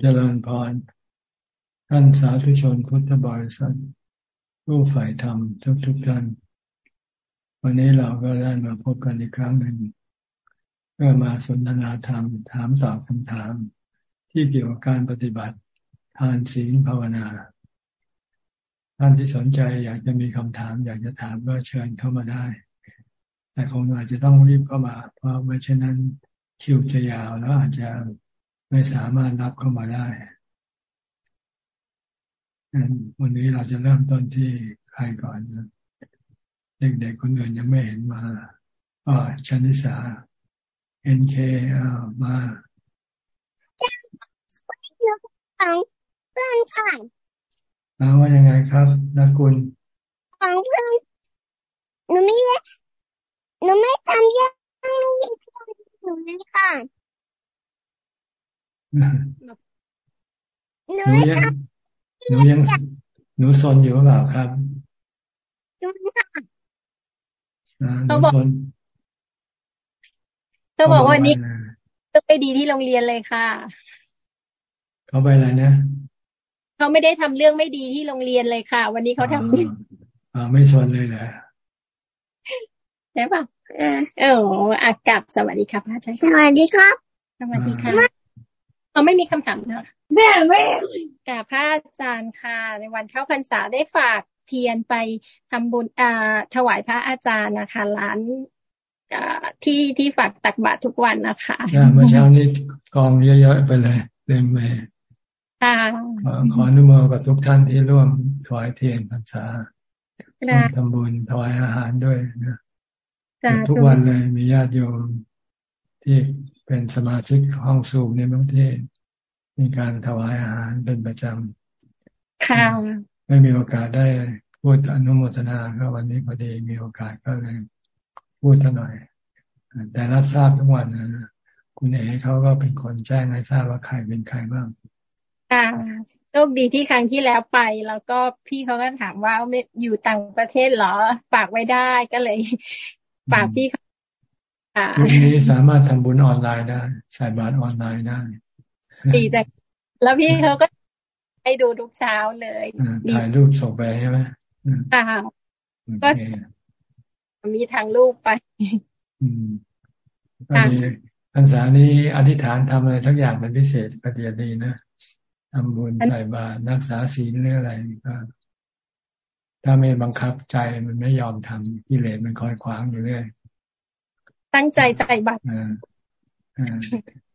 เจริญพร ท่านสาธุชนพุทธบริษัทผู้ฝ่ายธรรมทุกทุกท่าน วันนี้เราก็ได้มาพบกันอีกครั้งหนึ่งเพื่อมาสนทนาธรรมถามตอบคำถาม ที่เกี่ยวกับการปฏิบัติทานศีลภาวนา ท่านที่สนใจอยากจะมีคำถาม อยากจะถามก็เชิญเข้ามาได้ แต่คงอาจจะต้องรีบเข้ามา เพราะไม่เช่นนั้นคิวจะยาวแล้วอาจจะ ไม่สามารถรับเข้ามาได้งั้นวันนี้เราจะเริ่มต้นที่ใครก่อนนะเด็กๆคนอื่นยังไม่เห็นมาอ๋อชนิสาเอ็นเคอ่ามาของเพื่อนค่ะมาว่ายังไงครับนักกุลของเพื่อนหนูไม่หนูไม่ทำยังไม่ทำหนูเลยค่ะ หนูยังหนูยังหนูซนอยู่หรือเปล่าครับเขาบอกเขาบอกว่านี่ต้องไปดีที่โรงเรียนเลยค่ะ เขาไปอะไรนะเขาไม่ได้ทำเรื่องไม่ดีที่โรงเรียนเลยค่ะ วันนี้เขาทำอ่าไม่ซนเลยนะใช่ปะเออเอออากับสวัสดีครับอาจารย์สวัสดีครับ สวัสดีค่ะ เราไม่มีคำถามนะแม่แม่กับพระอาจารย์ค่ะ ในวันเข้าพรรษาได้ฝากเทียนไปทำบุญอ่าถวายพระอาจารย์นะคะร้านที่ที่ฝากตักบาตรทุกวันนะคะเมื่อเช้านี้กองเยอะๆไปเลยเต็มเลยขออนุโมทกับทุกท่านที่ร่วมถวายเทียนพรรษาทำบุญถวายอาหารด้วยนะทุกวันเลยมีญาติโยมที่ เป็นสมาชิกห้องสูบในบางที่มีการถวายอาหารเป็นประจำค่ะไม่มีโอกาสได้พูดอนุโมทนาก็วันนี้พอดีมีโอกาสก็เลยพูดหน่อย แต่รับทราบทุกวันนะคุณเอ๋เขาก็เป็นคนแจ้งให้ทราบว่าใครเป็นใครบ้างค่ะโชคดีที่ครั้งที่แล้วไป แล้วก็พี่เขาก็ถามว่าไม่อยู่ต่างประเทศเหรอ ฝากไว้ได้ก็เลยฝากพี่เขา ยุคนี้สามารถทำบุญออนไลน์ได้ใส่บาตรออนไลน์ได้ดีจังแล้วพี่เขาก็ให้ดูทุกเช้าเลยถ่ายรูปส่งไปใช่ไหมค่ะก็มีทางรูปไปอืมก็ดีพรรษานี้อธิษฐานทำอะไรทั้งอย่างเป็นพิเศษก็ดีดีนะทำบุญใส่บาตรรักษาศีลหรืออะไรก็ถ้าไม่บังคับใจมันไม่ยอมทำกิเลสมันคอยขวางอยู่เรื่อย ตั้งใจใส่บาตร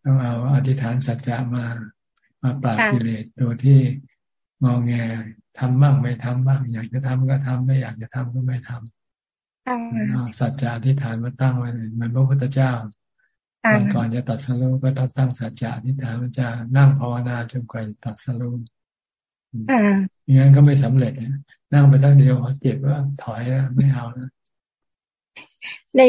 ต้องเอาอธิษฐานสัจจะมา มาปราบกิเลสตัวที่งองแงทำบ้างไม่ทำบ้าง อยากจะทำก็ทำไม่อยากจะทำก็ไม่ทำเอาสัจจะอธิษฐานมาตั้งไว้เลยมันพระพุทธเจ้าก่อนจะตัดสรุปก็ต้องตั้งสัจจะอธิษฐานมันจะนั่งภาวนาจนกว่าตัดสรุปอย่างนั้นก็ไม่สำเร็จนั่งไปทั้งเดียวเจ็บว่าถอยแล้วไม่เอาแล้ว ใน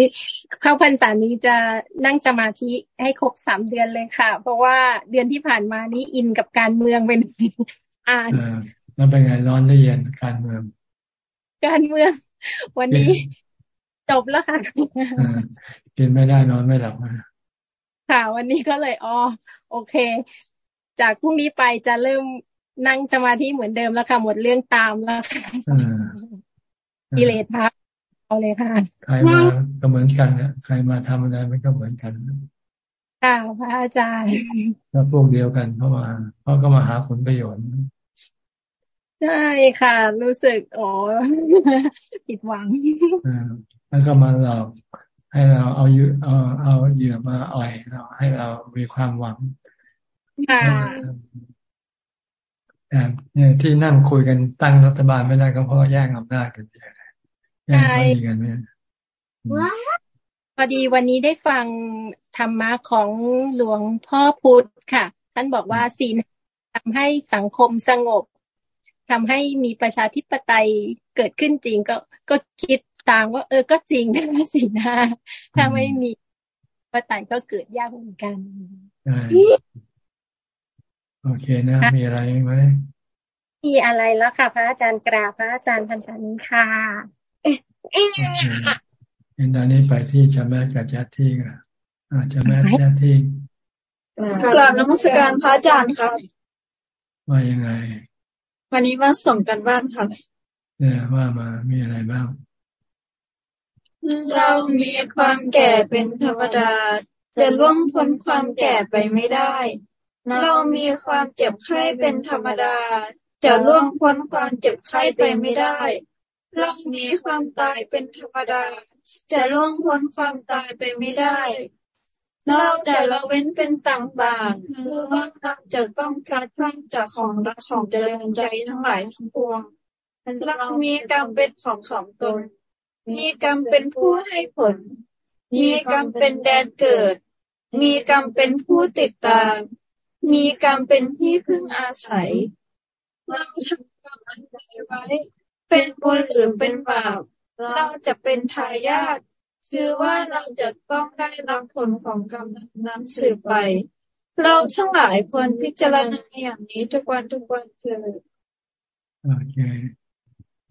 เข้าพรรษานี้จะนั่งสมาธิให้ครบสามเดือนเลยค่ะ เพราะว่าเดือนที่ผ่านมานี้อินกับการเมืองเป็นอ่านแล้วเป็นไงร้อนได้เย็นการเมือง การเมือง วันนี้จบแล้วค่ะกินไม่ได้นอนไม่หลับมาค่ะ วันนี้ก็เลยอ๋อโอเค จากพรุ่งนี้ไปจะเริ่มนั่งสมาธิเหมือนเดิมแล้วค่ะ หมดเรื่องตามแล้วค่ะกิเลสพักาเลยค่ะใครมาก็เหมือนกันเนี่ยใครมาทำอะไรมันก็เหมือนกันค่ะพระอาจารย์ก็พวกเดียวกันเพราะว่าเขาก็มาหาผลประโยชน์ใช่ค่ะ รู้สึกโอ้ผิดหวังแล้วก็มาหลอกให้เราเอาเยเอาเอาเหยื่อมาอ่อยเราให้เรามีความหวังค่ะแต่เนี่ยที่นั่งคุยกันตั้งรัฐบาลไม่ได้ก็เพราะแย่งอำนาจกันเองใช่พอดีวันนี้ได้ฟังธรรมะของหลวงพ่อพุธค่ะ ท่านบอกว่าศีลทำให้สังคมสงบทำให้มีประชาธิปไตยเกิดขึ้นจริงก็ก็คิดตามว่าเออก็จริงนะสินะถ้าไม่มีปไตยก็เกิดยากเหมือนกันโอเคนะ มีอะไรไหมมีอะไรแล้วค่ะ พระอาจารย์กราพระอาจารย์พันธานี้ค่ะ เห็นตอนนี้ไปที่จะแม่กับจัดที่ก็อาจจะแม่จัดที่กราบนมัสการพระอาจารย์ครับว่ายังไง วันนี้มาส่งกันบ้านครับเนี่ยว่ามามีอะไรบ้าง เรามีความแก่เป็นธรรมดาจะล่วงพ้นความแก่ไปไม่ได้ เรามีความเจ็บไข้เป็นธรรมดา จะล่วงพ้นความเจ็บไข้ไปไม่ได้ เรามีความตายเป็นธรรมดา จะล่วงพ้นความตายไปไม่ได้เราจะละเว้นเป็นต่างบางคือว่าเราจะต้องพลัดพรากจากของรักของเจริญใจทั้งหลายทั้งปวงเรามีกรรมเป็นของของตน มีกรรมเป็นผู้ให้ผล มีกรรมเป็นแดนเกิด มีกรรมเป็นผู้ติดตาม มีกรรมเป็นที่พึ่งอาศัย เราทำกรรมอันใดไว้ เป็นบุญหรือเป็นบาปเราจะเป็นทายาทคือว่าเราจะต้องได้รับผลของกรรมนั้นสืบไป เราทั้งหลายควรพิจารณาอย่างนี้ทุกวันทุกวันเถิดโอเค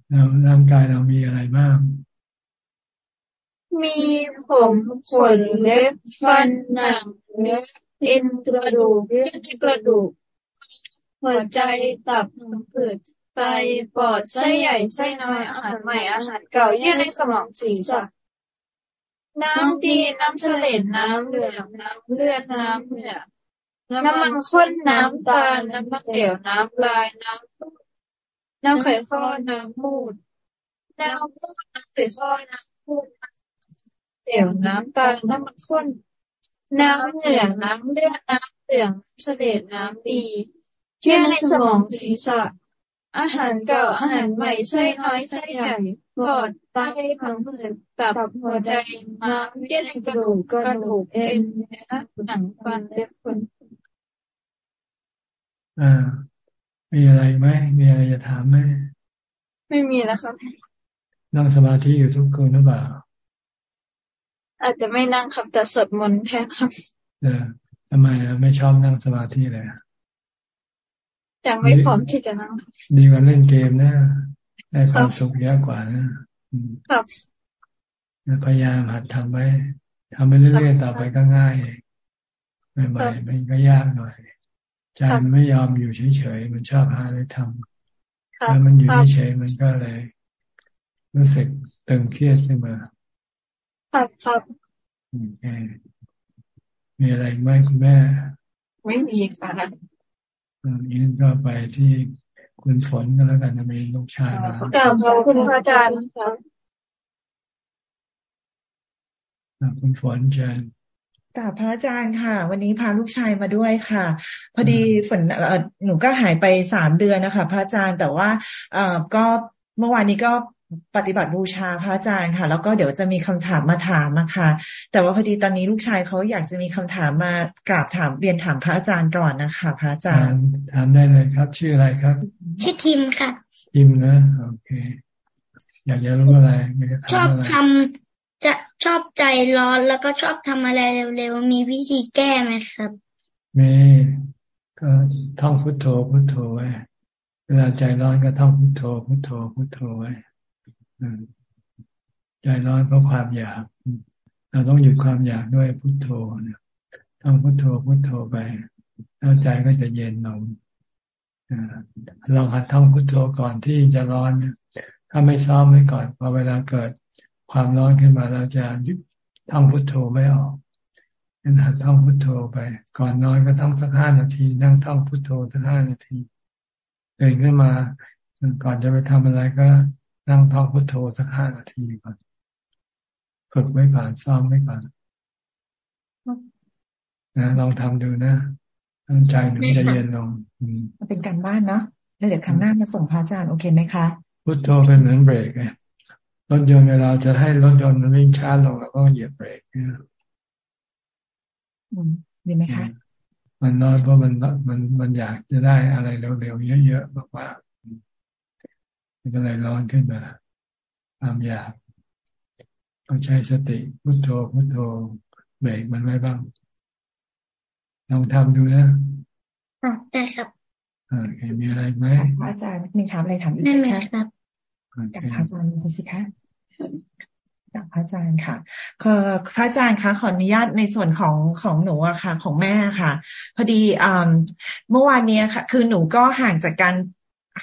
แล้วร่างกายเรามีอะไรบ้าง มีผมขนเล็บฟันหนังเนื้อเอ็นกระดูกเยื่อในกระดูกหัวใจตับหัวผืด ไตปอดไส้ใหญ่ไส้น้อยอาหารใหม่อาหารเก่าเยื่อในสมองศีรษะน้ำดีน้ำเสลดน้ำเหลืองน้ำเลือดน้ำเหนือน้ำมันข้นน้ำตาลน้ำมันเกลียวน้ำลายน้ำน้ำไข่ข้อน้ำมูดน้ำมูดน้ำไข่ข้อน้ำมูดเกลียวน้ำตาลน้ำมันข้น น้ำเหนื่อน้ำเลือดน้ำเหลืองเสลดน้ำดีเชื่อในสมองศีรษะ อาหารเก่าอาหารใหม่ไส้น้อยไส้ใหญ่ปอดไตผังผืดตับหัวใจม้ามเยื่อในกระดูกกระดูกเอ็นเนื้อหนังฟันเล็บขนอ่า มีอะไรไหมมีอะไรจะถามไหมไม่มีแล้วครับนั่งสมาธิอยู่ทุกคืนหรือเปล่า อาจจะไม่นั่งครับแต่สวดมนต์แทนครับ เออทำไมไม่ชอบนั่งสมาธิเลย ยังไม่พร้อมที่จะนั่งดีกว่าเล่นเกมนะได้ความสุขเยอะกว่านะครับพยายามหัดทำไปทำไปเรื่อยๆต่อไปก็ง่ายใหม่ๆมันก็ยากหน่อยใจมันไม่ยอมอยู่เฉยๆมันชอบหาอะไรทำแล้วมันอยู่เฉยๆมันก็เลย รู้สึกตึงเครียดขึ้นมาครับครับโอเคมีอะไรไหมคุณแม่ ไม่มีค่ะ ยันก็ไปที่คุณฝนก็แล้วกันจะมีลูกชายมากราบขอบคุณพระอาจารย์ครับคุณฝนเชิญกราบพระอาจารย์ค่ะ วันนี้พาลูกชายมาด้วยค่ะ พอดีฝนหนูก็หายไปสามเดือนนะคะ พระอาจารย์แต่ว่าเอ่อก็เมื่อวานนี้ก็ ปฏิบัติบูชาพระอาจารย์ค่ะ แล้วก็เดี๋ยวจะมีคำถามมาถามนะคะแต่ว่าพอดีตอนนี้ลูกชายเขาอยากจะมีคำถามมากราบถามเรียนถามพระอาจารย์ก่อนนะคะพระอาจารย์ ถามได้เลยครับ ชื่ออะไรครับ ชื่อทิมค่ะ ทิมนะโอเค อยากจะรู้อะไรอยากจะถามชอบทำจะชอบใจร้อนแล้วก็ชอบทำอะไรเร็วๆมีวิธีแก้ไหมครับมีก็ท่องพุทโธพุทโธไว้เวลาใจร้อนก็ท่องพุทโธพุทโธพุทโธไว้ ใจร้อนเพราะความอยาก เราต้องหยุดความอยากด้วยพุทโธเนี่ยต้องพุทโธพุทโธไปแล้วใจก็จะเย็นลงลองหัดท่องพุทโธก่อนที่จะร้อนถ้าไม่ซ้อมไว้ก่อนพอเวลาเกิดความร้อนขึ้นมาเราจะยุดท่องพุทโธไม่ออกงั้นหัดท่องพุทโธไป ก่อนนอนก็ท่องสักห้านาที นั่งท่องพุทโธสักห้านาทีตื่นขึ้นมาก่อนจะไปทำอะไรก็ นั่งท่องพุทโธสักห้านาทีก่อนฝึกไว้ก่อนซ้อมไว้ก่อนนะลองทำดูนะตั้งใจหนูจะเย็นลงเป็นการบ้านเนาะแล้วเดี๋ยวครั้งหน้ามาส่งพระอาจารย์โอเคไหมคะพุทโธเป็นเหมือนเบรกไงรถยนต์เวลาจะให้รถยนต์มันวิ่งช้าลงเราก็เหยียบเบรกเนี่ยดีไหมคะ มันนอนเพราะมันมันมันอยากจะได้อะไรเร็วๆเยอะๆมาก มันก็เลยร้อนขึ้นมาความอยากต้องใช้สติพุโทโธพุโทโธเบรกมันไว้บ้าง ลองทำดูนะได้ครับอ่ามีอะไรไหมอาจารย์มีถามอะไรถามอีกไหมไม่มีครับกับอาจารย์ดูสิคะพระอาจารย์ค่ะคือพระอาจารย์คะขออนุญาตในส่วนของของหนูอะค่ะ ของแม่ค่ะ พอดีเมื่อวานนี้ค่ะ คือหนูก็ห่างจากการ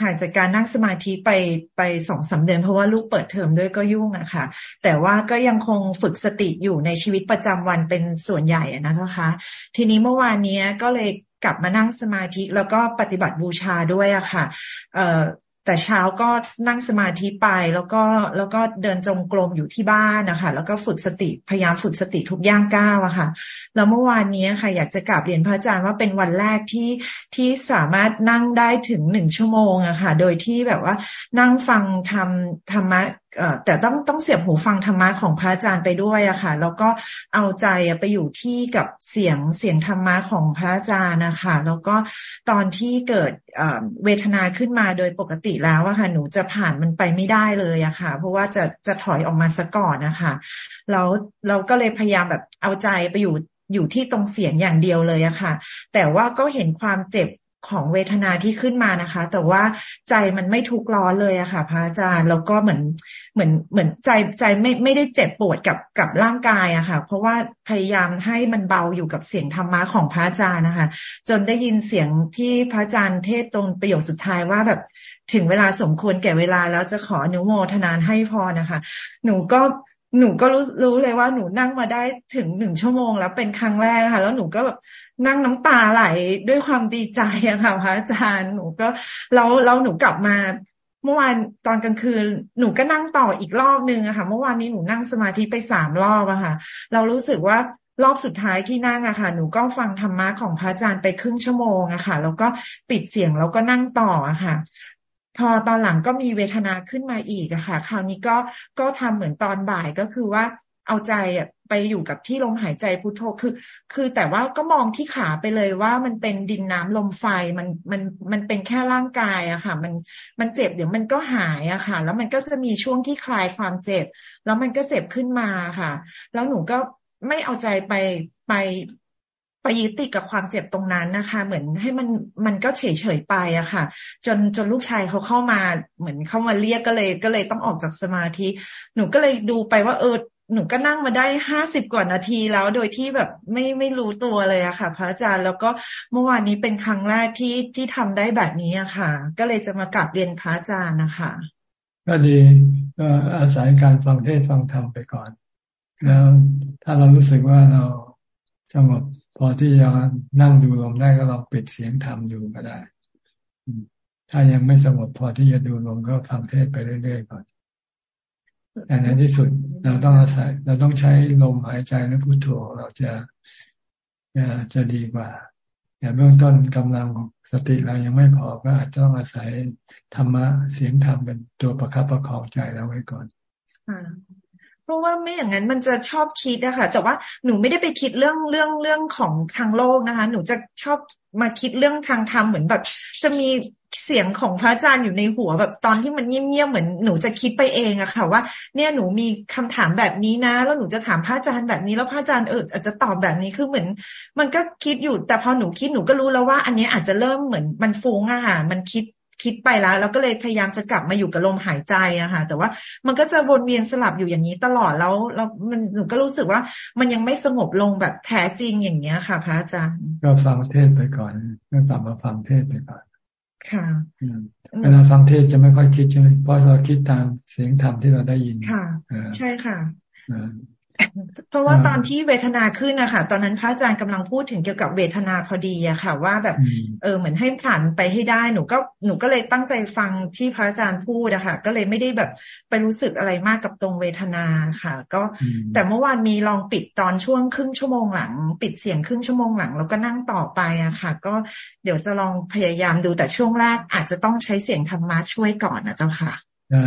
ห่างจากการนั่งสมาธิไปไปสองสาเดือนเพราะว่าลูกเปิดเทอมด้วยก็ยุ่งอะค่ะ แต่ว่าก็ยังคงฝึกสติอยู่ในชีวิตประจำวันเป็นส่วนใหญ่นะเจ้าคะทีนี้เมื่อวานนี้ก็เลยกลับมานั่งสมาธิแล้วก็ปฏิบัติบูชาด้วยอะค่ะเอ่อ แต่เช้าก็นั่งสมาธิไปแล้วก็แล้วก็เดินจงกรมอยู่ที่บ้านนะคะแล้วก็ฝึกสติพยายามฝึกสติทุกย่างก้าวอะค่ะแล้วเมื่อวานนี้ค่ะอยากจะกราบเรียนพระอาจารย์ว่าเป็นวันแรกที่ที่สามารถนั่งได้ถึงหนึ่งชั่วโมงอะค่ะโดยที่แบบว่านั่งฟังทำธรรมะแต่ต้องต้องเสียบหูฟังธรรมะของพระอาจารย์ไปด้วยอะค่ะ แล้วก็เอาใจไปอยู่ที่กับเสียงเสียงธรรมะของพระอาจารย์นะคะแล้วก็ตอนที่เกิดเวทนาขึ้นมาโดยปกติแล้วอะค่ะ หนูจะผ่านมันไปไม่ได้เลยอะค่ะ เพราะว่าจะจะถอยออกมาซะก่อนนะคะแล้วเราก็เลยพยายามแบบเอาใจไปอยู่อยู่ที่ตรงเสียงอย่างเดียวเลยอะค่ะ แต่ว่าก็เห็นความเจ็บ ของเวทนาที่ขึ้นมานะคะ แต่ว่าใจมันไม่ทุกข์ร้อนเลยอะค่ะ พระอาจารย์แล้วก็เหมือนเหมือนเหมือนใจใจไม่ไม่ได้เจ็บปวดกับกับร่างกายอะค่ะ เพราะว่าพยายามให้มันเบาอยู่กับเสียงธรรมะของพระอาจารย์นะคะ จนได้ยินเสียงที่พระอาจารย์เทศตรงประโยคสุดท้ายว่าแบบถึงเวลาสมควรแก่เวลาแล้วจะขออนุโมทนานให้พรนะคะ หนูก็ หนูก็รู้รู้เลยว่าหนูนั่งมาได้ถึงหนึ่งชั่วโมงแล้วเป็นครั้งแรกค่ะ แล้วหนูก็แบบนั่งน้ำตาไหลด้วยความดีใจอะค่ะพระอาจารย์หนูก็แล้วแล้วหนูกลับมา เมื่อวานตอนกลางคืน หนูก็นั่งต่ออีกรอบนึงอะค่ะ เมื่อวานนี้หนูนั่งสมาธิไปสามรอบอะค่ะ เรารู้สึกว่ารอบสุดท้ายที่นั่งอะค่ะ หนูก็ฟังธรรมะของพระอาจารย์ไปครึ่งชั่วโมงอะค่ะ แล้วก็ปิดเสียงแล้วก็นั่งต่ออะค่ะ พอตอนหลังก็มีเวทนาขึ้นมาอีกอะค่ะ คราวนี้ก็ก็ทำเหมือนตอนบ่ายก็คือว่าเอาใจไปอยู่กับที่ลมหายใจพุทโธคือ คือแต่ว่าก็มองที่ขาไปเลยว่ามันเป็นดินน้ำลมไฟมันมันมันเป็นแค่ร่างกายอะค่ะ มันมันเจ็บเดี๋ยวมันก็หายอะค่ะ แล้วมันก็จะมีช่วงที่คลายความเจ็บ แล้วมันก็เจ็บขึ้นมาค่ะ แล้วหนูก็ไม่เอาใจไปไปไป ยึดติดกับความเจ็บตรงนั้นนะคะ เหมือนให้มันมันก็เฉยเฉยไปอะค่ะ จนจนลูกชายเขาเข้ามาเหมือนเข้ามาเรียกก็เลย ก็เลยต้องออกจากสมาธิ หนูก็เลยดูไปว่าเออหนูก็นั่งมาได้ห้าสิบกว่านาทีแล้วโดยที่แบบไม่ไม่รู้ตัวเลยอะค่ะ พระอาจารย์แล้วก็เมื่อวานนี้เป็นครั้งแรกที่ที่ทำได้แบบนี้อะค่ะ ก็เลยจะมากลับเรียนพระอาจารย์นะคะก็ดีก็อาศัยการฟังเทศฟังธรรมไปก่อน แล้วถ้าเรารู้สึกว่าเราสงบ พอที่จะนั่งดูลมได้ก็ลองปิดเสียงธรรมอยู่ก็ได้ ถ้ายังไม่สงบพอที่จะดูลมก็ฟังเทศไปเรื่อยๆก่อนแต่ในที่สุดเราต้องอาศัย เราต้องใช้ลมหายใจและพุทโธเราจะจะจะดีกว่าอย่างเบื้องต้นกำลังสติเรายังไม่พอก็อาจจะต้องอาศัยธรรมะเสียงธรรมเป็นตัวประคับประคองใจเราไว้ก่อน เพราะว่าไม่อย่างนั้นมันจะชอบคิดนะคะแต่ว่าหนูไม่ได้ไปคิดเรื่องเรื่องเรื่องของทางโลกนะคะ หนูจะชอบมาคิดเรื่องทางธรรมเหมือนแบบ จะมีเสียงของพระอาจารย์อยู่ในหัวแบบตอนที่มันเงียบๆเหมือนหนูจะคิดไปเองอะค่ะ ว่า เนี่ยหนูมีคำถามแบบนี้นะ แล้วหนูจะถามพระอาจารย์แบบนี้แล้วพระอาจารย์เอออาจจะตอบแบบนี้คือเหมือน มันก็คิดอยู่แต่พอหนูคิดหนูก็รู้แล้วว่า อันนี้อาจจะเริ่มเหมือนมันฟุ้งอะค่ะมันคิด คิดไปแล้วแล้วก็เลยพยายามจะกลับมาอยู่กับลมหายใจอะค่ะแต่ว่ามันก็จะวนเวียนสลับอยู่อย่างนี้ตลอดแล้วแล้วมันหนูก็รู้สึกว่ามันยังไม่สงบลงแบบแท้จริงอย่างเนี้ยค่ะ พระอาจารย์ก็ฟังเทศไปก่อนก็กลับมาฟังเทศไปก่อนค่ะเวลาฟังเทศจะไม่ค่อยคิดใช่ไหมเพราะเราคิดตามเสียงธรรมที่เราได้ยินค่ะใช่ค่ะ เพราะว่าตอนที่เวทนาขึ้นนะคะตอนนั้นพระอาจารย์กำลังพูดถึงเกี่ยวกับเวทนาพอดีอะค่ะ ว่าแบบเออเหมือนให้ผ่านไปให้ได้หนูก็หนูก็เลยตั้งใจฟังที่พระอาจารย์พูดอะค่ะ ก็เลยไม่ได้แบบไปรู้สึกอะไรมากกับตรงเวทนาค่ะ ก็แต่เมื่อวานมีลองปิดตอนช่วงครึ่งชั่วโมงหลัง ปิดเสียงครึ่งชั่วโมงหลัง แล้วก็นั่งต่อไปอะค่ะ ก็เดี๋ยวจะลองพยายามดูแต่ช่วงแรกอาจจะต้องใช้เสียงธรรมะช่วยก่อนนะเจ้าค่ะได้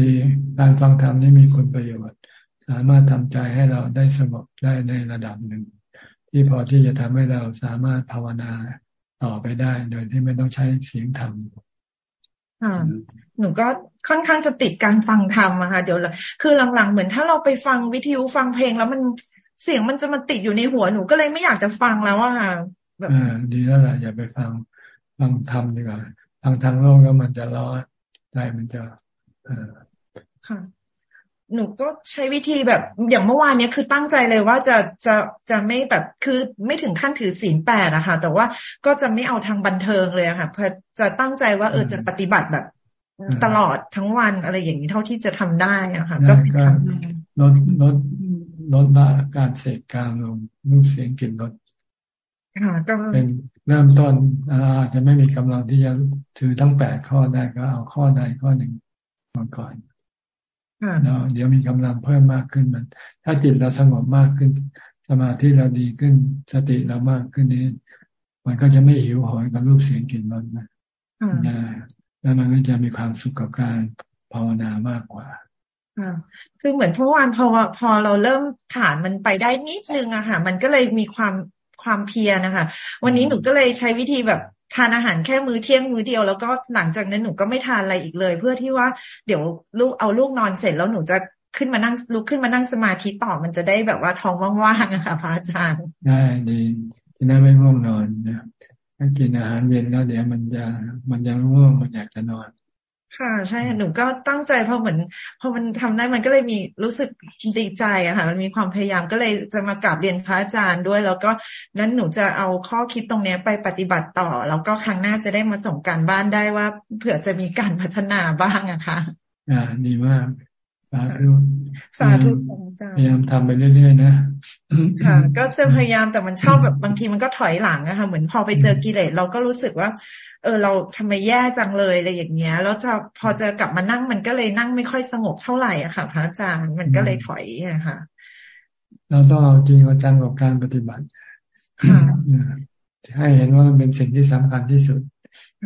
ดีการฟังธรรมนี่มีคุณประโยชน์สามารถทำใจให้เราได้สงบได้ในระดับหนึ่ง ที่พอที่จะทำให้เราสามารถภาวนาต่อไปได้โดยที่ไม่ต้องใช้เสียงธรรมหนูก็ค่อนข้างจะติดการฟังธรรมอะค่ะเดี๋ยวคือหลังๆ เหมือนถ้าเราไปฟังวิทยุฟังเพลงแล้วมันเสียงมันจะมาติดอยู่ในหัวหนูก็เลยไม่อยากจะฟังแล้วอะค่ะแบบดีแล้วแหละอย่าไปฟังฟังธรรมดีกว่าฟังทางโลกแล้วมันจะร้อนใจมันจะเออค่ะ หนูก็ใช้วิธีแบบ อย่างเมื่อวานเนี้ยคือตั้งใจเลยว่าจะจะจะไม่แบบคือไม่ถึงขั้นถือศีลแปดอะค่ะ แต่ว่าก็จะไม่เอาทางบันเทิงเลยอะค่ะเพื่อจะตั้งใจว่าเออจะปฏิบัติแบบตลอดทั้งวันอะไรอย่างนี้เท่าที่จะทำได้อะค่ะ ก็ทำลดลดลดละการเสพการลงรูปเสียงกลิ่นรสค่ะก็เป็นเริ่มต้นอาจจะไม่มีกำลังที่จะถือทั้งแปดข้อได้ก็เอาข้อใดข้อหนึ่งมาก่อนแล้ว เดี๋ยวมีกำลังเพิ่มมากขึ้นมัน ถ้าจิตเราสงบมากขึ้น สมาธิเราดีขึ้นสติเรามากขึ้นนี้ มันก็จะไม่หิวโหยกับรูปเสียงกลิ่นรสนะนะแล้วมันก็จะมีความสุขกับการภาวนามากกว่าคือเหมือนเมื่อวานพอพอเราเริ่มผ่านมันไปได้นิดนึงอะค่ะ มันก็เลยมีความความเพียรนะคะ วันนี้หนูก็เลยใช้วิธีแบบ ทานอาหารแค่มื้อเที่ยงมื้อเดียวแล้วก็หลังจากนั้นหนูก็ไม่ทานอะไรอีกเลย เพื่อที่ว่าเดี๋ยวลูกเอาลูกนอนเสร็จแล้วหนูจะขึ้นมานั่งลุกขึ้นมานั่งสมาธิต่อมันจะได้แบบว่าท้องว่างๆอะค่ะพระอาจารย์ได้ดีจะได้ไม่ง่วงนอนนะถ้ากินอาหารเย็นแล้วเดี๋ยวมันจะมันยังง่วงมันอยากจะนอน ค่ะ ใช่หนูก็ตั้งใจพอเหมือนพอมันทำได้มันก็เลยมีรู้สึกดีใจอะค่ะ มันมีความพยายามก็เลยจะมากราบเรียนพระอาจารย์ด้วย แล้วก็นั้นหนูจะเอาข้อคิดตรงนี้ไปปฏิบัติต่อ แล้วก็ครั้งหน้าจะได้มาส่งการบ้านได้ว่า เผื่อจะมีการพัฒนาบ้างอะค่ะ อ่า ดีมากสาธุสาธุพยายามทำไปเรื่อยๆนะค่ะ ก็จะพยายามแต่มันชอบแบบบางทีมันก็ถอยหลังอะค่ะเหมือนพอไปเจอกิเลสเราก็รู้สึกว่า เออ เราทำไมแย่จังเลยอะไรอย่างเงี้ย แล้วจะพอจะกลับมานั่งมันก็เลยนั่งไม่ค่อยสงบเท่าไหร่อะค่ะ พระอาจารย์มันก็เลยถอยอะค่ะ เราต้องเอาจริงเอาจังกับการปฏิบัติให้เห็นว่ามันเป็นสิ่งที่สำคัญที่สุด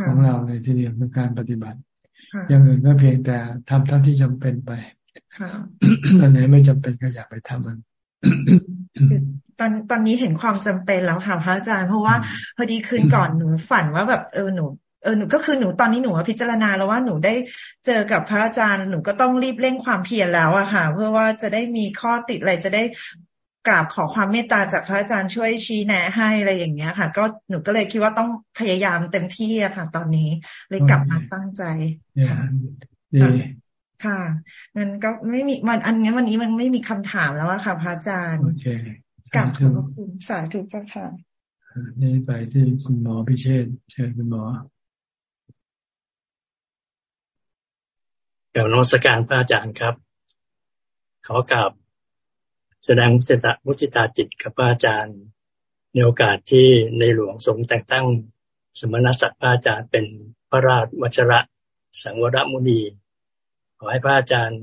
ของเราในที่เดียวเป็นการปฏิบัติ อย่างอื่นก็เพียงแต่ทำเท่าที่จำเป็นไปอันไหนไม่จำเป็นก็อย่าไปทำมัน ตอนตอนนี้เห็นความจำเป็นแล้วค่ะพระอาจารย์เพราะว่าพอดีคืนก่อนหนูฝันว่าแบบเออหนูเออหนูก็คือหนูตอนนี้หนูพิจารณาแล้วว่าหนูได้เจอกับพระอาจารย์หนูก็ต้องรีบเร่งความเพียรแล้วอะค่ะ เพื่อว่าจะได้มีข้อติดอะไรจะได้กราบขอความเมตตาจากพระอาจารย์ช่วยชี้แนะให้อะไรอย่างเงี้ยค่ะ ก็หนูก็เลยคิดว่าต้องพยายามเต็มที่อะค่ะ ตอนนี้เลยกลับมาตั้งใจค่ะค่ะงั้นก็ไม่มีมันอันนี้วันนี้มันไม่มีคำถามแล้วอะค่ะ พระอาจารย์โอเค กลับขอบคุณสาธุเจ้าค่ะนี่ไปที่คุณหมอพิเชษเชิญคุณหมอเดี๋ยวนสการพระอาจารย์ครับ ขอกราบแสดงมุสิตามุจิตาจิตกับพระอาจารย์ ในโอกาสที่ในหลวงสมแต่งตั้ง สมณศักดิ์พระอาจารย์เป็นพระราชวัชระสังวรมุนี ขอให้พระอาจารย์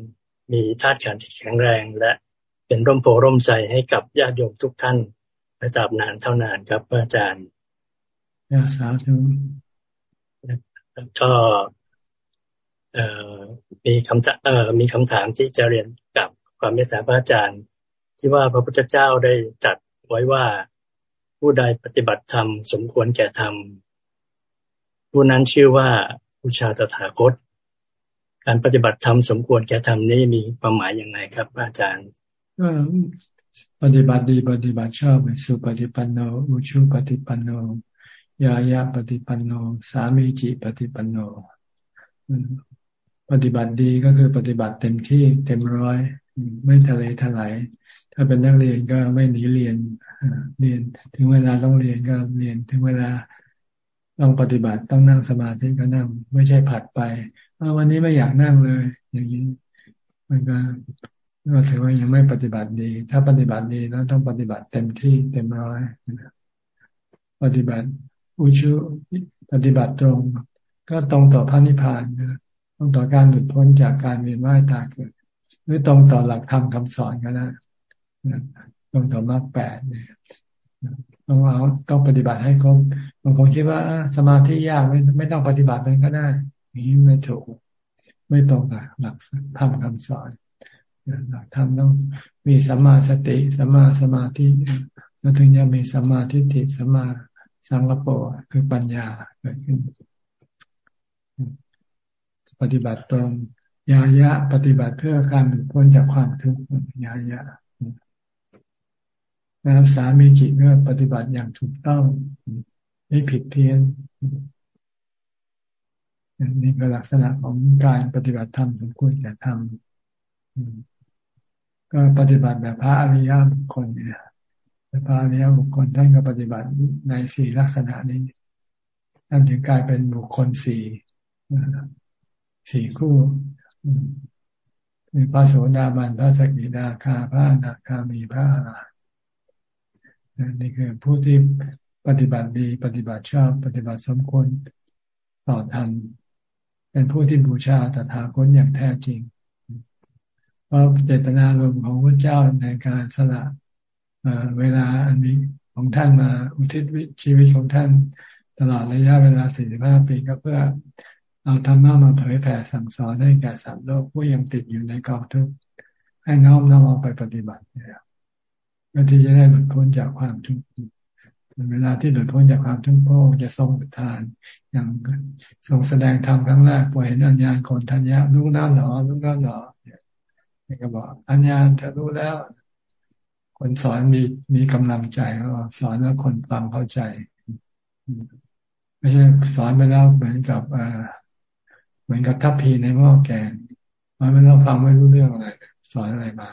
มีธาตุขันธ์ที่แข็งแรงและ เป็นร่มโพร่มใสให้กับญาติโยมทุกท่านไปตราบนานเท่านานครับอาจารย์สาธุก็มีคำถามมีคำถามที่จะเรียนกับความเมตตาพระอาจารย์ ที่ว่าพระพุทธเจ้าได้จัดไว้ว่าผู้ใดปฏิบัติธรรมสมควรแก่ธรรมผู้นั้นชื่อว่าอุชาตถาคต การปฏิบัติธรรมสมควรแก่ธรรมนี้มีความหมายอย่างไรครับอาจารย์ ก็ปฏิบัติดีปฏิบัติชอบสุปฏิปันโนอุชุปฏิปันโนยายาปฏิปันโน สามีจิปฏิปันโน ปฏิบัติดีก็คือปฏิบัติเต็มที่เต็มร้อยไม่ทะเลทลายถ้าเป็นนักเรียนก็ไม่หนีเรียนเรียน ถึงเวลาต้องเรียนก็เรียนถึงเวลาต้องปฏิบัติต้องนั่งสมาธิก็นั่ง ไม่ใช่ผัดไปวันนี้ไม่อยากนั่งเลย อย่างนี้มันก็ ก็ถือว่ายังไม่ปฏิบัติดี ถ้าปฏิบัติดีแล้วต้องปฏิบัติเต็มที่เต็มร้อยปฏิบัติอุชุปฏิบัติตรง ก็ตรงต่อพระนิพพานนะตรงต่อการหลุดพ้นจากการเวียนว่ายตายเกิด หรือตรงต่อหลักธรรมคาสอนก็ได้ตรงต่อมรรคแปดเนี่ยต้องเอาต้องปฏิบัติให้ครบบางคนคิดว่าสมาธิยากไม่ไม่ต้องปฏิบัติมันก็ได้นี้ไม่ถูก ไม่ตรงกับหลักธรรมคาสอน ทำต้องมีสัมมาสติสัมมาสมาธิแล้วถึงจะมีสัมมาทิฏฐิสัมมาสังกปรคือปัญญาเกิดขึ้น ปฏิบัติตรงยายะ ปฏิบัติเพื่อการหลุดพ้นจากความทุกข์ยายะแล้วสามีจิตก็ปฏิบัติอย่างถูกต้องไม่ผิดเพี้ยนนี่คือลักษณะของการปฏิบัติธรรมสมควรแก่ธรรม ก็ปฏิบัติแบบพระอริยบุคคลเนี่ยพระอริยบุคคลท่านก็ปฏิบัติในสี่ลักษณะนี้ท่านถึงกลายเป็นบุคคลสี่สี่คู่มีพระโสดาบันพระสกิดาคาพระอนาคามีพระอรหันต์นี่คือผู้ที่ปฏิบัติดี ปฏิบัติชอบ ปฏิบัติสมควรต่อธรรมเป็นผู้ที่บูชาตถาคตอย่างแท้จริง ราะเจตนารมณ์ของพระเจ้าในการสละเวลาอันนี้ของท่านมาอุทิศชีวิตของท่านตลอดระยะเวลา 45 ปีก็เพื่อเอาธรรมะมาเผยแผ่สั่งสอนให้แก่สัตว์โลกผู้ยังติดอยู่ในกองทุกข์ให้น้อมนำเอาไปปฏิบัติเนี่ยเพื่อที่จะได้หลุดพ้นจากความทุกข์เวลาที่หลุดพ้นจากความทุกข์พระองค์จะทรงทาน อย่างทรงแสดงธรรมครั้งแรกปล่อยเห็นอัญญาณคนทัญญารู้แล้วหรอรู้แล้วหรอ นี่ก็บอกอัญญาณเธอรู้แล้ว คนสอนมีมีกำลังใจก็สอนแล้วคนฟังเข้าใจ ไม่ใช่สอนไปแล้วเหมือนกับเหมือนกับทัพพีในหม้อแกงมันไม่ต้องฟังไม่รู้เรื่องอะไรสอนอะไรมา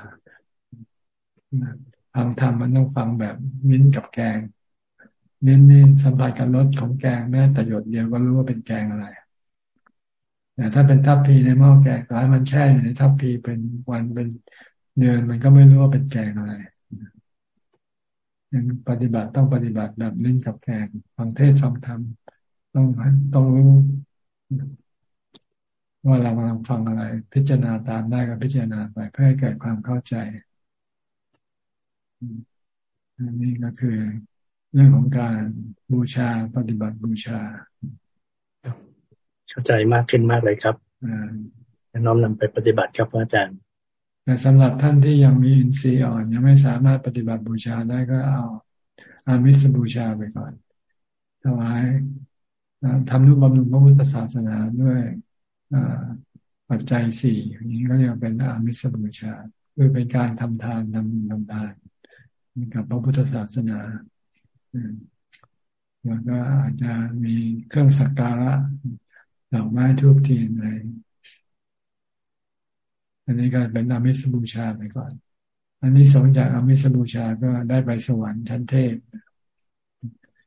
ฟังธรรมมันต้องฟังแบบมิ้นกับแกงมิ้นสัมผัสกับรสของแกงแม้แต่หยดเดียวก็รู้ว่าเป็นแกงอะไร แต่ถ้าเป็นทัพพีในหม้อแกงร้ายมันแช่อยู่ในทัพพีเป็นวันเป็นเดือนมันก็ไม่รู้ว่าเป็นแกงอะไรยังปฏิบัติต้องปฏิบัติแบบลิ้นกับแกงฟังเทศฟังธรรมต้องต้องรู้ว่าเรากำลังฟังอะไร พิจารณาตามได้ก็พิจารณาไปเพื่อให้เกิดความเข้าใจอันนี้ก็คือเรื่องของการบูชาปฏิบัติบูชา เข้าใจมากขึ้นมากเลยครับน้อมนำไปปฏิบัติครับอาจารย์ แต่สำหรับท่านที่ยังมีอินทรีย์อ่อนยังไม่สามารถปฏิบัติบูชาได้ก็เอาอามิสบูชาไปก่อนถวายทำนุบำรุงพระพุทธศาสนาด้วยปัจจัยสี่อย่างนี้ก็เรียกเป็นอามิสบูชาคือเป็นการทำทานทำทำทานกับพระพุทธศาสนาแล้วก็อาจจะมีเครื่องสักการะ ดอกไม้ทูบเทียนอะไรอันนี้ก็เป็นอามิสบูชาไปก่อน อันนี้สองจากอามิสบูชาก็ได้ไปสวรรค์ชั้นเทพ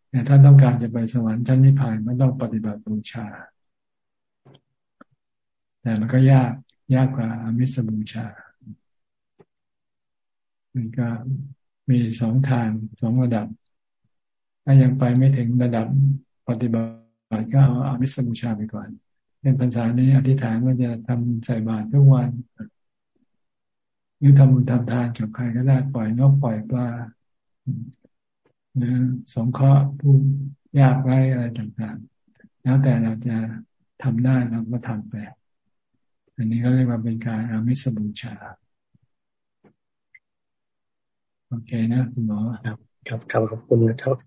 แต่ถ้าต้องการจะไปสวรรค์ชั้นนิพพานมันต้องปฏิบัติบูชา แต่มันก็ยากยากกว่าอามิสบูชา มันก็มีสองทางสองระดับ ถ้ายังไปไม่ถึงระดับปฏิบัติ ก็เอาอามิสบูชาไปก่อนเป็นภาษานี้อธิษฐานว่าจะทำใส่บาตรทุกวันหรือทำบุญทำทานกับใครก็ได้ปล่อยนกปล่อยปลานะสงเคราะห์ผู้ยากไร้อะไรต่างๆ แล้วแต่เราจะทำได้เราก็ทำไป อันนี้ก็เรียกว่าเป็นการอามิสบูชา โอเคนะคุณหมอครับ ครับขอบคุณนะครับ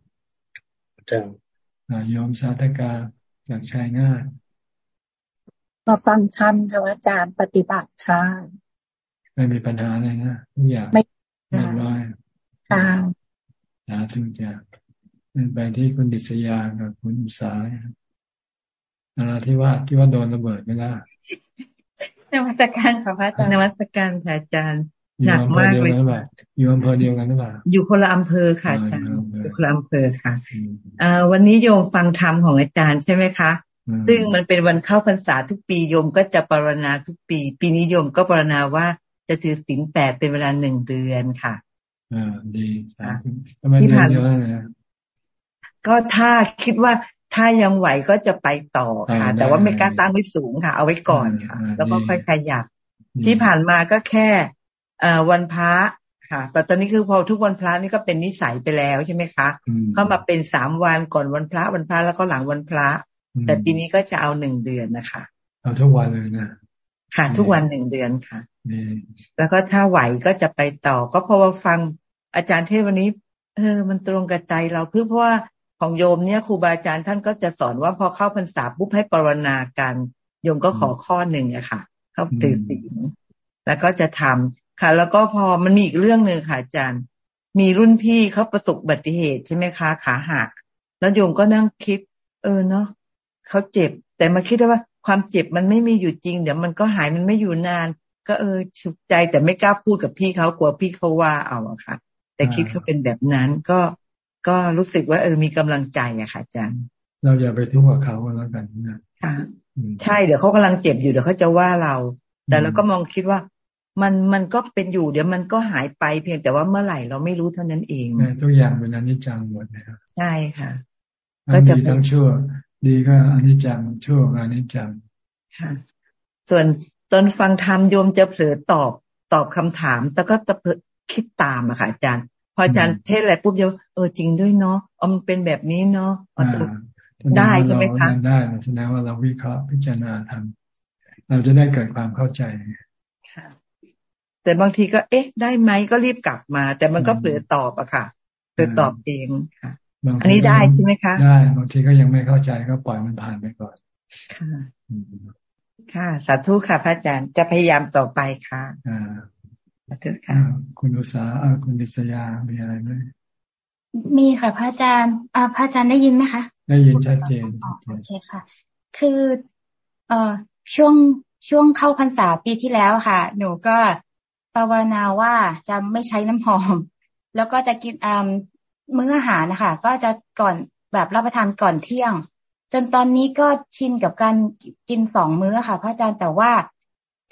อาจารย์ ยอมสาธกาจากชายนามาฟังธรรมค่ะอาจารย์ปฏิบัติค่ะไม่มีปัญหาเลยนะทุกอย่างไม่ไม่ร้อยค่ะสาธุจ้ะไปที่คุณดิษยากับคุณสายนาที่ว่าที่ว่าโดนระเบิดไม่ได้นวัตการค่ะพระอาจารย์นวัตการค่ะอาจารย์ หนักมากเลยอยู่อำเภอเดียวกันหรือเปล่าอยู่คนละอำเภอค่ะอาจารย์อยู่คนละอำเภอค่ะอ่าวันนี้โยมฟังธรรมของอาจารย์ใช่ไหมคะ ซึ่งมันเป็นวันเข้าพรรษาทุกปีโยมก็จะปรณนาทุกปี ปีนี้โยมก็ปรณนาว่าจะถือศีลแปดเป็นเวลาหนึ่งเดือนค่ะอ่าดีที่ผ่านก็ถ้าคิดว่าถ้ายังไหวก็จะไปต่อค่ะ แต่ว่าไม่กล้าตั้งไว้สูงค่ะ เอาไว้ก่อนค่ะ แล้วก็ค่อยขยับที่ผ่านมาก็แค่ วันพระค่ะ แต่ตอนนี้คือพอทุกวันพระนี่ก็เป็นนิสัยไปแล้วใช่ไหมคะก็มาเป็นสามวันก่อนวันพระวันพระแล้วก็หลังวันพระ แต่ปีนี้ก็จะเอาหนึ่งเดือนนะคะเอาทุกวันเลยนะค่ะ ทุกวันหนึ่งเดือนค่ะแล้วก็ถ้าไหวก็จะไปต่อ ก็เพราะว่าฟังอาจารย์เทศวันนี้ เออ มันตรงกับใจเราเพื่อเพราะว่าของโยมเนี่ยครูบาอาจารย์ท่านก็จะสอนว่าพอเข้าพรรษาปุ๊บให้ปรนนากันโยมก็ขอข้อหนึ่งอะค่ะ เข้าตื่นตีนแล้วก็จะทำ ค่ะ แล้วก็พอมันมีอีกเรื่องหนึ่งค่ะอาจารย์ มีรุ่นพี่เขาประสบอุบัติเหตุใช่ไหมคะขาหักแล้วโยมก็นั่งคิด เออเนาะเขาเจ็บ แต่มาคิดว่าความเจ็บมันไม่มีอยู่จริง เดี๋ยวมันก็หายมันไม่อยู่นาน ก็เออสุขใจแต่ไม่กล้าพูดกับพี่เขากลัวพี่เขาว่าเอาอะค่ะ แต่คิดเขาเป็นแบบนั้นก็ก็รู้สึกว่าเออมีกำลังใจอะค่ะอาจารย์เราอย่าไปทุกข์กับเขาแล้วกันนะค่ะใช่เดี๋ยวเขากำลังเจ็บอยู่เดี๋ยวเขาจะว่าเรา แต่เราก็มองคิดว่า มันมันก็เป็นอยู่ เดี๋ยวมันก็หายไปเพียงแต่ว่าเมื่อไหร่เราไม่รู้เท่านั้นเองทุกอย่างเป็นอนิจจังหมดนะครับใช่ค่ะ ก็จะทั้งชั่ว ดีก็อนิจจังชั่วก็อนิจจังค่ะ ส่วนตอนฟังธรรมโยมจะเผลอตอบตอบคำถามแต่ก็ตะคิดตามอะค่ะอาจารย์ พออาจารย์เทศอะไรปุ๊บโยมเออจริงด้วยเนาะอ๋อมันเป็นแบบนี้เนาะได้ใช่ไหมคะได้แสดงว่าเราวิเคราะห์พิจารณาทำเราจะได้เกิดความเข้าใจค่ะ แต่บางทีก็เอ๊ะ ได้ไหมก็รีบกลับมา แต่มันก็เผลอตอบอะค่ะเผลอตอบเองค่ะอันนี้ได้ใช่ไหมคะ ได้บางทีก็ยังไม่เข้าใจก็ปล่อยมันผ่านไปก่อน ค่ะ ค่ะสาธุค่ะพระอาจารย์จะพยายามต่อไปค่ะอ่าสาธุค่ะคุณอุษาคุณดิษยามีอะไรไหมมีค่ะพระอาจารย์อ่าพระอาจารย์ได้ยินไหมคะ ได้ยินชัดเจนโอเคค่ะ คือ เอ่อช่วงช่วงเข้าพรรษาปีที่แล้วค่ะ หนูก็ ภาวนาว่าจะไม่ใช้น้ำหอม แล้วก็จะกินอ่ามื้ออาหารนะคะ ก็จะก่อนแบบรับประทานก่อนเที่ยง จนตอนนี้ก็ชินกับการกินสองมื้อค่ะ พระอาจารย์แต่ว่า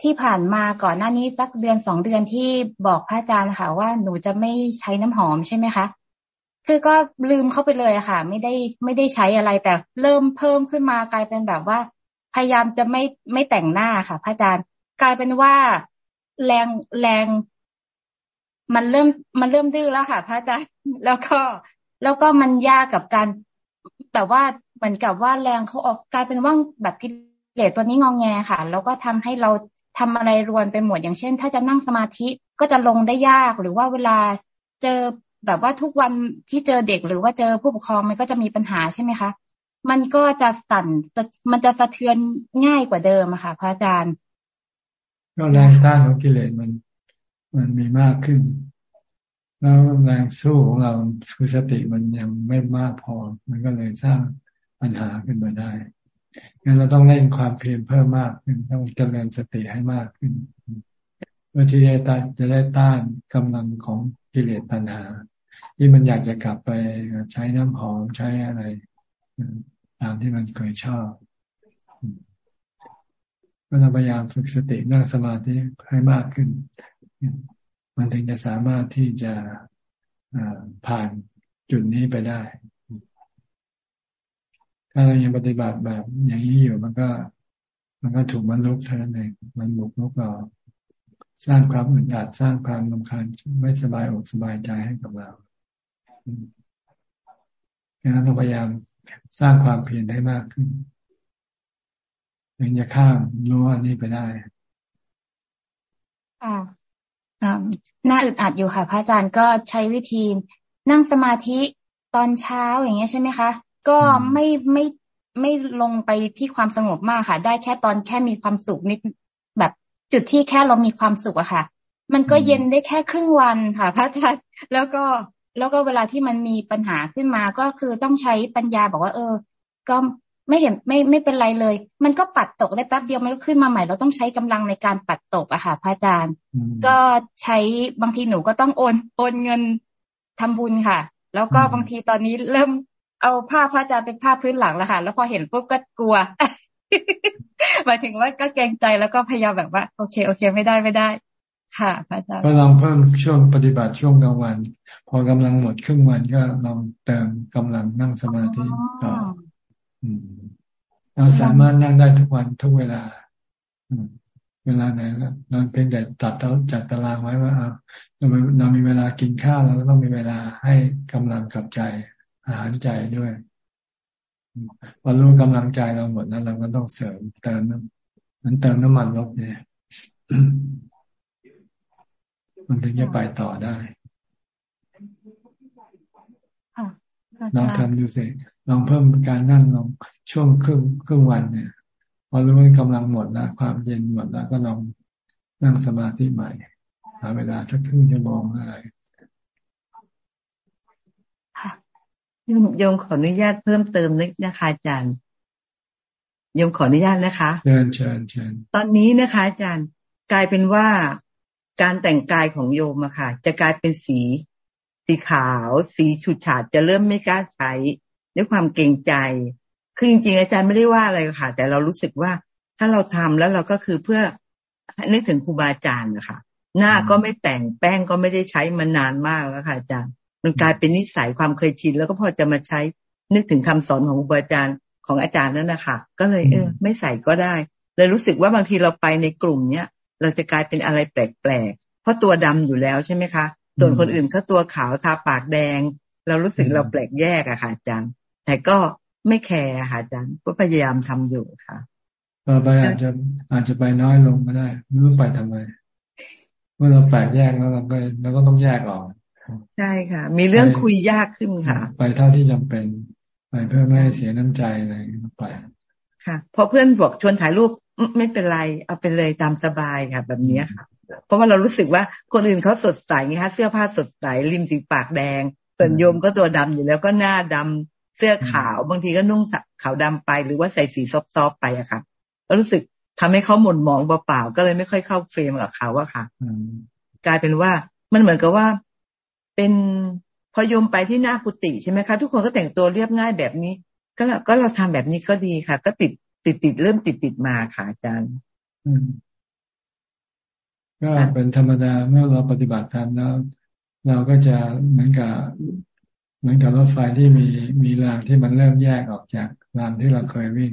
ที่ผ่านมาก่อนหน้านี้สักเดือนสองเดือนที่บอกพระอาจารย์ค่ะ ว่าหนูจะไม่ใช้น้ำหอมใช่ไหมคะคือก็ลืมเข้าไปเลยค่ะ ไม่ได้ไม่ได้ใช้อะไรแต่เริ่มเพิ่มขึ้นมากลายเป็นแบบว่า พยายามจะไม่ไม่แต่งหน้าค่ะ พระอาจารย์ กลายเป็นว่า แรงแรง มันเริ่มมันเริ่มดื้อแล้วค่ะ พระอาจารย์แล้วก็ แล้วก็มันยากกับการแบบว่าเหมือนกับว่าแรงเขาออกกลายเป็นว่าแบบกิเลสตัวนี้งองแงค่ะ แล้วก็ทำให้เราทำอะไรรวนไปหมดอย่างเช่น ถ้าจะนั่งสมาธิก็จะลงได้ยากหรือว่าเวลาเจอแบบว่าทุกวันที่เจอเด็กหรือว่าเจอผู้ปกครองมันก็จะมีปัญหาใช่ไหมคะ มันก็จะสั่นมันจะสะเทือนง่ายกว่าเดิมค่ะ พระอาจารย์ ก็แรงต้านของกิเลสมัน มันมีมากขึ้น แล้วแรงสู้ของเราคือสติมันยังไม่มากพอ มันก็เลยสร้างปัญหาขึ้นมาได้งั้นเราต้องเล่นความเพียรเพิ่มมากขึ้นต้องเจริญสติให้มากขึ้นเพื่อที่จะจะได้ต้านกำลังของกิเลสตัณหา ที่มันอยากจะกลับไปใช้น้ำหอมใช้อะไร ตามที่มันเคยชอบ ก็ต้องพยายามฝึกสตินั่งสมาธิให้มากขึ้น มันถึงจะสามารถที่จะผ่านจุดนี้ไปได้ ถ้าเรายังปฏิบัติแบบ อย่างนี้อยู่มันก็ มันก็ถูกมันลุกเท่านั้นเองมันบุกลุกเราสร้างความอึดอัดสร้างความลำคาญไม่สบายอกสบายใจให้กับเราดังนั้นเราพยายามสร้างความเพียรให้มากขึ้น ถึงจะข้ามรู้ว่านี่ไปได้ค่ะน่าอึดอัดอยู่ค่ะ พระอาจารย์ก็ใช้วิธีนั่งสมาธิตอนเช้าอย่างเงี้ยใช่ไหมคะ ก็ไม่ไม่ไม่ลงไปที่ความสงบมากค่ะ ได้แค่ตอนแค่มีความสุขนิดแบบจุดที่แค่เรามีความสุขอะค่ะ มันก็เย็นได้แค่ครึ่งวันค่ะ พระอาจารย์แล้วก็แล้วก็เวลาที่มันมีปัญหาขึ้นมาก็คือต้องใช้ปัญญาบอกว่า เออ ก็ ไม่เห็นไม่ไม่เป็นไรเลย มันก็ปัดตกได้แป๊บเดียวมันก็ขึ้นมาใหม่ เราต้องใช้กำลังในการปัดตกอะค่ะพระอาจารย์ ก็ใช้บางทีหนูก็ต้องโอนโอนเงินทำบุญค่ะ แล้วก็บางทีตอนนี้เริ่มเอาผ้าพระอาจารย์เป็นผ้าพื้นหลังแล้วค่ะ แล้วพอเห็นปุ๊บก็กลัวหมายถึงว่าก็เกรงใจแล้วก็พยายามแบบว่า โอเคโอเค ไม่ได้ไม่ได้ ค่ะพระอาจารย์ก็ลองเพิ่มช่วงปฏิบัติช่วงกลางวัน พอกำลังหมดครึ่งวันก็ลองเติมกำลังนั่งสมาธิต่อ เราสามารถนั่งได้ทุกวันทุกเวลาเวลาไหนแล้วเราเพียงแต่ตัดจัดตารางไว้ว่าเราเรามีเวลากินข้าวเราก็ต้องมีเวลาให้กำลังกับใจ อาหารใจด้วยพอรู้กำลังใจเราหมดนั้นเราก็ต้องเสริมเติมนั้นเติมน้ำมันรถเนี่ยมันถึงจะไปต่อได้ลองทำดูสิ ลองเพิ่มการนั่งลองช่วงครึ่งครึ่งวันเนี่ยพอรู้ว่ากำลังหมดแล้วความเย็นหมดแล้วก็ลองนั่งสมาธิใหม่หาเวลาสักครึ่งชั่วโมงอะไรโยมขออนุญาตเพิ่มเติมนิดนะคะอาจารย์โยมขออนุญาตนะคะเชิญเชิญเชิญตอนนี้นะคะ อาจารย์กลายเป็นว่าการแต่งกายของโยมอะค่ะ จะกลายเป็นสี สีขาว สีฉูดฉาดจะเริ่มไม่กล้าใช้ ด้วยความเกรงใจ คือจริงๆอาจารย์ไม่ได้ว่าอะไรค่ะ แต่เรารู้สึกว่าถ้าเราทำแล้วเราก็คือเพื่อนึกถึงครูบาอาจารย์นะคะหน้าก็ไม่แต่งแป้งก็ไม่ได้ใช้มานานมากแล้วค่ะอาจารย์ มันกลายเป็นนิสัยความเคยชินแล้วก็พอจะมาใช้นึกถึงคำสอนของครูบาอาจารย์ของอาจารย์นั่นนะคะก็เลยเออ ไม่ใส่ก็ได้เลยรู้สึกว่าบางทีเราไปในกลุ่มเนี้ยเราจะกลายเป็นอะไรแปลกๆเพราะตัวดำอยู่แล้วใช่ไหมคะส่วนคนอื่นเขาตัวขาวทาปากแดง เรารู้สึกเราแปลกแยกอะค่ะอาจารย์ แต่ก็ไม่แคร์ค่ะอาจารย์ก็พยายามทำอยู่ค่ะต่อไปอาจจะอาจจะไปน้อยลงก็ได้ไม่รู้ไปทำไมเมื่อเราแปลกแยกแล้วเราก็เราก็ต้องแยกออก ใช่ค่ะ มีเรื่องคุยยากขึ้นค่ะ ไปเท่าที่จำเป็นไปเพื่อไม่ให้เสียน้ำใจอะไรไปค่ะพอเพื่อนบอกชวนถ่ายรูปไม่เป็นไร เอาไปเลยตามสบายค่ะ แบบนี้ค่ะ เพราะว่าเรารู้สึกว่าคนอื่นเขาสดใสไงคะเสื้อผ้าสดใสริมสีปากแดงส่วนโยมก็ตัวดำอยู่แล้วก็หน้าดำ เสื้อขาว บางทีก็นุ่งขาวดำไป หรือว่าใส่สีซอฟๆไปอะค่ะ ก็รู้สึกทำให้เขาหม่นมองเปล่าๆก็เลยไม่ค่อยเข้าเฟรมกับเขาอะค่ะกลายเป็นว่ามันเหมือนกับว่าเป็นพอโยมไปที่หน้ากุฏิใช่ไหมคะ ทุกคนก็แต่งตัวเรียบง่ายแบบนี้ ก็เราก็เราทำแบบนี้ก็ดีค่ะ ก็ติดติดติดเริ่มติดติดมาค่ะอาจารย์ก็เป็นธรรมดาเมื่อเราปฏิบัติธรรมแล้ว เราก็จะเหมือนกับ เหมือนกับรถไฟที่มีมีรางที่มันเริ่มแยกออกจากรางที่เราเคยวิ่ง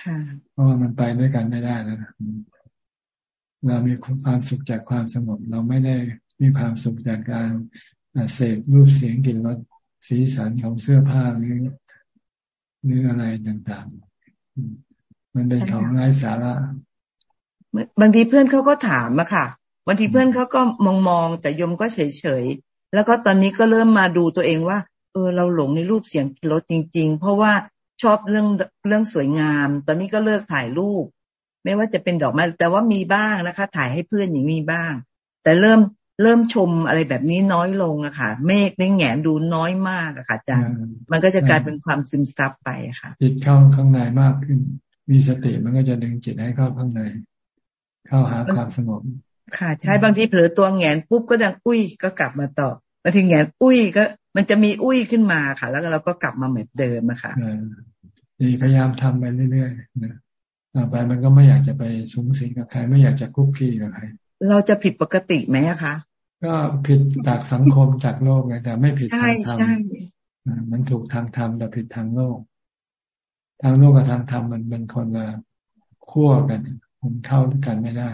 ค่ะเพราะว่ามันไปด้วยกันไม่ได้แล้วเรามีความสุขจากความสงบ เราไม่ได้มีความสุขจากการเสพรูปเสียงกลิ่นรสสีสันของเสื้อผ้าหรือหรืออะไรต่างๆ มันเป็นของไร้สาระบางทีเพื่อนเขาก็ถามอะค่ะบางทีเพื่อนเขาก็มองมองแต่ยมก็เฉยเฉย แล้วก็ตอนนี้ก็เริ่มมาดูตัวเองว่า เออเราหลงในรูปเสียงรถจริง ๆ เพราะว่าชอบเรื่องเรื่องสวยงาม ตอนนี้ก็เลิกถ่ายรูป ไม่ว่าจะเป็นดอกไม้แต่ว่ามีบ้างนะคะ ถ่ายให้เพื่อนอย่างมีบ้าง แต่เริ่มเริ่มชมอะไรแบบนี้น้อยลงอะค่ะ เมฆในแงนดูน้อยมากอะค่ะอาจารย์มันก็จะกลายเป็นความซึมซับไปค่ะ จิตเข้าข้างในมากขึ้น มีสติมันก็จะดึงจิตให้เข้าข้างใน เข้าหาความสงบ ค่ะ ใช่บางทีเผลอตัวแงนปุ๊บก็ดังอุ้ยก็กลับมาต่อบางทีแงนอุ้ยก็มันจะมีอุ้ยขึ้นมาค่ะ แล้วเราก็กลับมาเหมือนเดิมอะค่ะดีพยายามทำไปเรื่อยๆนะต่อไปมันก็ไม่อยากจะไปสูงสิงกับใครไม่อยากจะคุกคีกับใครเราจะผิดปกติไหมคะ ก็ผิดจากสังคมจากโลกไงแต่ไม่ผิดทางธรรมมันถูกทางธรรมแต่ผิดทางโลก ทางโลกกับทางธรรมมันเป็นคนละขั้วกันมันเข้าด้วยกันไม่ได้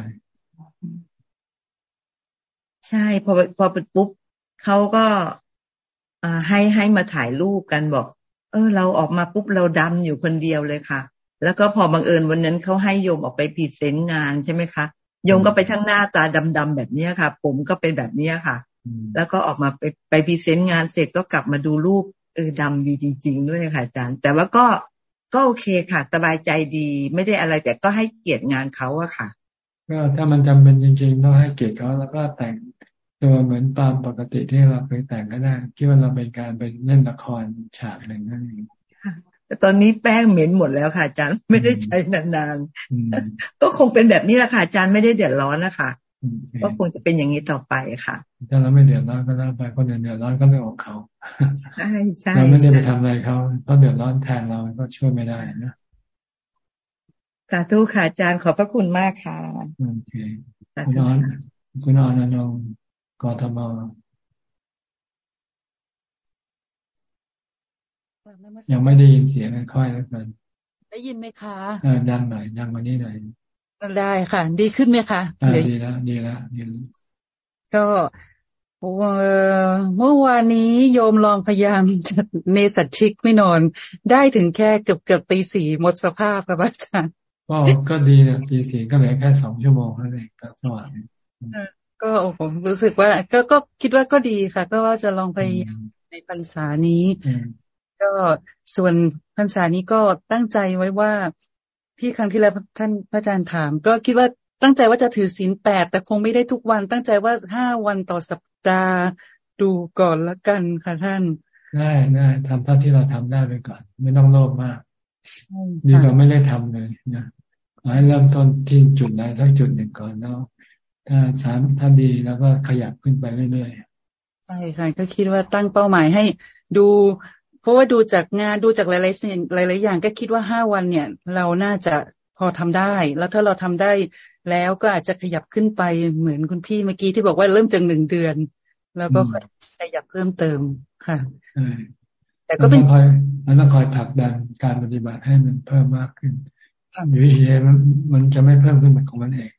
ใช่พอพอเป็นปุ๊บเขาก็อ่าให้ให้มาถ่ายรูปกันบอก เออ เราออกมาปุ๊บเราดำอยู่คนเดียวเลยค่ะ แล้วก็พอบังเอิญวันนั้นเขาให้โยมออกไป present งานใช่ไหมคะโยมก็ไปทั้งหน้าตาดำๆแบบนี้ค่ะ ผมก็เป็นแบบนี้ค่ะ แล้วก็ออกมาไปไป present งานเสร็จก็กลับมาดูรูปเออดำดีจริง ๆ ด้วยค่ะอาจารย์ แต่ว่าก็ก็โอเคค่ะ สบายใจดี ไม่ได้อะไรแต่ก็ให้เกียรติงานเขาอะค่ะ ก็ถ้ามันจำเป็นจริงๆต้องให้เกียรติเขาแล้วก็แต่งตัวเหมือนตามปกติที่เราเคยแต่งก็ได้คิดว่าเราเป็นการไปเล่นละครฉากหนึ่งนั่นเองแต่ตอนนี้แป้งเหม็นหมดแล้วค่ะอาจารย์ไม่ได้ใช้นานๆก็คงเป็นแบบนี้แหละค่ะอาจารย์ไม่ได้เดือดร้อนนะคะก็คงจะเป็นอย่างนี้ต่อไปค่ะถ้าเราไม่เดือดร้อนก็แล้วไปคนอื่นเดือดร้อนก็เรื่องของเขาใช่ใช่เราไม่ได้ไปทำอะไรเขาเขาเดือดร้อนแทนเราก็ช่วยไม่ได้นะ สาธุค่ะอาจารย์ขอบพระคุณมากค่ะโอเคคุณออนคุณออนนงกทมยังไม่ได้ยินเสียงค่อยแล้วกันได้ยินไหมคะเออดังหน่อยดังมานี่หน่อยได้ค่ะ ดีขึ้นไหมคะดีแล้วดีแล้วดีแล้วก็เมื่อวานนี้โยมลองพยายามจะเนสัตชิกไม่นอน ได้ถึงแค่เกือบเกือบตีสี่หมดสภาพครับอาจารย์ ก็ก็ดีนะตีสี่ก็เหลือแค่สองชั่วโมงเท่านั้นก็สว่างก็ผมรู้สึกว่า ก็ก็คิดว่าก็ดีค่ะ ก็ว่าจะลองพยายามในพรรษานี้ ก็ส่วนพรรษานี้ก็ตั้งใจไว้ว่าที่ครั้งที่แล้วท่านพระอาจารย์ถาม ก็คิดว่าตั้งใจว่าจะถือศีลแปดแต่คงไม่ได้ทุกวัน ตั้งใจว่าห้าวันต่อสัปดาห์ดูก่อนละกันค่ะท่านได้ได้ทำเท่าที่เราทำได้ไปก่อน ไม่ต้องโลภมาก ดีกว่าไม่ได้ทำเลยนะคให้เริ่มต้นที่จุดไหนทั้งจุดหนึ่งก่อนเนาะถ้าสามถ้าดีแล้วก็ขยับขึ้นไปเรื่อยๆใช่ค่ะก็คิดว่าตั้งเป้าหมายให้ดูเพราะว่าดูจากงานดูจากหลายๆสิ่งหลาย ๆ อย่างก็คิดว่าห้าวันเนี่ย เราน่าจะพอทำได้ แล้วถ้าเราทำได้แล้วก็อาจจะขยับขึ้นไปเหมือนคุณพี่เมื่อกี้ที่บอกว่าเริ่มจากหนึ่งเดือน แล้วก็ขยับเพิ่มเติมค่ะ แต่ก็เป็นคอยมันต้องคอยผลักดันการปฏิบัติให้มันเพิ่มมากขึ้นอยู่เฉยมันมันจะไม่เพิ่มขึ้นของมันเอง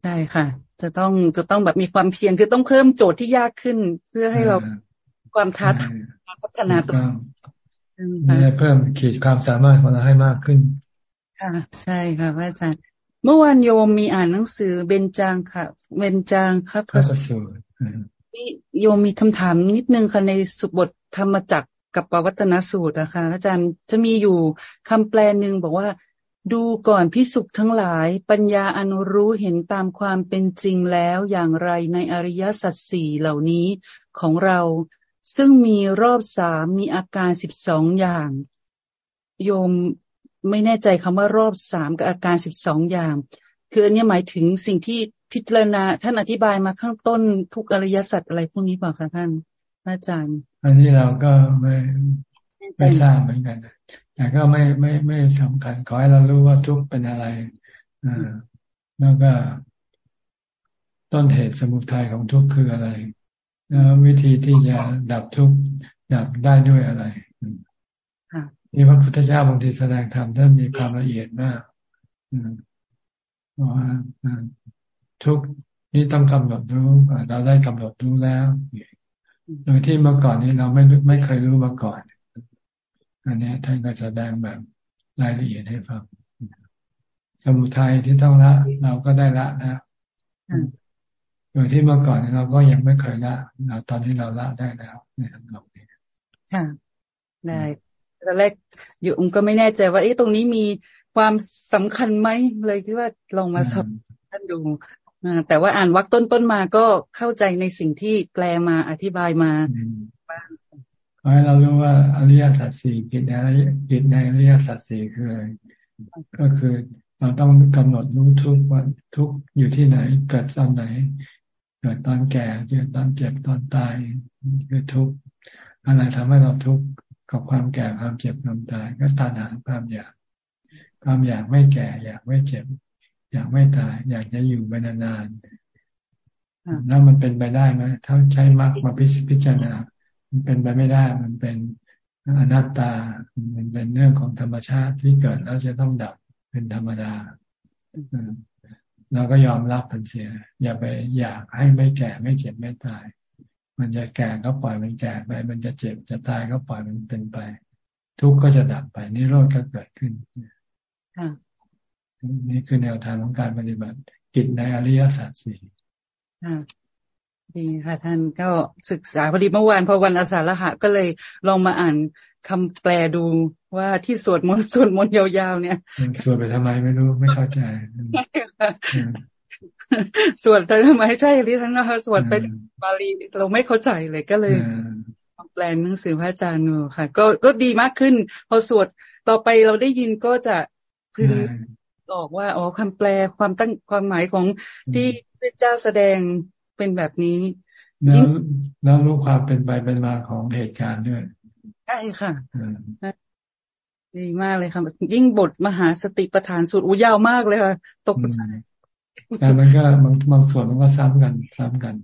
ใช่ค่ะ จะต้องจะต้องแบบมีความเพียรคือต้องเพิ่มโจทย์ที่ยากขึ้น เพื่อให้เราความท้าทายพัฒนาตัวเพิ่มขีดความสามารถของเราให้มากขึ้น ค่ะ ใช่ค่ะพระอาจารย์เมื่อวานโยมมีอ่านหนังสือเบญจางค่ะเบญจางค่ะพระสูตรโยมมีคำถามนิดนึงค่ะในสุบทธรรมจักร กับปวัตนสูตรนะคะอาจารย์จะมีอยู่คำแปลหนึ่งบอกว่า ดูก่อนพิสุขทั้งหลาย ปัญญาอนุรู้เห็นตามความเป็นจริงแล้วอย่างไรในอริยสัจสี่เหล่านี้ของเรา ซึ่งมีรอบสามมีอาการสิบสองอย่าง โยมไม่แน่ใจคำว่ารอบสามกับอาการสิบสองอย่าง คืออันนี้หมายถึงสิ่งที่พิจารณาท่านอธิบายมาข้างต้นทุกอริยสัจอะไรพวกนี้เปล่าคะท่านอาจารย์ อันนี้เราก็ไม่ไม่ทราบเหมือนกันแต่ก็ไม่ไม่ไม่สำคัญขอให้เรารู้ว่าทุกเป็นอะไรอ่าแล้วก็ต้นเหตุสมุทัยของทุกคืออะไรแล้ววิธีที่จะดับทุกดับได้ด้วยอะไรนี่พระพุทธเจ้าบางทีแสดงธรรมท่านมีความละเอียดมากว่าทุกนี่ต้องกำหนดรู้เราได้กำหนดรู้แล้ว โดยที่เมื่อก่อนนี้เราไม่ไม่เคยรู้มาก่อน อันนี้ท่านก็แสดงแบบรายละเอียดให้ฟัง สมุทัยที่ต้องละเราก็ได้ละนะโดยที่เมื่อก่อนเราก็ยังไม่เคยละเราตอนที่เราละได้แล้วในทำนองนี้ค่ะได้ตอนแรกอยู่องค์ก็ไม่แน่ใจว่าเอ๊ะตรงนี้มีความสำคัญไหมเลยคิดว่าลองมาสอบท่านดู แต่ว่าอ่านวักต้นต้นมาก็เข้าใจในสิ่งที่แปลมาอธิบายมาบ้างขอให้เรารู้ว่าอริยสัจสี่กิจในกิจในอริยสัจสี่คืออะไรก็คือเราต้องกำหนดรู้ทุกว่าทุกอยู่ที่ไหน เกิดตอนไหน เกิดตอนแก่เกิดตอนเจ็บตอนตายคือทุกอะไรทำให้เราทุกข์กับความแก่ความเจ็บความตาย ก็ตัณหาความอยาก ความอยากไม่แก่ อยากไม่เจ็บ อยากไม่ตาย อยากจะอยู่ไปนานๆแล้วมันเป็นไปได้ไหมถ้าใช้มากมาพิจารณา มันเป็นไปไม่ได้ มันเป็นอนัตตา มันเป็นเรื่องของธรรมชาติที่เกิดแล้วจะต้องดับเป็นธรรมดาเราก็ยอมรับมันเสีย อย่าไปอยากให้ไม่แก่ไม่เจ็บไม่ตาย มันจะแก่ก็ปล่อยมันแก่ไป มันจะเจ็บจะตายก็ปล่อยมันเป็นไป ทุกข์ก็จะดับไปนิโรธก็เกิดขึ้น นี่คือแนวทางของการปฏิบัติกิจในอริยสัจสี่ดีค่ะท่านก็ศึกษาพอดีเมื่อวานพอวันอาสาฬหะก็เลยลองมาอ่านคำแปลดูว่าที่สวดมนต์สวดมนต์ยาวๆเนี่ยสวดไปทำไมไม่รู้ไม่เข้าใจสวดไปทำไมใช่ที่ท่านนะคะสวดเป็นบาลีเราไม่เข้าใจเลยก็เลยแปลหนังสือพระอาจารย์ค่ะ ก็ก็ดีมากขึ้น พอสวดต่อไปเราได้ยินก็จะพึง บอกว่าอ๋อคำแปลความตั้งความหมายของที่พระเจ้าแสดงเป็นแบบนี้แล้วแล้วรู้ความเป็นไปเป็นมาของเหตุการณ์ด้วยใช่ค่ะดีมากเลยค่ะยิ่งบทมหาสติปัฏฐานสูตรอู้ยาวมากเลยค่ะตกใจแต่มันก็บางบางส่วนมันก็ซ้ำกัน ซ้ำกัน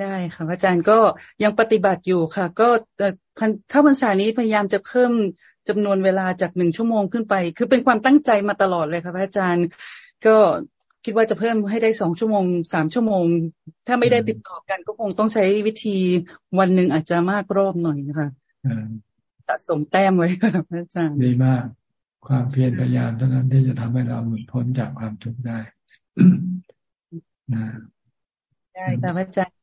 ได้ค่ะอาจารย์ก็ยังปฏิบัติอยู่ค่ะ ก็เข้าพรรษานี้พยายามจะเพิ่ม จำนวนเวลาจากหนึ่งชั่วโมงขึ้นไป คือเป็นความตั้งใจมาตลอดเลยค่ะพระอาจารย์ ก็คิดว่าจะเพิ่มให้ได้สองชั่วโมงสามชั่วโมง ถ้าไม่ได้ติดต่อกันก็คงต้องใช้วิธีวันหนึ่งอาจจะมากรอบหน่อยนะคะสะสมแต้มไว้ค่ะอาจารย์ดีมาก ความเพียรพยายามเท่านั้นที่จะทำให้เราหลุดพ้นจากความทุกข์ได้นะได้ค่ะพระอาจารย์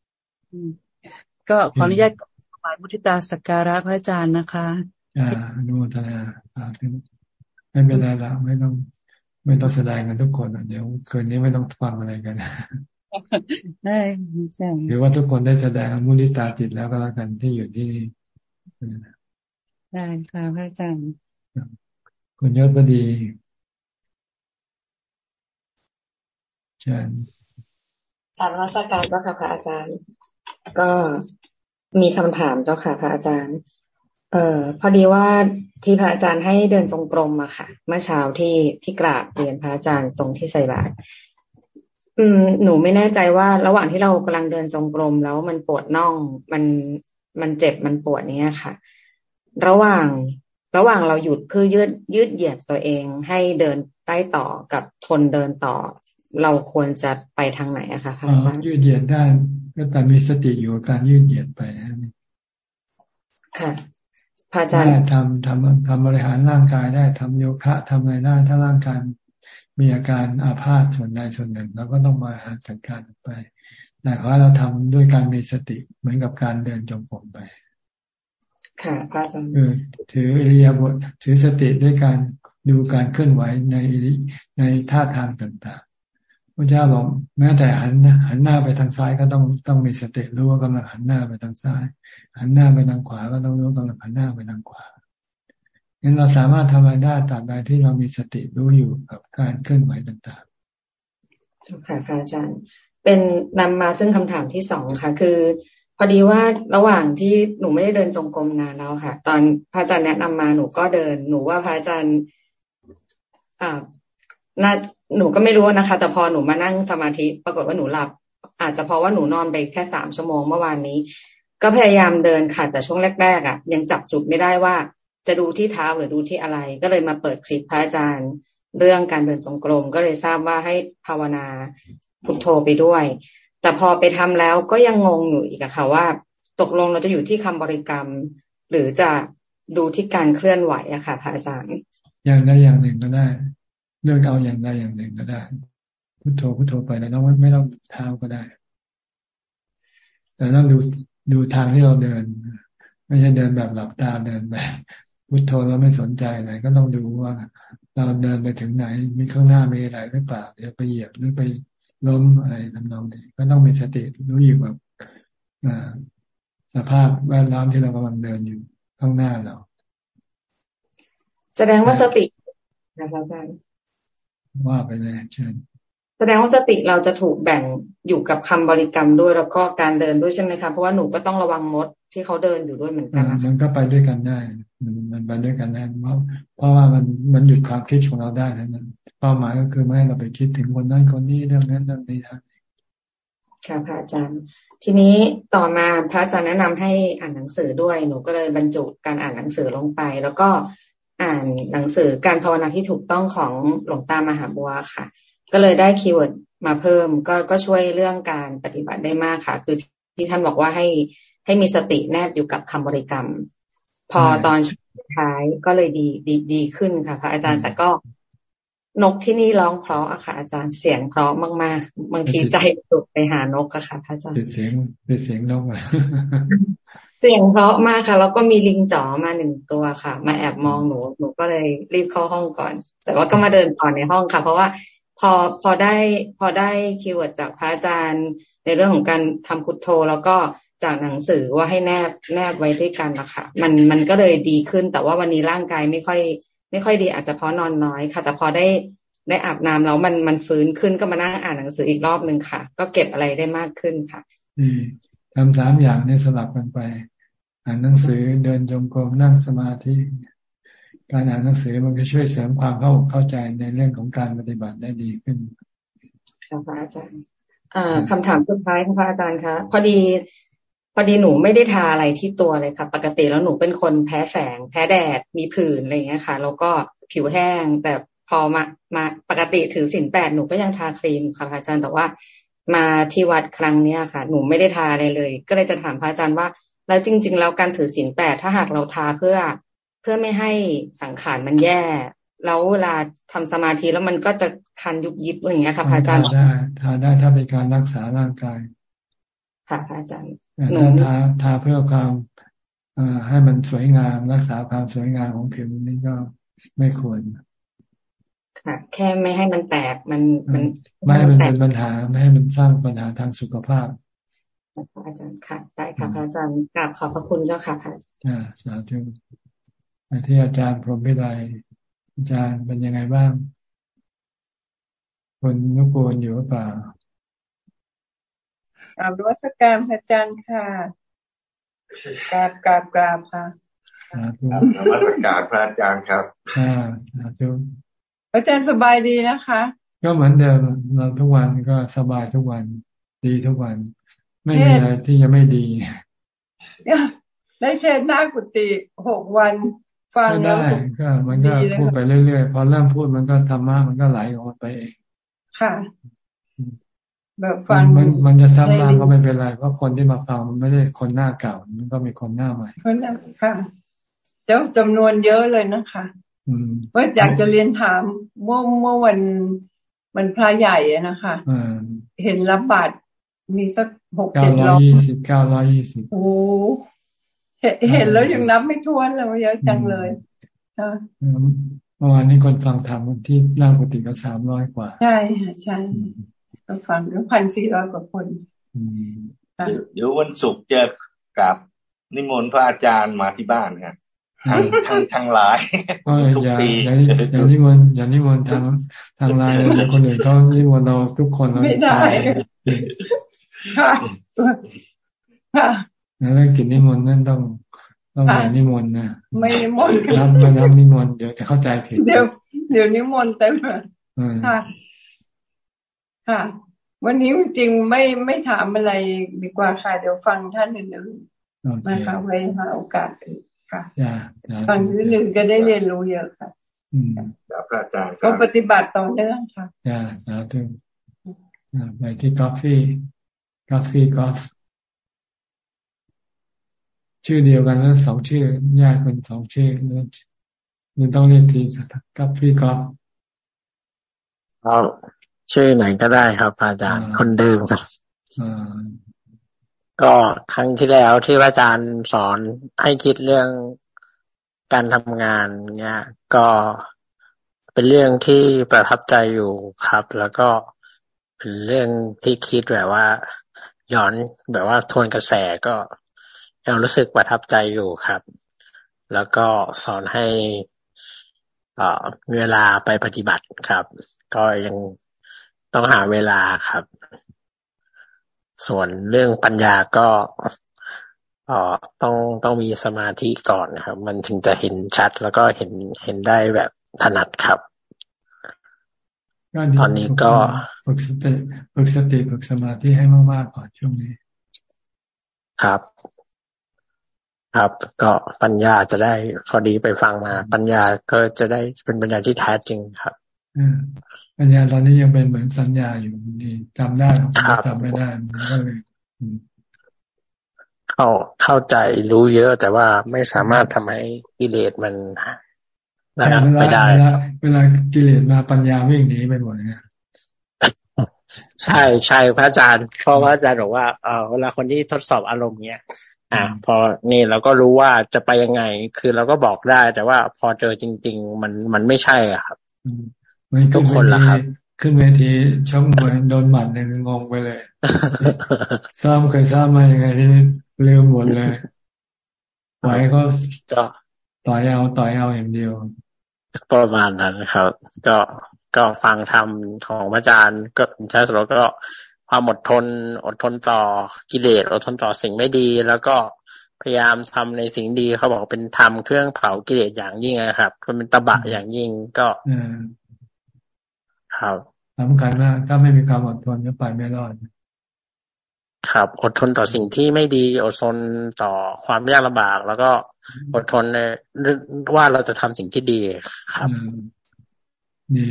ก็ขออนุญาตถวายมุทิตาสักการะพระอาจารย์นะคะ อ่าอนุโมทนาไม่เป็นไรละไม่ต้อง ไม่ต้องแสดงกันทุกคนเดี๋ยวคืนนี้ไม่ต้องฟังอะไรกันได้ใช่หรือว่าทุกคนได้แสดงมุนิตาจิตแล้วก็แล้วกันที่อยู่ที่นี่ได้ค่ะพระอาจารย์คุณยศพดีเชิญการวัสการเจ้าค่ะพระอาจารย์ ก็มีคำถามเจ้าค่ะพระอาจารย์ เอ่อพอดีว่าที่พระอาจารย์ให้เดินจงกรมอะค่ะ เมื่อเช้าที่ที่กราบเรียนพระอาจารย์ตรงที่ใส่บาตรอืม หนูไม่แน่ใจว่าระหว่างที่เรากำลังเดินจงกรมแล้วมันปวดน่องมันมันเจ็บมันปวดเนี้ยค่ะ ระหว่างระหว่างเราหยุดเพื่อยืดยืดเหยียดตัวเอง ให้เดินใต้ต่อกับทนเดินต่อ เราควรจะไปทางไหนอะคะพระอาจารย์ยืดเหยียดได้ก็แต่มีสติอยู่การยืดเหยียดไปค่ะ พระอาจารย์ทำทำทำบริหารร่างกายได้ทำโยคะทำอะไรได้ถ้าร่างกายมีอาการอาพาธส่วนใดส่วนหนึ่งเราก็ต้องมาหาจัดการไปแต่ขอเราทำด้วยการมีสติเหมือนกับการเดินจงกรมไป ค่ะพระอาจารย์ถืออริยบทถือสติด้วยการดูการเคลื่อนไหวในในท่าทางต่างๆพระเจ้าบอกแม้แต่หันหันหน้าไปทางซ้ายก็ต้องต้องมีสติรู้ว่ากำลังหันหน้าไปทางซ้าย หันหน้าไปทางขวาก็ต้องรู้กำลังหันหน้าไปทางขวางั้นเราสามารถทำได้ตาบใดที่เรามีสติรู้อยู่กับการเคลื่อนไหวต่างๆค่ะอาจารย์ เป็นนำมาซึ่งคำถามที่สองค่ะ คือ พอดีว่าระหว่างที่หนูไม่ได้เดินจงกรมนานแล้วค่ะ ตอนพระอาจารย์แนะนำมาหนูก็เดิน หนูว่าพระอาจารย์อ่าน่าหนูก็ไม่รู้นะคะ แต่พอหนูมานั่งสมาธิปรากฏว่าหนูหลับ อาจจะเพราะว่าหนูนอนไปแค่สามชั่วโมงเมื่อวานนี้ ก็พยายามเดินค่ะ แต่ช่วงแรกๆอะ ยังจับจุดไม่ได้ว่า จะดูที่เท้าหรือดูที่อะไร ก็เลยมาเปิดคลิปพระอาจารย์ เรื่องการเดินจงกรมก็เลยทราบว่าให้ภาวนาพุทโธไปด้วย แต่พอไปทำแล้วก็ยังงงอยู่อีกอะค่ะว่า ตกลงเราจะอยู่ที่คำบริกรรม หรือจะดูที่การเคลื่อนไหวอะค่ะพระอาจารย์ อย่างใดอย่างหนึ่งก็ได้เลือกเอาอย่างใดอย่างหนึ่งก็ได้ พุทโธพุทโธไปแล้วต้องไม่ต้องเท้าก็ได้แต่ต้องดู ดูทางที่เราเดิน ไม่ใช่เดินแบบหลับตาเดินแบบพุทโธเราไม่สนใจอะไรก็ต้องดูว่า เราเดินไปถึงไหน มีข้างหน้ามีอะไรหรือเปล่าเดี๋ยวไปเหยียบหรือไปล้มอะไรทำนองนี้ก็ต้องมีสติรู้อยู่กับสภาพแวดล้อมที่เรากำลังเดินอยู่ข้างหน้าเรา แสดงว่าสตินะคะอาจารย์ว่าไปเลยเชิญ แสดงว่าสติเราจะถูกแบ่งอยู่กับคำบริกรรมด้วยแล้วก็การเดินด้วยใช่ไหมคะเพราะว่าหนูก็ต้องระวังมดที่เขาเดินอยู่ด้วยเหมือนกันมันก็ไปด้วยกันได้มันมันไปด้วยกันได้เพราะเพราะว่ามันมันหยุดความคิดของเราได้ทั้งนั้นเป้าหมายก็คือไม่ให้เราไปคิดถึงคนนั้นคนนี้เรื่องนั้นเรื่องนี้ทั้งค่ะพระอาจารย์ ทีนี้ต่อมาพระอาจารย์แนะนำให้อ่านหนังสือด้วยหนูก็เลยบรรจุการอ่านหนังสือลงไป แล้วก็อ่านหนังสือการภาวนาที่ถูกต้องของหลวงตามหาบัวค่ะ ก็เลยได้ keyword มาเพิ่มก็ก็ช่วยเรื่องการปฏิบัติได้มากค่ะ คือที่ท่านบอกว่าให้ให้มีสติแนบอยู่กับคำบริกรรม พอตอนสุดท้ายก็เลยดีดีดีขึ้นค่ะพระอาจารย์แต่ก็นกที่นี่ร้องเพราะอะค่ะ อาจารย์เสียงเพราะมากๆ บางทีใจสุดไปหานกอะค่ะพระอาจารย์เสียงเป็นเสียงนกอะเสียงเพราะมากค่ะ แล้วก็มีลิงจ๋อมาหนึ่งตัวค่ะ มาแอบมองหนูหนูก็เลยรีบเข้าห้องก่อน แต่ว่าก็มาเดินต่อในห้องค่ะ เพราะว่า พอพอได้พอได้คีย์เวิร์ดจากพระอาจารย์ ในเรื่องของการทำพุทโธ แล้วก็จากหนังสือว่าให้แนบแนบไว้ด้วยกันนะคะมันมันก็เลยดีขึ้น แต่ว่าวันนี้ร่างกายไม่ค่อย ไม่ค่อยดีอาจจะเพราะนอนน้อยค่ะ แต่พอได้ได้อาบน้ำแล้วมันมันฟื้นขึ้นก็มานั่งอ่านหนังสืออีกรอบหนึ่งค่ะ ก็เก็บอะไรได้มากขึ้นค่ะ อืมทำสามอย่างนี้สลับกันไป อ่านหนังสือเดินจงกรมนั่งสมาธิ การอ่านหนังสือมันก็ช่วยเสริมความเข้าเข้าใจในเรื่องของการปฏิบัติได้ดีขึ้นค่ะพระอาจารย์คำถามสุดท้ายค่ะพระอาจารย์คะพอดีพอดีหนูไม่ได้ทาอะไรที่ตัวเลยค่ะ ปกติแล้วหนูเป็นคนแพ้แสง แพ้แดดมีผื่นอะไรอย่างเงี้ยค่ะ แล้วก็ผิวแห้งแต่พอมามาปกติถือสินแปดหนูก็ยังทาครีมค่ะพระอาจารย์แต่ว่ามาที่วัดครั้งเนี้ยค่ะ หนูไม่ได้ทาอะไรเลย ก็เลยจะถามพระอาจารย์ว่า แล้วจริง ๆ แล้วการถือสินแปดถ้าหากเราทาเพื่อ พื่อไม่ให้สังขารมันแย่ แล้วเวลาทำสมาธิแล้วมันก็จะคันยุบยิบอะไรอย่างเงี้ยค่ะพระอาจารย์ทาได้ทาได้ถ้าเป็นการรักษาร่างกายค่ะพระอาจารย์หนูทาทาเพื่อความให้มันสวยงามรักษาความสวยงามของผิวนี่ก็ไม่ควรค่ะแค่ไม่ให้มันแตกมันมัน ไม่ให้มันเป็นปัญหาไม่ให้มันสร้างปัญหาทางสุขภาพอาจารย์ค่ะได้ค่ะพระอาจารย์กราบขอบพระคุณเจ้าค่ะค่ะอ่าสาธุ ที่อาจารย์พรหมพิไลอาจารย์เป็นยังไงบ้าง คนนุกูลอยู่หรือเปล่ากราบวัสการพระอาจารย์ค่ะกราบกราบกราบค่ะกราบนมัสการพระอาจารย์ครับอ่าสาธุอาจารย์สบายดีนะคะ ก็เหมือนเดิมเราทุกวันก็สบายทุกวัน ดีทุกวัน ไม่มีอะไรที่จะไม่ดีได้เทศหน้ากุฏิหกวัน ฟังแล้วก็มันก็พูดไปเรื่อยๆพอเริ่มพูดมันก็ธรรมะมันก็ไหลออกไปเองค่ะแบบฟังมันมันจะซ้ำบ้างก็ไม่เป็นไรเพราะคนที่มาฟังมันไม่ได้คนหน้าเก่า มันก็มีคนหน้าใหม่คนหน้าค่ะเจ้าจำนวนเยอะเลยนะคะว่าอยากจะเรียนถามเมื่อเมื่อวันมันพระใหญ่นะคะเห็นรับบาตรมีสักหกเจ็ดร้อยยี่สิบเก้าร้อยยี่สิบโอ้ เห็นแล้วยังนับไม่ถ้วนเลยเยอะจังเลยเมื่อวานนี้คนฟังธรรมที่นั่งปฏิก็สามร้อยกว่า ใช่ค่ะใช่ก็ฟังทั้งพันสี่ร้อยกว่าคนเดี๋ยววันศุกร์จะกลับนิมนต์พระอาจารย์มาที่บ้านครับทางทางทางไลน์ทุกปีอย่างอย่างนิมนต์อย่างนิมนต์ทางทางไลน์แล้วคนอื่นก็นิมนต์เราทุกคนเราไม่ได้ค่ะ ค่ะเรื่องกินนิมนต์นั่นต้องต้องอย่านิมนต์นะไม่นิมนต์รับไม่รับนิมนต์เดี๋ยวจะเข้าใจผิดเดี๋ยวเดี๋ยวนิมนต์เต็มค่ะค่ะ วันนี้จริงไม่ไม่ถามอะไรดีกว่าค่ะ เดี๋ยวฟังท่านอื่นๆนะคะไว้หาโอกาสค่ะฟังอื่นๆก็ได้เรียนรู้เยอะค่ะอืมครับอาจารย์ก็ปฏิบัติต่อเนื่องค่ะจ้าสาธุไปที่กาแฟกาแฟกาแฟ ชื่อเดียวกันแล้วสองชื่อแยกเป็นสองชื่อนี่ต้องเรียกทีกับพี่ก๊อฟเอาชื่อไหนก็ได้ครับอาจารย์คนเดิมครับก็ครั้งที่แล้วที่อาจารย์สอนให้คิดเรื่องการทำงานเนี่ยก็เป็นเรื่องที่ประทับใจอยู่ครับ แล้วก็เป็นเรื่องที่คิดแบบว่า ย้อนแบบว่าทวนกระแสก็ ยังรู้สึกประทับใจอยู่ครับ แล้วก็สอนให้เวลาไปปฏิบัติครับ ก็ยังต้องหาเวลาครับ ส่วนเรื่องปัญญาก็อต้องต้องมีสมาธิก่อนนะครับ มันถึงจะเห็นชัดแล้วก็เห็นเห็นได้แบบถนัดครับ ตอนนี้ก็ฝึกสติฝึกสติฝึกสมาธิให้มากๆก่อนช่วงนี้ ครับ ครับ ก็ปัญญาจะได้พอดีไปฟังมา ปัญญาก็จะได้เป็นปัญญาที่แท้จริงครับปัญญาตอนนี้ยังเป็นเหมือนสัญญาอยู่ดีจำได้จำไม่ได้ก็เลยเข้าเข้าใจรู้เยอะ แต่ว่าไม่สามารถทำให้กิเลสมันระไปได้เวลากิเลสมาปัญญาวิ่งหนีไปหมดเนี่ยใช่ใช่พระอาจารย์เพราะพระอาจารย์บอกว่าเออเวลาคนที่ทดสอบอารมณ์เนี้ย อ่าพอนี่เราก็รู้ว่าจะไปยังไง คือเราก็บอกได้ แต่ว่าพอเจอจริง ๆ มันมันไม่ใช่อะครับทุกคนละครับ ขึ้นเวทีช่องมวยโดนหมัดเนี่ยงงไปเลยซ้อมเคยซ้อมมายังไงที่เร็วหมดเลยปล่อยก็ต่อยเอาต่อยเอาอย่างเดียวประมาณนั้นครับ ก็ก็ฟังธรรมของอาจารย์ก็ใช้สรุปก็ ความอดทน อดทนต่อกิเลสอดทนต่อสิ่งไม่ดี แล้วก็พยายามทำในสิ่งดีเขาบอกเป็นทำเครื่องเผากิเลสอย่างยิ่งนะครับมันเป็นตบะอย่างยิ่งก็ครับสำคัญมากถ้าไม่มีความอดทนก็ไปไม่รอดครับอดทนต่อสิ่งที่ไม่ดี อดทนต่อความยากลำบาก แล้วก็อดทนในว่าเราจะทำสิ่งที่ดีครับดี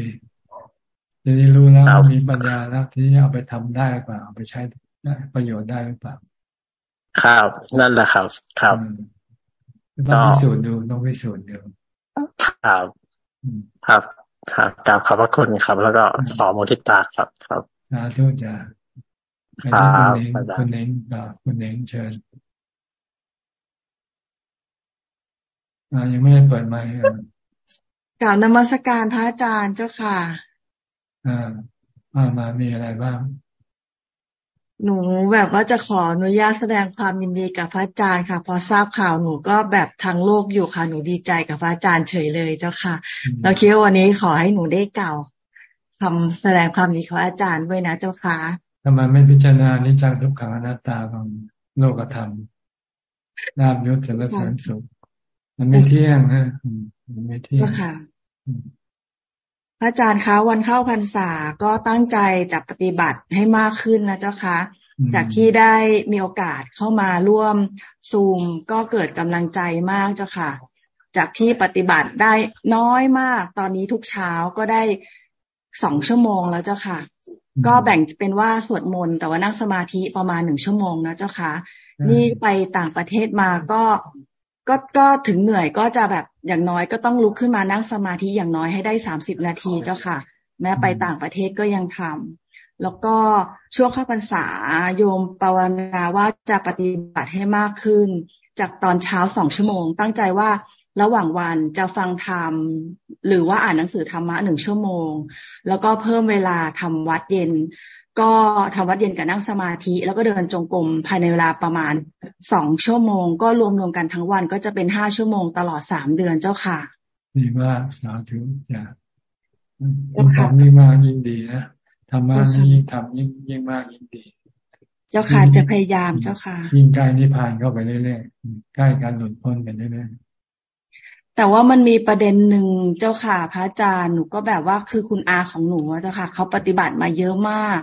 ทีนี้รู้แล้วมีปัญญาแล้วที่เอาไปทำได้หรือเปล่าไปใช้ได้ประโยชน์ได้หรือเปล่าครับนั่นแหละครับครับต้องพิสูจน์ดูต้องพิสูจน์ดูครับครับครับกราบขอบพระคุณครับ แล้วก็ขอโมทิตาครับ ครับสาธุจ้าครับคุณเองคุณเองเชิญยังไม่ได้เปิดไมค์กล่าวนมัสการพระอาจารย์เจ้าค่ะ อ่ามามามีอะไรบ้าง หนูแบบว่าจะขออนุญาตแสดงความยินดีกับพระอาจารย์ค่ะ พอทราบข่าวหนูก็แบบทางโลกอยู่ค่ะ หนูดีใจกับพระอาจารย์เฉยเลยเจ้าค่ะ เราคิดว่าวันนี้ขอให้หนูได้เก่าคำแสดงความดีของอาจารย์ด้วยนะเจ้าค่ะทำไมไม่พิจารณานิจังทุกขังอนัตตาของโลกธรรมลาบยศเสริญสุขมันไม่เที่ยงนะมันไม่เที่ยงค่ะ พระอาจารย์คะวันเข้าพรรษาก็ตั้งใจจะปฏิบัติให้มากขึ้นนะเจ้าคะจากที่ได้มีโอกาสเข้ามาร่วมซูมก็เกิดกำลังใจมากเจ้าค่ะ จากที่ปฏิบัติได้น้อยมาก ตอนนี้ทุกเช้าก็ได้สองชั่วโมงแล้วเจ้าค่ะ ก็แบ่งเป็นว่าสวดมนต์แต่ว่านั่งสมาธิประมาณหนึ่งชั่วโมงนะเจ้าค่ะ นี่ไปต่างประเทศมาก็ก็ก็ถึงเหนื่อยก็จะแบบ อย่างน้อยก็ต้องลุกขึ้นมานั่งสมาธิอย่างน้อยให้ได้สามสิบนาทีเจ้าค่ะ แม้ไปต่างประเทศก็ยังทำแล้วก็ช่วงเข้าพรรษาโยมภาวนาว่าจะปฏิบัติให้มากขึ้น จากตอนเช้าสองชั่วโมง ตั้งใจว่าระหว่างวันจะฟังธรรมหรือว่าอ่านหนังสือธรรมะหนึ่งชั่วโมง แล้วก็เพิ่มเวลาทำวัดเย็น ก็ทำวัดเย็นกับนั่งสมาธิ แล้วก็เดินจงกรมภายในเวลาประมาณสองชั่วโมง ก็รวมรวมกันทั้งวันก็จะเป็นห้าชั่วโมงตลอดสามเดือนเจ้าค่ะดีมากสาธุจ้ะยิ่งทำยิ่งมากยิ่งดีนะทำมากยิ่งทำยิ่งยิ่งมากยิ่งดี เจ้าค่ะจะพยายามเจ้าค่ะ ยิ่งใกล้นิพพานเข้าไปเรื่อยๆใกล้การหลุดพ้นไปเรื่อยๆแต่ว่ามันมีประเด็นหนึ่งเจ้าค่ะ พระอาจารย์หนูก็แบบว่าคือคุณอาของหนูเจ้าค่ะเขาปฏิบัติมาเยอะมาก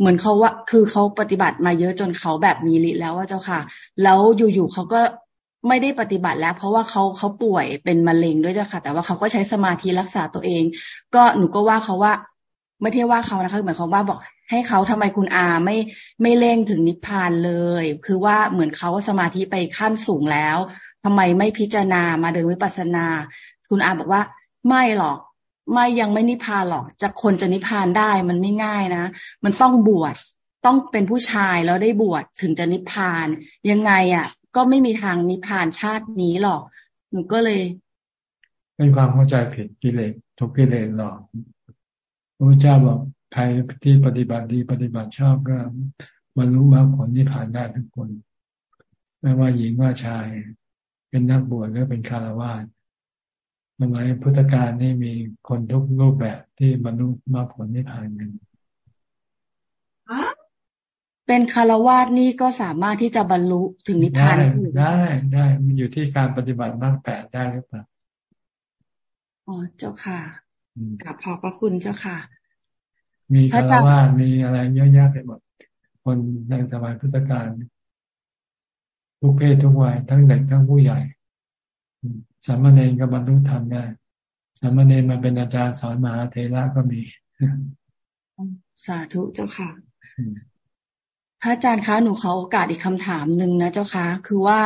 เหมือนเขาว่า คือเขาปฏิบัติมาเยอะจนเขาแบบมีฤทธิ์แล้วว่าเจ้าค่ะ แล้วอยู่ๆเขาก็ไม่ได้ปฏิบัติแล้ว เพราะว่าเขาเขาป่วยเป็นมะเร็งด้วยเจ้าค่ะ แต่ว่าเขาก็ใช้สมาธิรักษาตัวเอง ก็หนูก็ว่าเขาว่า ไม่ใช่ว่าเขานะคะหมายความว่าบอกให้เขาทำไมคุณอาไม่ไม่เร่งถึงนิพพานเลย คือว่าเหมือนเขาสมาธิไปขั้นสูงแล้วทำไมไม่พิจารณามาเดินวิปัสสนา คุณอาบอกว่าไม่หรอก ไม่ยังไม่นิพพานหรอกจะคนจะนิพพานได้มันไม่ง่ายนะ มันต้องบวชต้องเป็นผู้ชายแล้วได้บวชถึงจะนิพพาน ยังไงอะ ก็ไม่มีทางนิพพานชาตินี้หรอกหนูก็เลย เป็นความเข้าใจผิดกิเลสทุกกิเลสหรอกพระพุทธเจ้าบอกใครที่ปฏิบัติดีปฏิบัติชอบก็บรรลุมรรคผลนิพพานได้ทุกคน ไม่ว่าหญิงว่าชาย เป็นนักบวชหรือเป็นคารวะส มัยพุทธกาลนี่มีคนทุกรูปแบบที่บรรลุมรรคผลนิพพานกันเป็นคารวาสนี่ก็สามารถที่จะบรรลุถึงนิพพานได้ได้มันอยู่ที่การปฏิบัติมรรคแปดได้หรือเปล่าอ๋อเจ้าค่ะกับพอพระคุณเจ้าค่ะ มีคารวาสมีอะไรเยอะแยะไปหมด คนในสมัยพุทธกาลทุกเพศทุกวัยทั้งเด็กทั้งผู้ใหญ่ สามเณรก็บรรลุธรรมได้สามเณรมาเป็นอาจารย์สอนมหาเทระก็มี สาธุเจ้าค่ะ พระอาจารย์คะหนูขอโอกาสอีกคำถามหนึ่งนะเจ้าค่ะ คือว่า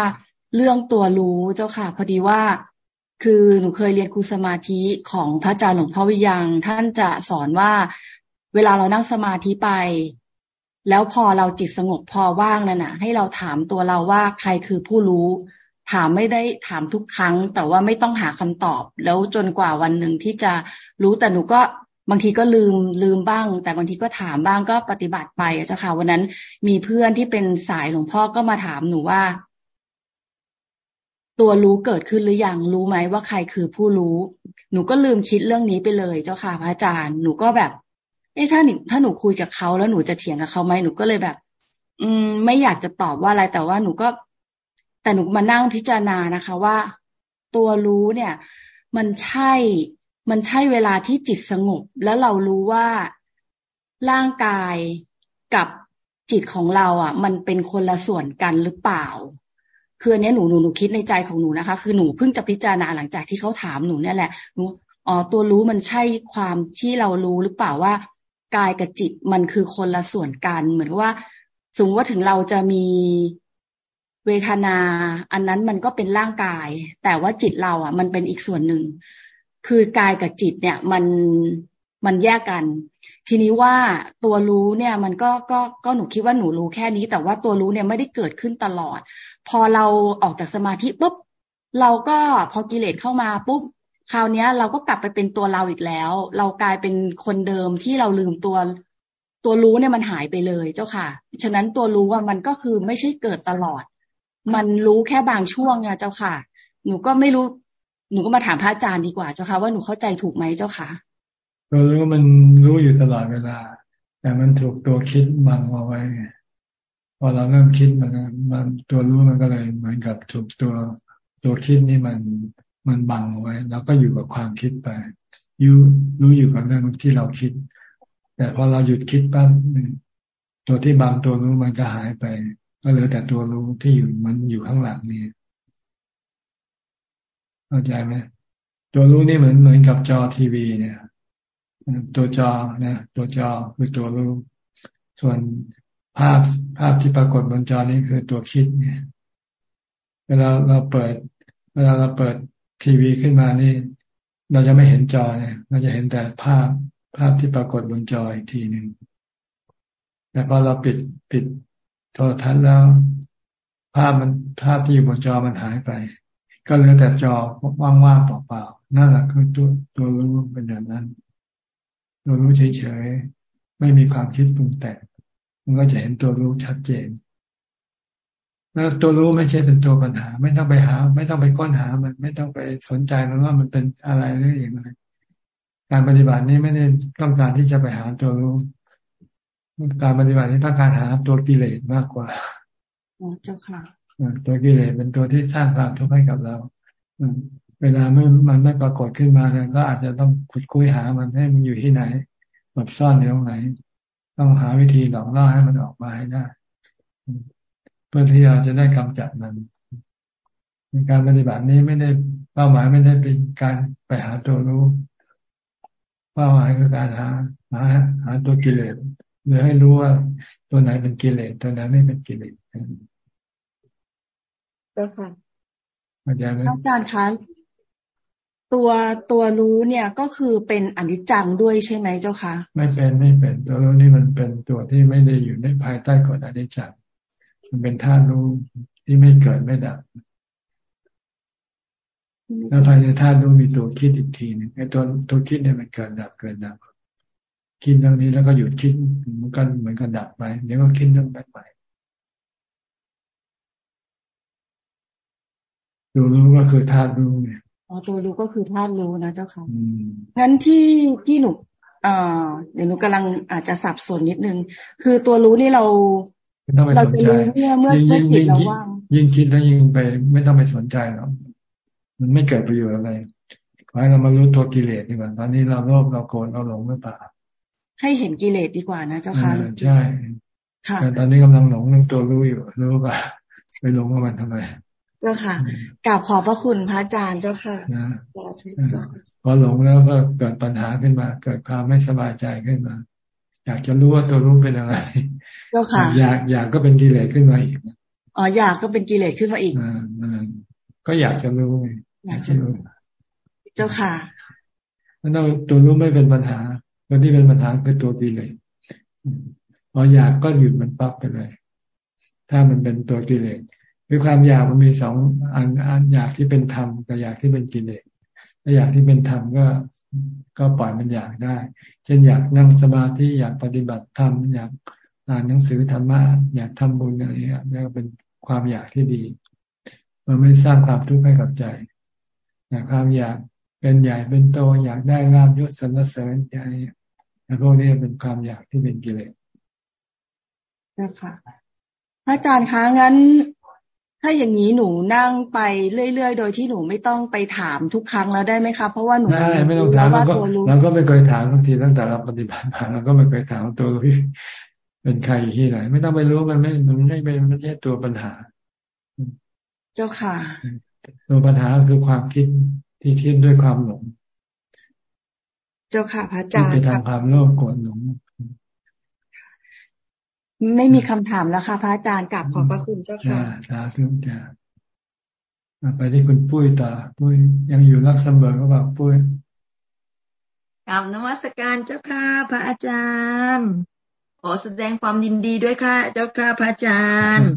เรื่องตัวรู้เจ้าค่ะ พอดีว่าคือหนูเคยเรียนครูสมาธิของพระอาจารย์หลวงพ่อวิยัง ท่านจะสอนว่าเวลาเรานั่งสมาธิไป แล้วพอเราจิตสงบพอว่างนั่นน่ะ ให้เราถามตัวเราว่าใครคือผู้รู้ ถามไม่ได้ถามทุกครั้ง แต่ว่าไม่ต้องหาคำตอบ แล้วจนกว่าวันหนึ่งที่จะรู้แต่หนูก็บางทีก็ลืมลืมบ้าง แต่บางทีก็ถามบ้างก็ปฏิบัติไปเจ้าค่ะวันนั้นมีเพื่อนที่เป็นสายหลวงพ่อก็มาถามหนูว่า ตัวรู้เกิดขึ้นหรือยังรู้ไหมว่าใครคือผู้รู้ หนูก็ลืมคิดเรื่องนี้ไปเลย เจ้าค่ะพระอาจารย์หนูก็แบบเอ๊ะถ้าหนูถ้าหนูคุยกับเขาแล้วหนูจะเถียงกับเขาไหมหนูก็เลยแบบ อืม ไม่อยากจะตอบว่าอะไรแต่ว่าหนูก็ แต่หนูมานั่งพิจารณานะคะว่า ตัวรู้เนี่ย มันใช่มันใช่เวลาที่จิตสงบ แล้วเรารู้ว่าร่างกายกับจิตของเราอะ มันเป็นคนละส่วนกันหรือเปล่า คืออันนี้หนูหนูหนูคิดในใจของหนูนะคะ คือหนูเพิ่งจะพิจารณาหลังจากที่เขาถามหนูเนี่ยแหละหนูอ๋อตัวรู้มันใช่ความที่เรารู้หรือเปล่าว่ากายกับจิตมันคือคนละส่วนกัน เหมือนว่าสมมติว่าถึงเราจะมี เวทนา อันนั้นมันก็เป็นร่างกาย แต่ว่าจิตเราอะ มันเป็นอีกส่วนหนึ่ง คือกายกับจิตเนี่ยมันมันแยกกัน ทีนี้ว่าตัวรู้เนี่ยมันก็ก็ก็หนูคิดว่าหนูรู้แค่นี้ แต่ว่าตัวรู้เนี่ยไม่ได้เกิดขึ้นตลอด พอเราออกจากสมาธิปุ๊บเราก็พอกิเลสเข้ามาปุ๊บคราวนี้เราก็กลับไปเป็นตัวเราอีกแล้ว เรากลายเป็นคนเดิมที่เราลืมตัวตัวรู้เนี่ยมันหายไปเลยเจ้าค่ะ ฉะนั้นตัวรู้ว่ามันก็คือไม่ใช่เกิดตลอด มันรู้แค่บางช่วงเนี่ยเจ้าค่ะ หนูก็ไม่รู้ หนูก็มาถามพระอาจารย์ดีกว่าเจ้าค่ะ ว่าหนูเข้าใจถูกไหมเจ้าค่ะตัวรู้มันรู้อยู่ตลอดเวลา แต่มันถูกตัวคิดบังเอาไว้พอเราเริ่มคิดมันมันตัวรู้มันก็เลยเหมือนกับถูกตัวตัวคิดนี่มันมันบังเอาไว้เราก็อยู่กับความคิดไปยู่รู้อยู่กับเรื่องที่เราคิด แต่พอเราหยุดคิดปั๊บตัวที่บางตัวรู้มันก็หายไป ก็เหลือแต่ตัวรู้ที่อยู่มันอยู่ข้างหลังนี่เข้าใจไหมตัวรู้นี่เหมือนเหมือนกับจอทีวี เนี่ยตัวจอนะตัวจอคือตัวรู้ส่วนภาพภาพที่ปรากฏบนจอนี้คือตัวคิดเนี่ยเวลาเราเปิด เวลาเราเปิดทีวีขึ้นมานี่ เราจะไม่เห็นจอเนี่ยเราจะเห็นแต่ภาพภาพที่ปรากฏบนจออีกทีหนึ่งแต่พอเราปิดปิด โทรทัศน์แล้ว ภาพมันภาพที่อยู่บนจอมันหายไป ก็เหลือแต่จอว่างๆเปล่าๆนั่นแหละคือตัวตัวรู้เป็นอย่างนั้นตัวรู้เฉยๆไม่มีความคิดปรุงแต่งมันก็จะเห็นตัวรู้ชัดเจนแล้วตัวรู้ไม่ใช่เป็นตัวปัญหา ไม่ต้องไปหา ไม่ต้องไปค้นหามันไม่ต้องไปสนใจมันว่ามันเป็นอะไรหรืออย่างไรการปฏิบัตินี้ไม่ได้ต้องการที่จะไปหาตัวรู้ การปฏิบัตินี้ต้องการหาตัวกิเลสมากกว่าเจ้าค่ะตัวกิเลสเป็นตัวที่สร้างความทุกข์ให้กับเราเวลาไม่มันไม่ปรากฏขึ้นมาเนี่ยก็อาจจะต้องขุดคุยหามันให้มันอยู่ที่ไหนแบบซ่อนอยู่ตรงไหน ต้องหาวิธีหลอกล่อให้มันออกมาให้ได้พื่อที่เราจะได้กำจัดมันการปฏิบัตินี้ไม่ได้เป้าหมายไม่ได้เป็นการไปหาตัวรู้ เป้าหมายคือการหาหาหาตัวกิเลส หรือให้รู้ว่าตัวไหนเป็นกิเลสตัวไหนไม่เป็นกิเลสเจ้าค่ะอาจารย์อาจารย์คะตัวตัวรู้เนี่ยก็คือเป็นอนิจจังด้วยใช่ไหมเจ้าคะไม่เป็นไม่เป็นตัวรู้นี่มันเป็นตัวที่ไม่ได้อยู่ในภายใต้กฎอนิจจังมันเป็นธาตุรู้ที่ไม่เกิดไม่ดับแล้วภายในธาตุรู้มีตัวคิดอีกทีนึงไอ้ตัวตัวคิดเนี่ยมันเกิดดับเกิดดับ คิดเรื่องนี้แล้วก็หยุดคิดมันก็เหมือนกันดับไปเดี๋ยวก็คิดเรื่องใหม่ตัวรู้ก็คือธาตุรู้เนี่ยอ๋อตัวรู้ก็คือธาตุรู้นะเจ้าค่ะงั้นที่ที่หนูเอ่อเดี๋ยวหนูกำลังอาจจะสับสนนิดนึง คือตัวรู้นี่เรา เราจะรู้เมื่อเมื่อเมื่อจิตเราว่างยิ่งคิดแล้วยิ่งไป ไม่ต้องไปสนใจหรอกมันไม่เกิดประโยชน์อะไรขอให้เรามารู้ตัวกิเลสดีกว่าตอนนี้เราโลภเราโกรธเราหลงหรือเปล่า ให้เห็นกิเลสดีกว่านะเจ้าค่ะใช่ค่ะแต่ตอนนี้กำลังหลงเรื่องตัวรู้อยู่รู้ป่ะไปหลงกับมันทำไม เจ้าค่ะกราบขอบพระคุณพระอาจารย์เจ้าค่ะนะพอหลงแล้วก็เกิดปัญหาขึ้นมา เกิดความไม่สบายใจขึ้นมา อยากจะรู้ว่าตัวรู้เป็นอะไรเจ้าค่ะอยากอยากก็เป็นกิเลสขึ้นมาอีกอ๋ออยากก็เป็นกิเลสขึ้นมาอีกอ่าก็อยากจะรู้อยากจะรู้ เจ้าค่ะแล้วตัวรู้ไม่เป็นปัญหา ตัวที่เป็นปัญหาคือตัวกิเลสพออยากก็หยุดมันปั๊บไปเลย ถ้ามันเป็นตัวกิเลสคือความอยากมันมีสองอันอันอยากที่เป็นธรรมกับอยากที่เป็นกิเลสถ้าอยากที่เป็นธรรมก็ก็ปล่อยมันอยากได้ เช่นอยากนั่งสมาธิอยากปฏิบัติธรรมอยากอ่านหนังสือธรรมะอยากทำบุญอะไรเงี้ยนี่เป็นความอยากที่ดี มันไม่สร้างความทุกข์ให้กับใจอยากความอยากเป็นใหญ่เป็นโตอยากได้ลาบยศสรรเสริญใจ แล้วพวกนี้เป็นความอยากที่เป็นกิเลสนะคะอาจารย์คะงั้น ถ้าอย่างนี้หนูนั่งไปเรื่อยๆ โดยที่หนูไม่ต้องไปถามทุกครั้งแล้วได้ไหมคะเพราะว่าหนูได้ไม่ต้องถามเราก็เราก็ไม่เคยถามบางทีตั้งแต่เราปฏิบัติมาเราก็ไม่เคยถามตัวพี่เป็นใครอยู่ที่ไหน ไม่ต้องไปรู้มันไม่มันไม่เป็นไม่ใช่ตัวปัญหา เจ้าค่ะ ตัวปัญหาคือความคิดที่คิดด้วยความหลงเจ้าค่ะพระอาจารย์ไปทำความโลภโกรธหลงไม่มีคำถามแล้วค่ะพระอาจารย์กลับขอบพระคุณเจ้าค่ะสาธุจ้าไปที่คุณปุ้ยต่อปุ้ยยังอยู่รักเสมอก็บอกปุ้ยกราบนวัตการเจ้าค่ะ พระอาจารย์ขอแสดงความยินดีด้วยค่ะ เจ้าค่ะพระอาจารย์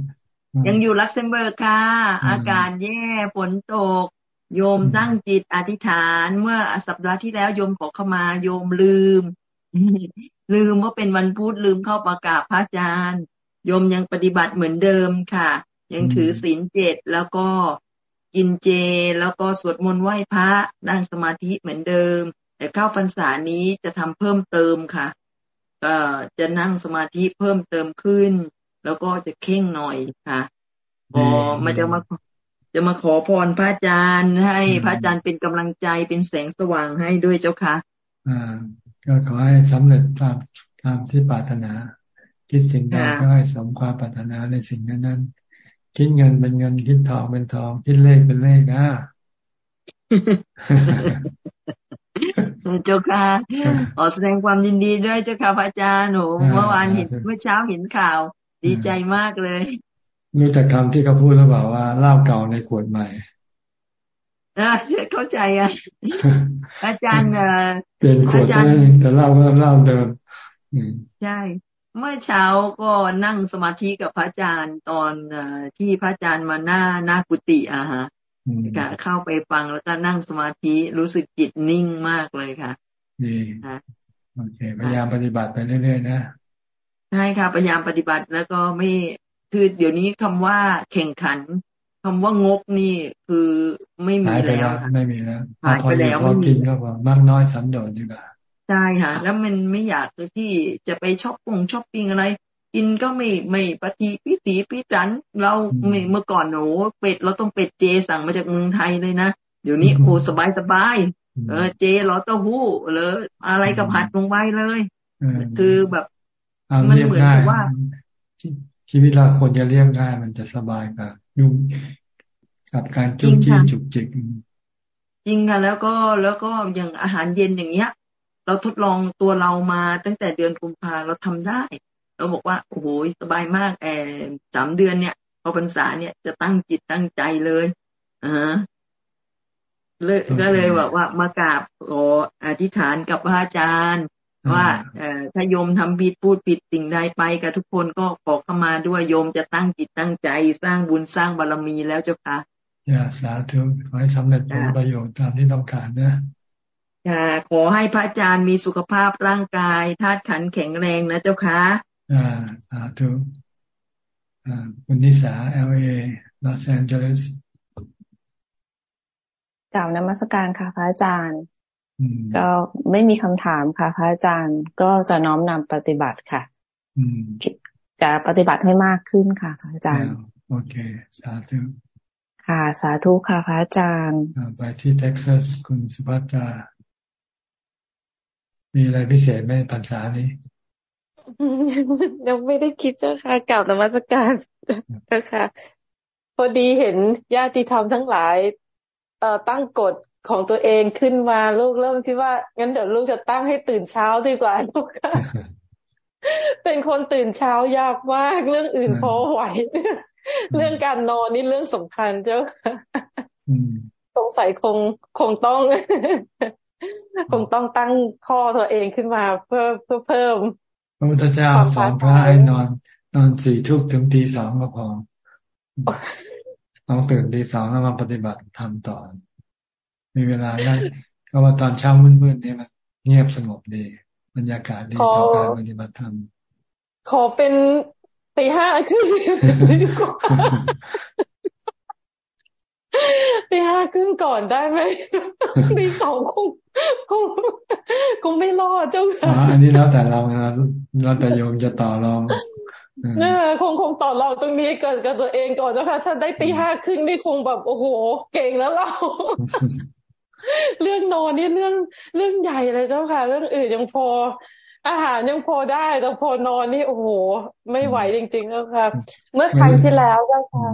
ยังอยู่ลักเซมเบิร์กค่ะ อากาศแย่ฝนตก โยมตั้งจิตอธิษฐานเมื่อสัปดาห์ที่แล้วโยมขอเข้ามาโยมลืม ลืมว่าเป็นวันพุธลืมเข้าประกาศพระอาจารย์โยมยังปฏิบัติเหมือนเดิมค่ะ ยังถือศีลเจ็ดแล้วก็กินเจแล้วก็สวดมนต์ไหว้พระนั่งสมาธิเหมือนเดิม แต่เข้าพรรษานี้จะทำเพิ่มเติมค่ะก็จะนั่งสมาธิเพิ่มเติมขึ้น แล้วก็จะเข่งหน่อยค่ะพอมาจะมา จะมาขอพรพระอาจารย์ ให้พระอาจารย์เป็นกำลังใจเป็นแสงสว่างให้ด้วยเจ้าค่ะอ่าก็ขอให้สำเร็จตามตามที่ปรารถนา คิดสิ่งใดก็ให้สมความปรารถนาในสิ่งนั้นนั้นคิดเงินเป็นเงินคิดทองเป็นทองคิดเลขเป็นเลขนะเจ้าค่ะขอแสดงความยินดีด้วยเจ้าค่ะพระอาจารย์หนูเมื่อวานเห็นเมื่อเช้าเห็นข่าว ดีใจมากเลย รู้จักคำที่เขาพูดแล้วบอกว่าเล่าเก่าในขวดใหม่อ่าเข้าใจอะ อาจารย์เปลี่ยนขวดแต่เล่าก็เล่าเดิมใช่เมื่อเช้าก็นั่งสมาธิกับพระอาจารย์ตอนที่พระอาจารย์มาหน้าหน้ากุฏิอะฮะค่ะเข้าไปฟังแล้วก็นั่งสมาธิรู้สึกจิตนิ่งมากเลยค่ะดีโอเคพยายามปฏิบัติไปเรื่อยๆนะใช่ค่ะพยายามปฏิบัติแล้วก็ไม่ คือเดี๋ยวนี้คำว่าแข่งขันคำว่างกนี่คือไม่มีแล้วไม่มีแล้วหายไปแล้วพอกินก็ว่ามักน้อยสันโดษดีกว่าใช่ค่ะ แล้วมันไม่อยากที่จะไปช้อปปงช้อปปิ้งอะไรกินก็ไม่ไม่ปฏิพิถีพิจันเราไม่เมื่อก่อนหนูเป็ดเราต้องเป็ดเจสั่งมาจากเมืองไทยเลยนะเดี๋ยวนี้โอ้สบายสบายเออเจเราเต้าหู้เลยอะไรกับผัดลงไปเลย คือแบบมันเหมือนกับว่า ชีวิตเราคนจะเลี้ยงง่ายมันจะสบายกว่ายุ่งกับการจุกจี้จุกจิกจริงค่ะแล้วก็แล้วก็อย่างอาหารเย็นอย่างเงี้ย เราทดลองตัวเรามาตั้งแต่เดือนกุมภาเราทำได้เราบอกว่าโอ้โหสบายมากแอสามเดือนเนี่ยพอพรรษาเนี่ยจะตั้งจิตตั้งใจเลยอ่าเลยก็เลยบอกว่ามากราบขออธิษฐานกับพระอาจารย์ ว่าถ้าโยมทำผิดพูดผิดสิ่งใดไปกับทุกคนก็ขอเข้ามาด้วยโยมจะตั้งจิตตั้งใจสร้างบุญสร้างบารมีแล้วเจ้าค่ะอย่าสาธุขอให้สำเร็จผลประโยชน์ตามที่ต้องการนะค่ะขอให้พระอาจารย์มีสุขภาพร่างกายธาตุขันแข็งแรงนะเจ้าค่ะอ่าสาธุอ่าคุณนิสา LA ลอสแอนเจลิสกล่าวนมัสการค่ะพระอาจารย์ ก็ไม่มีคำถามค่ะพระอาจารย์ก็จะน้อมนำปฏิบัติค่ะจะปฏิบัติให้มากขึ้นค่ะพระอาจารย์ โอเค สาธุ ค่ะ สาธุค่ะพระอาจารย์ไปที่เท็กซัสคุณสุภัตรา มีอะไรพิเศษไหมพรรษานี้ยังไม่ได้คิดเจ้าค่ะกล่าวนมัสการเจ้าค่ะ พอดีเห็นญาติธรรมทั้งหลาย เอ่อตั้งกฎ ของตัวเองขึ้นมาลูกเริ่มคิดว่างั้นเดี๋ยวลูกจะตั้งให้ตื่นเช้าดีกว่าลูกค่ะเป็นคนตื่นเช้ายากมากเรื่องอื่นพอไหวเรื่องการนอนนี่เรื่องสำคัญเจ้าค่ะสงสัยคงคงต้อง คงต้องตั้งข้อตัวเองขึ้นมา เพื่อเพื่อเพิ่มพระพุทธเจ้าสอนพระให้นอน นอนสี่ทุ่มถึงตีสองก็พอต้องตื่นตีสองแล้วมาปฏิบัติทำต่อ มีเวลาได้ก็ว่าตอนเช้ามืดๆนี่มันเงียบสงบดีบรรยากาศดีต่อการปฏิบัติธรรมขอเป็นตีห้าขึ้นดีกว่าตีห้าขึ้นก่อนได้ไหมตีสองคงคงคงไม่รอดเจ้าค่ะอันนี้แล้วแต่เรานะเราแต่โยมจะต่อรองเนี่ยคงคงต่อรองตรงนี้ก่อนกับตัวเองก่อนนะคะถ้าได้ตีห้าขึ้นนี่คงแบบโอ้โห เก่งแล้วเรา เรื่องนอนนี่เรื่องเรื่องใหญ่เลยเจ้าค่ะ เรื่องอื่นยังพอ อาหารยังพอได้แต่พอนอนนี่โอ้โห ไม่ไหวจริงๆแล้วค่ะ เมื่อครั้งที่แล้วเจ้าค่ะ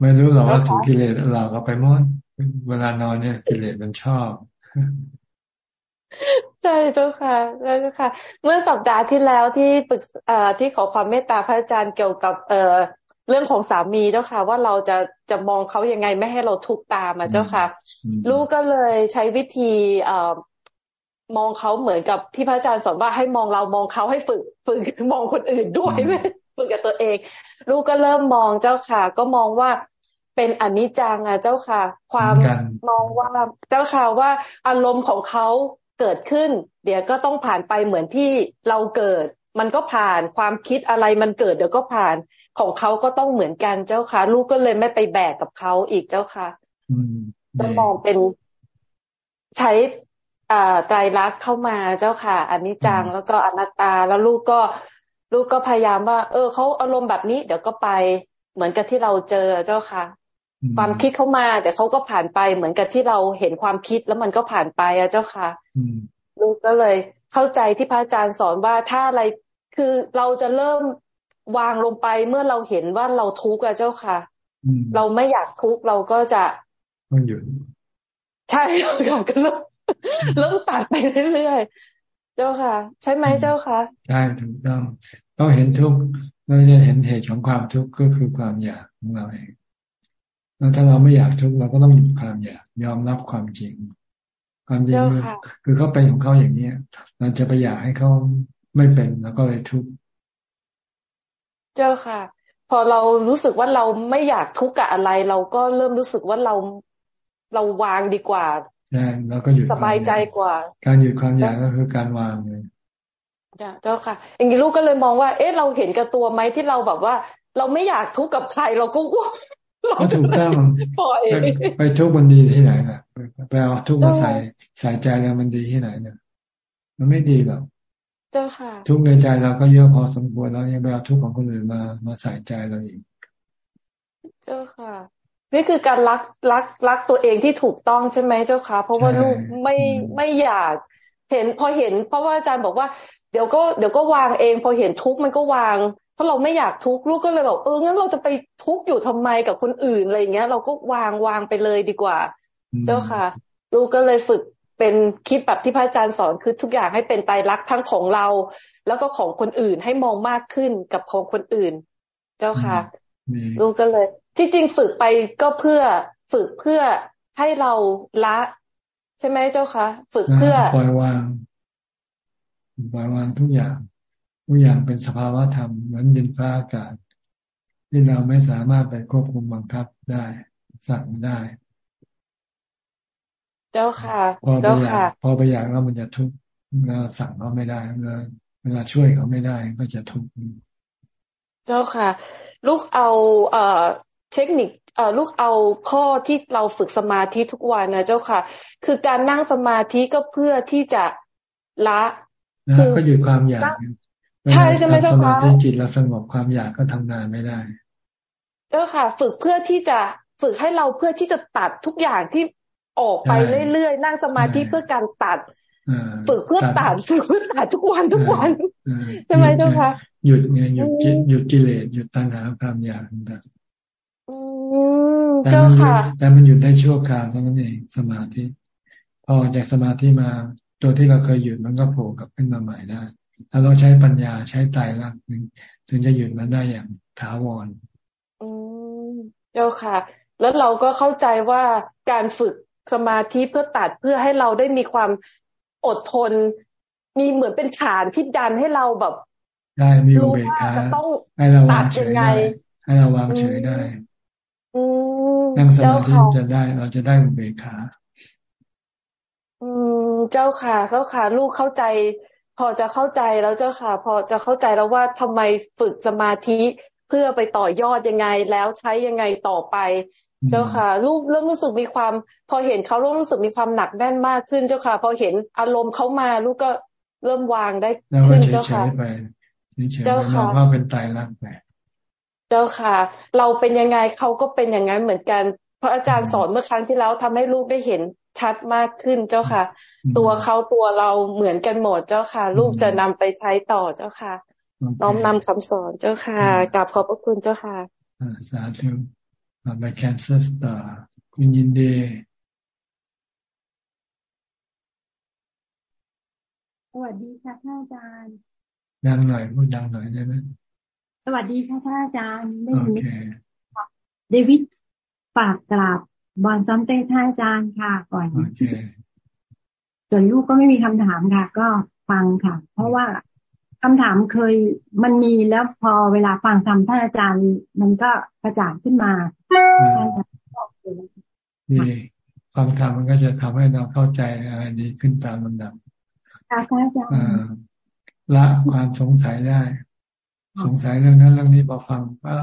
ไม่รู้หรอกว่าถูกกิเลสเราก็ไปมดเวลานอนเนี่ยกิเลสมันชอบใช่เจ้าค่ะใช่เจ้าค่ะ เมื่อสัปดาห์ที่แล้วที่ปรึกเอ่อที่ขอความเมตตาพระอาจารย์เกี่ยวกับ เอ่อ เรื่องของสามีเจ้าค่ะ ว่าเราจะจะมองเขายังไงไม่ให้เราทุกตามอะเจ้าค่ะ ลูกก็เลยใช้วิธีเอ่อมองเขาเหมือนกับที่พระอาจารย์สอนว่าให้มองเรามองเขาให้ฝึกฝึกมองคนอื่นด้วยไม่ฝึกกับตัวเอง ลูกก็เริ่มมองเจ้าค่ะ ก็มองว่าเป็นอนิจจังอะเจ้าค่ะ ความมองว่าเจ้าค่ะว่าอารมณ์ของเขาเกิดขึ้น เดี๋ยวก็ต้องผ่านไปเหมือนที่เราเกิด มันก็ผ่านความคิดอะไรมันเกิดเดี๋ยวก็ผ่าน ของเขาก็ต้องเหมือนกันเจ้าค่ะ ลูกก็เลยไม่ไปแบกกับเขาอีกเจ้าค่ะจะมองเป็นใช้อ่าไตรลักษณ์เข้ามาเจ้าค่ะอันนี้จังแล้วก็อนัตตา แล้วลูกก็ ลูกก็พยายามว่า เออเขาอารมณ์แบบนี้ เดี๋ยวก็ไปเหมือนกับที่เราเจอเจ้าค่ะ ความคิดเข้ามาแต่เขาก็ผ่านไปเหมือนกับที่เราเห็นความคิดแล้วมันก็ผ่านไปอะเจ้าค่ะลูกก็เลย เข้าใจที่พระอาจารย์สอนว่าถ้าอะไรคือเราจะเริ่ม วางลงไปเมื่อเราเห็นว่าเราทุกข์อะเจ้าค่ะ เราไม่อยากทุกข์เราก็จะมันหยุดใช่เจ้าค่ะก็เริ่มเริ่มตัดไปเรื่อยๆเจ้าค่ะ ใช่ไหมเจ้าค่ะใช่ถูกต้องต้องเห็นทุกข์เราจะเห็นเหตุของความทุกข์ก็คือความอยากของเราเองแล้วถ้าเราไม่อยากทุกข์เราก็ต้องหยุดความอยากยอมรับความจริง ความจริงคือเขาเป็นของเขาอย่างเนี้ยเราจะไปอยากให้เขาไม่เป็นแล้วก็เลยทุกข์ เจ้าค่ะ พอเรารู้สึกว่าเราไม่อยากทุกข์กับอะไร เราก็เริ่มรู้สึกว่าเราเราวางดีกว่าใช่เราก็หยุดสบายใจกว่า การหยุดความอยากก็คือการวางเลยเจ้าค่ะ อย่างนี้ลูกก็เลยมองว่า เอ๊ะเราเห็นกับตัวไหมที่เราแบบว่า เราไม่อยากทุกข์กับใครเราก็ว่าก็ถูกต้องไปทุกข์มันดีที่ไหนน่ะไปเอาทุกข์มาใส่ใส่ใจแล้วมันดีที่ไหนเนี่ยมันไม่ดีหรอก เจ้าค่ะ ทุกในใจเราก็เยอะพอสมควรแล้วยังไปเอาทุกของคนอื่นมามาใส่ใจเราอีก เจ้าค่ะ นี่คือการรักรักรักตัวเองที่ถูกต้องใช่ไหมเจ้าค่ะ เพราะว่าลูกไม่ไม่อยากเห็นพอเห็น เพราะว่าอาจารย์บอกว่าเดี๋ยวก็เดี๋ยวก็วางเอง พอเห็นทุกมันก็วางเพราะเราไม่อยากทุกลูกก็เลยบอกเอองั้นเราจะไปทุกอยู่ทำไมกับคนอื่นอะไรเงี้ย เราก็วางวางไปเลยดีกว่า เจ้าค่ะ ลูกก็เลยฝึก เป็นคิดแบบที่พระอาจารย์สอนคือทุกอย่างให้เป็นไตรลักษณ์ทั้งของเรา แล้วก็ของคนอื่นให้มองมากขึ้นกับของคนอื่น เจ้าค่ะลูกก็เลย ที่จริงฝึกไปก็เพื่อฝึกเพื่อให้เราละ ใช่ไหมเจ้าคะฝึกเพื่อปล่อยวางปล่อยวางทุกอย่างทุกอย่างเป็นสภาวะธรรมเหมือนดินฟ้าอากาศ ที่เราไม่สามารถไปควบคุมบังคับได้ สั่งได้ เจ้าค่ะ เจ้าค่ะ พอไปอยากแล้วมันจะทุกข์เราสั่งเขาไม่ได้เวลาช่วยเขาไม่ได้ก็จะทุกข์เจ้าค่ะ ลูกเอาเอ่อเทคนิคเอ่อลูกเอาข้อที่เราฝึกสมาธิทุกวันนะเจ้าค่ะ คือการนั่งสมาธิก็เพื่อที่จะละคือก็หยุดความอยากใช่ใช่ไหมเจ้าค่ะสมาธิจิตเราสงบความอยากก็ทำงานไม่ได้ เจ้าค่ะ ฝึกเพื่อที่จะฝึกให้เราเพื่อที่จะตัดทุกอย่างที่ ออกไปเรื่อยๆ นั่งสมาธิเพื่อการตัดฝึกเพื่อตัดฝึกเพื่อตัดทุกวันทุกวันใช่ไหมเจ้าคะหยุดไงหยุดจิตหยุดกิเลสหยุดตัณหาความอยากต่างเจ้าค่ะแต่มันหยุดได้ชั่วคราวเท่านั้นเองสมาธิ พอจากสมาธิมาตัวที่เราเคยหยุดมันก็โผล่กลับขึ้นมาใหม่ได้ถ้าเราใช้ปัญญาใช้ไตรลักษณ์ถึงจะหยุดมันได้อย่างถาวรอืมเจ้าค่ะ แล้วเราก็เข้าใจว่าการฝึก สมาธิเพื่อตัดเพื่อให้เราได้มีความอดทน มีเหมือนเป็นฐานที่ดันให้เราแบบ ได้มีอุเบกขาให้เราวางเฉยได้ให้เราวางเฉยได้นั่งสมาธิจะได้ เราจะได้อุเบกขาอืมเจ้าค่ะเจ้าค่ะ ลูกเข้าใจ พอจะเข้าใจแล้วเจ้าค่ะ พอจะเข้าใจแล้วว่าทำไมฝึกสมาธิเพื่อไปต่อยอดยังไงแล้วใช้ยังไงต่อไป เจ้าค่ะลูกเริ่มรู้สึกมีความ พอเห็นเขาเริ่มรู้สึกมีความหนักแน่นมากขึ้นเจ้าค่ะ พอเห็นอารมณ์เขามาลูกก็เริ่มวางได้ขึ้นเจ้าค่ะเจ้าค่ะว่าเป็นตายรักไปเจ้าค่ะ เราเป็นยังไงเขาก็เป็นอย่างนั้นเหมือนกัน เพราะอาจารย์สอนเมื่อครั้งที่แล้วทำให้ลูกได้เห็นชัดมากขึ้นเจ้าค่ะ ตัวเขาตัวเราเหมือนกันหมดเจ้าค่ะ ลูกจะนำไปใช้ต่อเจ้าค่ะ น้อมนำคำสอนเจ้าค่ะกราบขอบพระคุณเจ้าค่ะสาธุ ไปแคนซัสต่อคุณยินดีสวัสดีค่ะท่านอาจารย์ ดังหน่อยพูดดังหน่อยได้ไหมสวัสดีค่ะท่านอาจารย์ได้ยินเดวิดฝากกราบบอลซ้อมเต้ท่านอาจารย์ค่ะ ก่อนส่วนลูกก็ไม่มีคำถามค่ะ ก็ฟังค่ะ เพราะว่า คำถามเคยมันมีแล้วพอเวลาฟังธรรมท่านอาจารย์ มันก็กระจ่างขึ้นมาดีความธรรมมันก็จะทำให้เราเข้าใจอะไรดีขึ้นตามลำดับค่ะอาจารย์ละความสงสัยได้ สงสัยเรื่องนั้นเรื่องนี้พอฟังก็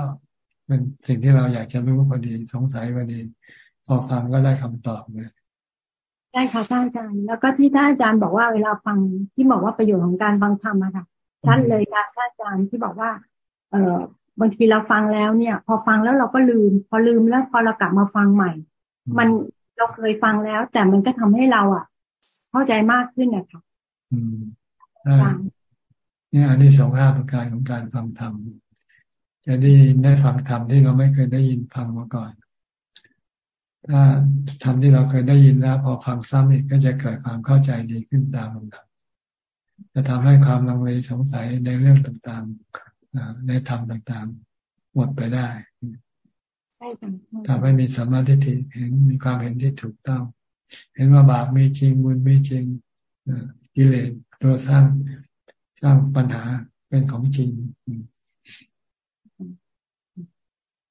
เป็นสิ่งที่เราอยากจะรู้พอดี สงสัยพอดี พอฟังก็ได้คำตอบเลยได้ค่ะท่านอาจารย์ แล้วก็ที่ท่านอาจารย์บอกว่าเวลาฟังที่บอกว่าประโยชน์ของการฟังธรรมอะค่ะ ท่านเลยค่ะท่านอาจารย์ที่บอกว่า เออบางทีเราฟังแล้วเนี่ย พอฟังแล้วเราก็ลืม พอลืมแล้วพอเรากลับมาฟังใหม่ มันเราเคยฟังแล้ว แต่มันก็ทำให้เราอะ เข้าใจมากขึ้นนะคะอืมนี่อันนี้สองห้าประการของการฟังธรรมจะได้ได้ฟังธรรมที่เราไม่เคยได้ยินฟังมาก่อน ถ้าธรรมที่เราเคยได้ยินแล้ว พอฟังซ้ำอีกก็จะเกิดความเข้าใจดีขึ้นตามลำดับ จะทำให้ความลังเลสงสัยในเรื่องต่างๆในธรรมต่างๆหมดไปได้ทำให้มีสมาธิเห็นมีความเห็นที่ถูกต้อง เห็นว่าบาปมีจริงบุญมีจริงกิเลสตัวสร้างสร้างปัญหาเป็นของจริง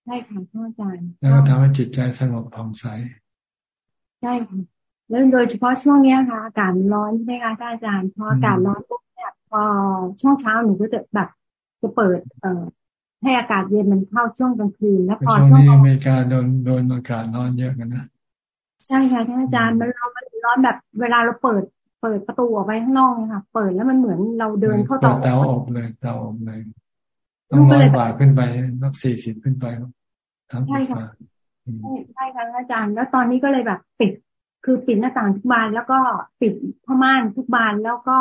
ใช่ค่ะท่านอาจารย์แล้วก็ทำให้จิตใจสงบผ่องใสใช่ค่ะ แล้วโดยเฉพาะช่วงนี้ค่ะอากาศร้อนใช่ไหมคะอาจารย์พออากาศร้อนปุ๊บเนี่ยพอช่วงเช้าหนูก็จะแบบจะเปิด เอ่อให้อากาศเย็นมันเข้าช่วงกลางคืน แล้วพอช่วงนี้อเมริกาโดนโดนอากาศร้อนเยอะกันนะใช่ค่ะท่านอาจารย์มันร้อนมันร้อนแบบเวลาเราเปิดเปิดประตูออกไปข้างนอกค่ะ เปิดแล้วมันเหมือนเราเดินเข้าเตาเตาอบเลยเตาอบเลยต้องร้อยกว่าขึ้นไปนักสี่สิบขึ้นไปทั้งใช่ค่ะใช่ค่ะอาจารย์ แล้วตอนนี้ก็เลยแบบปิด คือปิดหน้าต่างทุกบานแล้วก็ปิดผ้าม่านทุกบานแล้วก็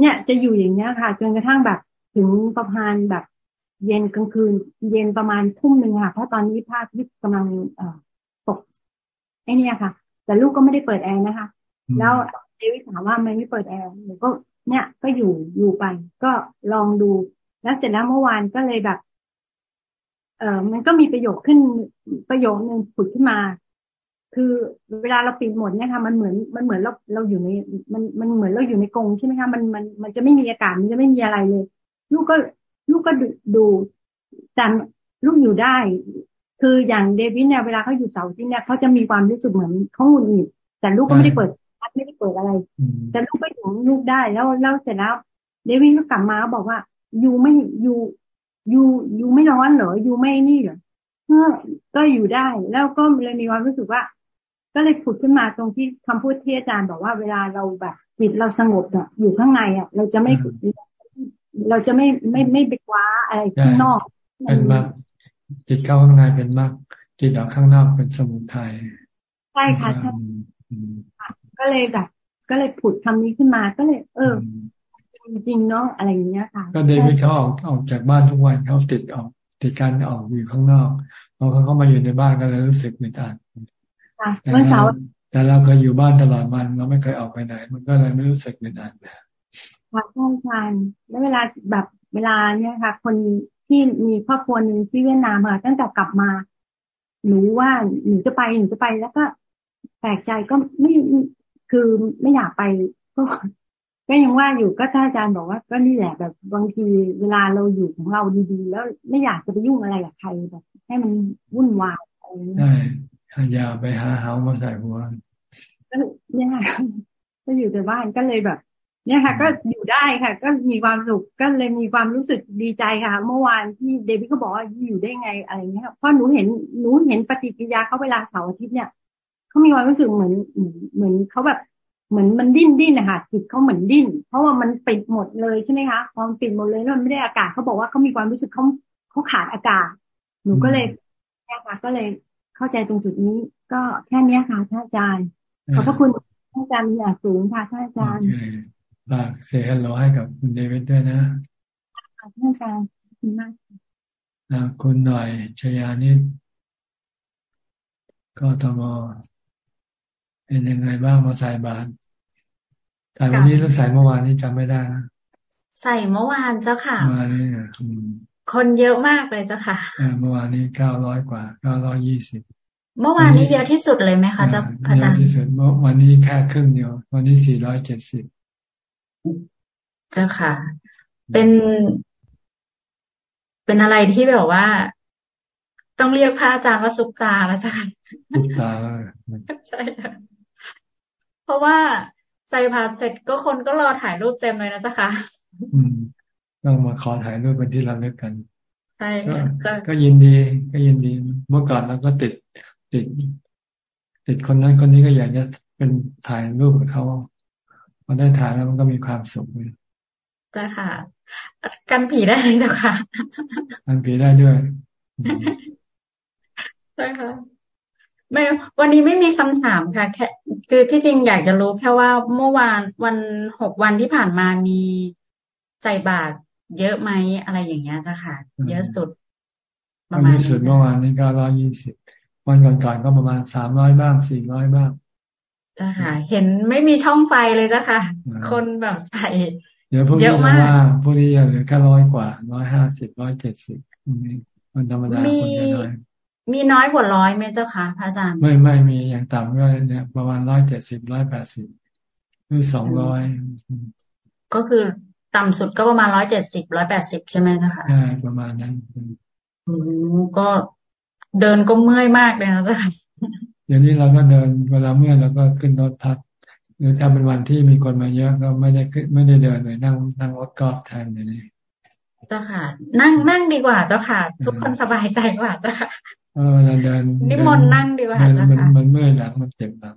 เนี่ยจะอยู่อย่างเนี้ยค่ะ จนกระทั่งแบบถึงประมาณแบบเย็นกลางคืน เย็นประมาณทุ่มหนึ่งค่ะ เพราะตอนนี้พระอาทิตย์กำลังเอ่อตกไอเนี่ยค่ะ แต่ลูกก็ไม่ได้เปิดแอร์นะคะ แล้วเดวิดถามว่าไม่ไม่เปิดแอร์หนูก็เนี่ยก็อยู่อยู่ไป ก็ลองดู แล้วเสร็จแล้วเมื่อวานก็เลยแบบ เออมันก็มีประโยคขึ้นประโยคนึงผุดขึ้นมา คือเวลาเราปิดหมดเนี่ยค่ะมันเหมือนมันเหมือนเราเราอยู่ในมันมันเหมือนเราอยู่ในกรงใช่ไหมคะมันมันมันจะไม่มีอากาศมันจะไม่มีอะไรเลย ลูกก็ลูกก็ดูแต่ลูกอยู่ได้ คืออย่างเดวิดเนี่ยเวลาเขาอยู่เสาที่เนี่ยเขาจะมีความรู้สึกเหมือนเขาหงุดหงิดแต่ลูกก็ไม่ได้เปิดไม่ได้เปิดอะไร แต่ลูกก็อยู่ลูกได้แล้วแล้วเสร็จแล้ว เดวิดก็กลับมาบอกว่าอยู่ไม่อยู่อยู่อยู่ไม่ร้อนเหรออยู่ไม่นี่เหรอก็อยู่ได้ แล้วก็เลยมีความรู้สึกว่า ก็เลยผุดขึ้นมาตรงที่คำพูดที่อาจารย์บอกว่าเวลาเราแบบจิตเราสงบเนี่ยอยู่ข้างในอะ เราจะไม่เราจะไม่ไม่ไม่ไปคว้าอะไรข้างนอกเป็นมากจิตเข้าข้างในเป็นมากจิตออกข้างนอกเป็นสมุทัยใช่ค่ะใช่ก็เลยแบบก็เลยผุดคำนี้ขึ้นมาก็เลย เออจริงๆเนาะอะไรอย่างเงี้ยค่ะ ก็เดวิดเขาออกออกจากบ้านทุกวันเขาติดออกติดการออกอยู่ข้างนอกพอเขาเข้ามาอยู่ในบ้านก็เลยรู้สึกไม่ได้ เมื่อเสาร์แต่เราเคยอยู่บ้านตลอดมันเราไม่เคยออกไปไหน มันก็เลยไม่รู้สึกเป็นอันค่ะใช่ใช่แล้วเวลาแบบเวลาเนี่ยค่ะ คนที่มีครอบครัวหนึ่งที่เวียดนามค่ะตั้งแต่กลับมา หนูว่าหนูจะไปหนูจะไปแล้วก็แปลกใจก็ไม่คือไม่อยากไปก็ก็ยังว่าอยู่ก็ท่านอาจารย์บอกว่าก็นี่แหละแบบบางทีเวลาเราอยู่ของเราดีๆ แล้วไม่อยากจะไปยุ่งอะไรกับใครแบบ ให้มันวุ่นวายอะไรใช่ อย่าไปหาเฮามาใส่หัวก็เนี่ยค่ะก็อยู่แต่บ้านก็เลยแบบ เนี่ยค่ะ ก็อยู่ได้ค่ะ ก็มีความสุขก็เลยมีความรู้สึกดีใจค่ะ เมื่อวานที่เดวิดก็บอกว่าอยู่ได้ไงอะไรเงี้ยเพราะหนูเห็นหนูเห็นปฏิกิริยาเขาเวลาเสาร์อาทิตย์เนี่ยเขามีความรู้สึกเหมือนเหมือนเขาแบบเหมือนมันดิ้นดิ้นนะคะจิตเขาเหมือนดิ้น เพราะว่ามันปิดหมดเลยใช่ไหมคะพอมันปิดหมดเลยแล้วมันไม่ได้อากาศเขาบอกว่าเขามีความรู้สึกเขาเขาขาดอากาศ หนูก็เลยเนี่ยค่ะก็เลย เข้าใจตรงจุดนี้ ก็แค่นี้ค่ะท่านอาจารย์ขอบพระคุณท่านอาจารย์อย่างสูงค่ะท่านอาจารย์ฝากเสียฮัลโหลให้กับคุณเดวิดด้วยนะท่านอาจารย์ขอบคุณมากคุณหน่อยชยานิดก็ทมเป็นยังไงบ้างมาใส่บาตรใส่วันนี้หรือใส่เมื่อวานนี้จำไม่ได้นะใส่เมื่อวานเจ้าค่ะเมื่อวานนี้ คนเยอะมากเลยเจ้าค่ะเมื่อวานนี้เก้าร้อยกว่าเก้าร้อยี่สิบเมื่อวานนี้เยอะที่สุดเลยไหมคะเจ้าพระอาจารย์เยอะที่สุดเมื่อวันนี้แค่ครึ่งเดียว วันนี้สี่ร้อยเจ็ดสิบเจ้าค่ะ เป็น เป็นอะไรที่แบบว่า ต้องเรียกพระอาจารย์ว่าสุกตาแล้วจ้ะสุกตาใช่ค่ะเพราะว่าใส่บาตรเสร็จก็คนก็รอถ่ายรูปเต็มเลยนะจ๊ะค่ะอืม ต้องมาขอถ่ายรูปเป็นที่ระลึกกันใช่ก็ยินดี ก็ยินดี เมื่อก่อนเราก็ติดติด ติดคนนั้นคนนี้ก็อยากจะเป็นถ่ายรูปกับเขาพอได้ถ่ายแล้วมันก็มีความสุขเลยจ้ะค่ะ กันผีได้ไหมจ้ะค่ะกันผีได้ด้วยใช่ค่ะไม่วันนี้ไม่มีคำถามค่ะ แค่ คือที่จริงอยากจะรู้แค่ว่าเมื่อวานวันหกวันที่ผ่านมามีใส่บาตร เยอะไหมอะไรอย่างเงี้ยจ้ะค่ะ เยอะสุด ประมาณสุดเมื่อวานนี้ก็ร้อยยี่สิบวันก่อนๆก็ประมาณสามร้อยบ้างสี่ร้อยบ้างจ้ะค่ะ เห็นไม่มีช่องไฟเลยจ้ะค่ะ คนแบบใส่เดี๋ยวพวกนี้จะว่าพวกนี้เหลือแค่ร้อยกว่าร้อยห้าสิบร้อยเจ็ดสิบมันธรรมดาคนจะน้อยมีน้อยกว่าร้อยไหมเจ้าค่ะพระอาจารย์ ไม่ไม่มีอย่างต่ำก็เนี่ยประมาณร้อยเจ็ดสิบร้อยแปดสิบหรือสองร้อยก็คือ ต่ำสุดก็ประมาณร้อยเจ็ดสิบร้อยแปดสิบใช่ไหมนะคะใช่ประมาณนั้นอืมก็เดินก็เมื่อยมากเลยนะจ๊ะเดี๋ยวนี้เราก็เดินเวลาเมื่อยเราก็ขึ้นรถพักหรือถ้าเป็นวันที่มีคนมาเยอะก็ไม่ได้ขึ้นไม่ได้เดินเลยนั่งนั่งรถกอล์ฟแทนอย่างนี้เจ้าค่ะ นั่งนั่งดีกว่าเจ้าค่ะ ทุกคนสบายใจกว่าเจ้าค่ะเออเดินนิมนต์นั่งดีกว่าเจ้าค่ะมันเมื่อยหลังมันเจ็บหลัง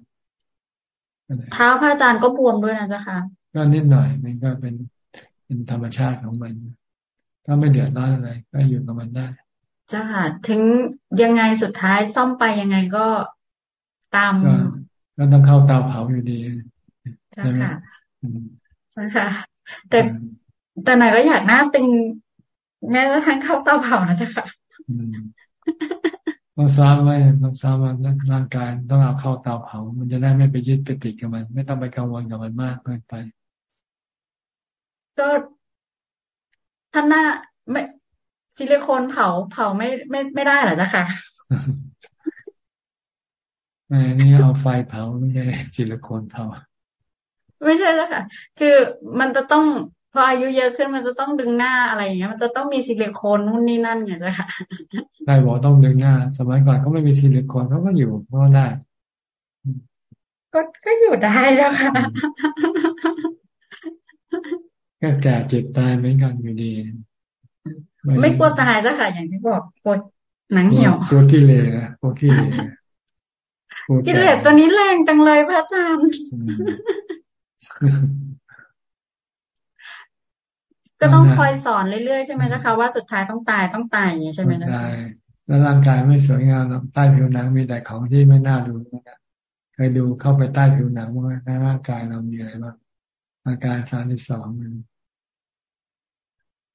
เท้าพระอาจารย์ก็บวมด้วยนะเจ้าค่ะก็นิดหน่อยมันก็เป็น เป็นธรรมชาติของมันก็ไม่เดือดร้อนอะไร ก็อยู่กับมันได้เจ้าค่ะถึงยังไงสุดท้ายซ่อมไปยังไงก็ตามก็ต้องเข้าเตาเผาอยู่ดีใช่ค่ะใช่ค่ะ แต่แต่ไหนก็อยากหน้าตึง แม้กระทั่งเข้าเตาเผานะเจ้าค่ะต้องซ้อมไว้ต้องซ้อมว่าร่างกายต้องเอาเข้าเตาเผา มันจะได้ไม่ไปยึดไปติดกับมัน ไม่ต้องไปกังวลกับมันมากเกินไป ก็ท่านหน้าไม่ซิลิโคนเผาเผาไม่ไม่ไม่ได้เหรอจ๊ะค่ะไม่นี่เอาไฟเผาไม่ใช่ซิลิโคนเผาไม่ใช่แล้วค่ะ คือมันจะต้องพออายุเยอะขึ้นมันจะต้องดึงหน้าอะไรอย่างเงี้ย มันจะต้องมีซิลิโคนนู่นนี่นั่นอย่างเงี้ยค่ะได้บอกต้องดึงหน้า สมัยก่อนเขาไม่มีซิลิโคนเขาก็อยู่ก็ได้ ก็ก็อยู่ได้แล้วค่ะ ก็แก่เจ็บตายเหมือนกันอยู่ดี ไม่กลัวตายแล้วค่ะ อย่างที่บอกกลัวหนังเหี่ยวกลัวที่เลยนะกลัวที่เลยกิเลสตัวนี้แรงจังเลยพระอาจารย์ก็ต้องคอยสอนเรื่อยๆใช่ไหมนะคะว่าสุดท้ายต้องตายต้องตายอย่างนี้ใช่ไหมนะตายแล้วร่างกายไม่สวยงามใต้ผิวหนังมีแต่ของที่ไม่น่าดูนะเคยดูเข้าไปใต้ผิวหนังว่าในร่างกายเรามีอะไรบ้าง อาการสามสิบสองมัน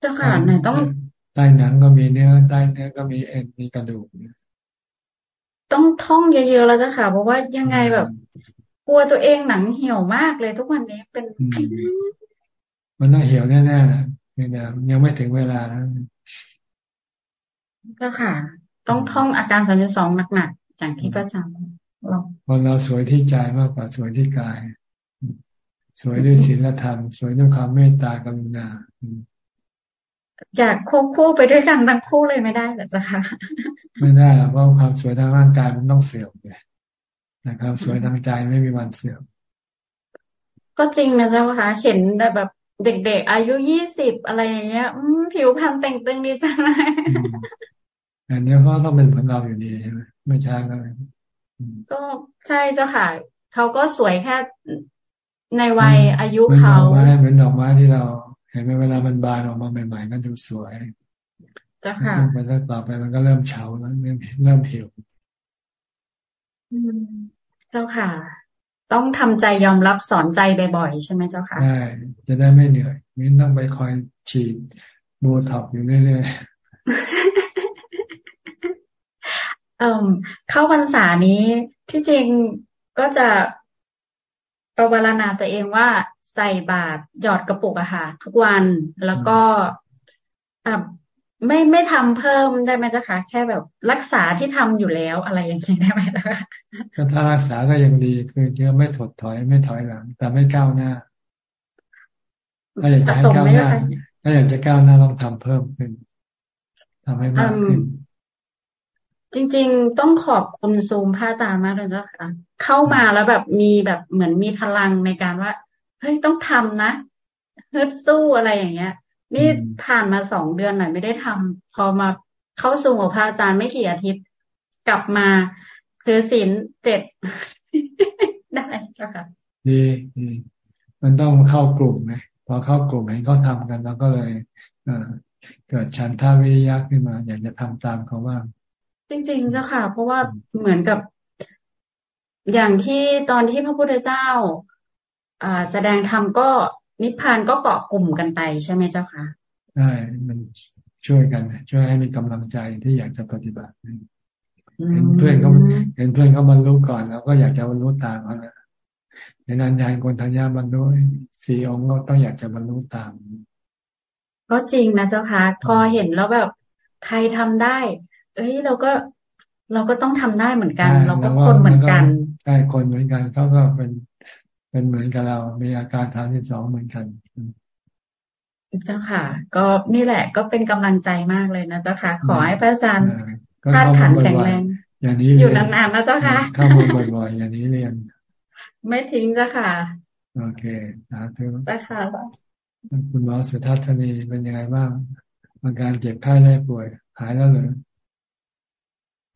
เจ้าค่ะไหนต้องใต้หนังก็มีเนื้อใต้เนื้อก็มีเอ็นมีกระดูกต้องท่องเยอะๆแล้วจ้ะค่ะเพราะว่ายังไงแบบ กลัวตัวเองหนังเหี่ยวมากเลยทุกวันนี้เป็น มันต้องเหี่ยวแน่ๆนะเพียงแต่ยังไม่ถึงเวลาแล้วก็ค่ะ ต้องท่องอาการสามสิบสองหนักๆอย่างที่ประจำเราคนเราสวยที่ใจมากกว่าสวยที่กาย สวยด้วยศีลธรรม สวยด้วยความเมตตากรุณาอยากควบคู่ไปด้วยกันทั้งคู่เลยไม่ได้หรอจ๊ะคะไม่ได้เพราะความสวยทางร่างกายมันต้องเสื่อมไงนะครับ สวยทางใจไม่มีวันเสื่อมก็จริงนะเจ้าค่ะเห็นแบบเด็กๆ อายุยี่สิบอะไรอย่างเงี้ยอืผิวพรรณแต่งตึงดีจังเลยอันนี้ก็ต้องเป็นเหมือนเราอยู่ดีใช่ไหมไม่ใช่ก็ก็ใช่เจ้าค่ะเขาก็สวยแค่ ในวัยอายุเขาเหมือนดอกไม้ที่เรา เห็นไหมเวลามันบานออกมาใหม่ ๆ ก็ดูสวยจ้าค่ะมันก็ต่อไปมันก็เริ่มเฉาแล้วเริ่มเริ่มเหี่ยวเจ้าค่ะ ต้องทำใจยอมรับสอนใจบ่อยๆใช่ไหมเจ้าค่ะใช่จะได้ไม่เหนื่อยไม่ต้องไปคอยฉีดโบท็อกอยู่เรื่อยๆเอ่อเข้าพรรษานี้ที่จริงก็จะ ประวรณาตัวเองว่าใส่บาตรหยอดกระปุกอะค่ะ ทุกวันแล้วก็อ่าไม่ไม่ทำเพิ่มได้ไหมเจ้าคะแค่แบบรักษาที่ทำอยู่แล้วอะไรอย่างนี้ได้ไหมเจ้าคะถ้ารักษาก็ยังดีคือเยอะไม่ถดถอยไม่ถอยหลัง แต่ไม่ก้าวหน้าถ้าอยากจะให้ก้าวหน้าถ้าอยากจะก้าวหน้าต้องทำเพิ่มขึ้นทำให้มากขึ้น จริง ๆ ต้องขอบคุณซูมพระอาจารย์มากเลยนะคะเข้ามาแล้วแบบมีแบบเหมือนมีพลังในการว่าเฮ้ยต้องทำนะฮึดสู้อะไรอย่างเงี้ย นี่ผ่านมาสองเดือนหน่อยไม่ได้ทำพอมาเข้าสู่กับพระอาจารย์ไม่กี่อาทิตย์ กลับมาคือศีลเจ็ดได้เจ้าค่ะดีดีมันต้องเข้ากลุ่มไหมพอเข้ากลุ่มเห็นเขาทากันแล้วก็เลยเกิดชันท่าวิริยะขึ้นมา อยากจะทำตามเขาบ้าง จริงๆเจ้าค่ะ เพราะว่าเหมือนกับ อย่างที่ตอนที่พระพุทธเจ้าอ่าแสดงธรรมก็นิพพานก็เกาะกลุ่มกันไปใช่ไหมเจ้าค่ะใช่มันช่วยกันช่วยให้มีกำลังใจที่อยากจะปฏิบัติเห็นเพื่อนเขาเห็นเพื่อนเขาบรรลุก่อนแล้วก็อยากจะบรรลุตามเขาแล้วในนันยานคนทัญญาบรรลุสี่องค์ก็ต้องอยากจะบรรลุตามก็จริงนะเจ้าค่ะ พอเห็นแล้วแบบใครทำได้ เอ้ยเราก็เราก็ต้องทำได้เหมือนกัน เราก็คนเหมือนกันใช่คนเหมือนกันเขาก็เป็นเป็นเหมือนกับเรา มีอาการทางที่สองเหมือนกันเจ้าค่ะ ก็นี่แหละ ก็เป็นกำลังใจมากเลยนะเจ้าค่ะ ขอให้พระอาจารย์ธาตุขันแข็งแรงอย่างนี้อยู่นานๆนะเจ้าค่ะเข้ามาบ่อยๆอย่างนี้เรียน ไม่ทิ้งเจ้าค่ะ โอเคสาธุเจ้าค่ะคุณหมอสุทัศนีเป็นยังไงบ้างอาการเจ็บไข้ได้ป่วย หายแล้วหรือ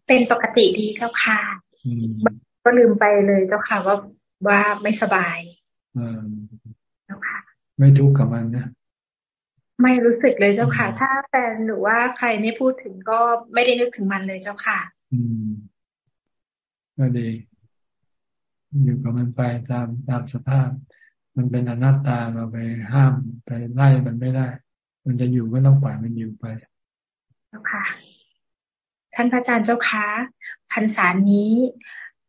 เป็นปกติดีเจ้าค่ะก็ลืมไปเลยเจ้าค่ะว่าว่าไม่สบายเจ้าค่ะ ไม่ทุกข์กับมันนะไม่รู้สึกเลยเจ้าค่ะ ถ้าแฟนหรือว่าใครไม่พูดถึงก็ไม่ได้นึกถึงมันเลยเจ้าค่ะ อืมก็ดี อยู่กับมันไปตามตามสภาพ มันเป็นอนัตตาเราไปห้ามไปไล่มันไม่ได้ มันจะอยู่ก็ต้องปล่อยมันอยู่ไปเจ้าค่ะ ท่านพระอาจารย์เจ้าค่ะพรรษานี้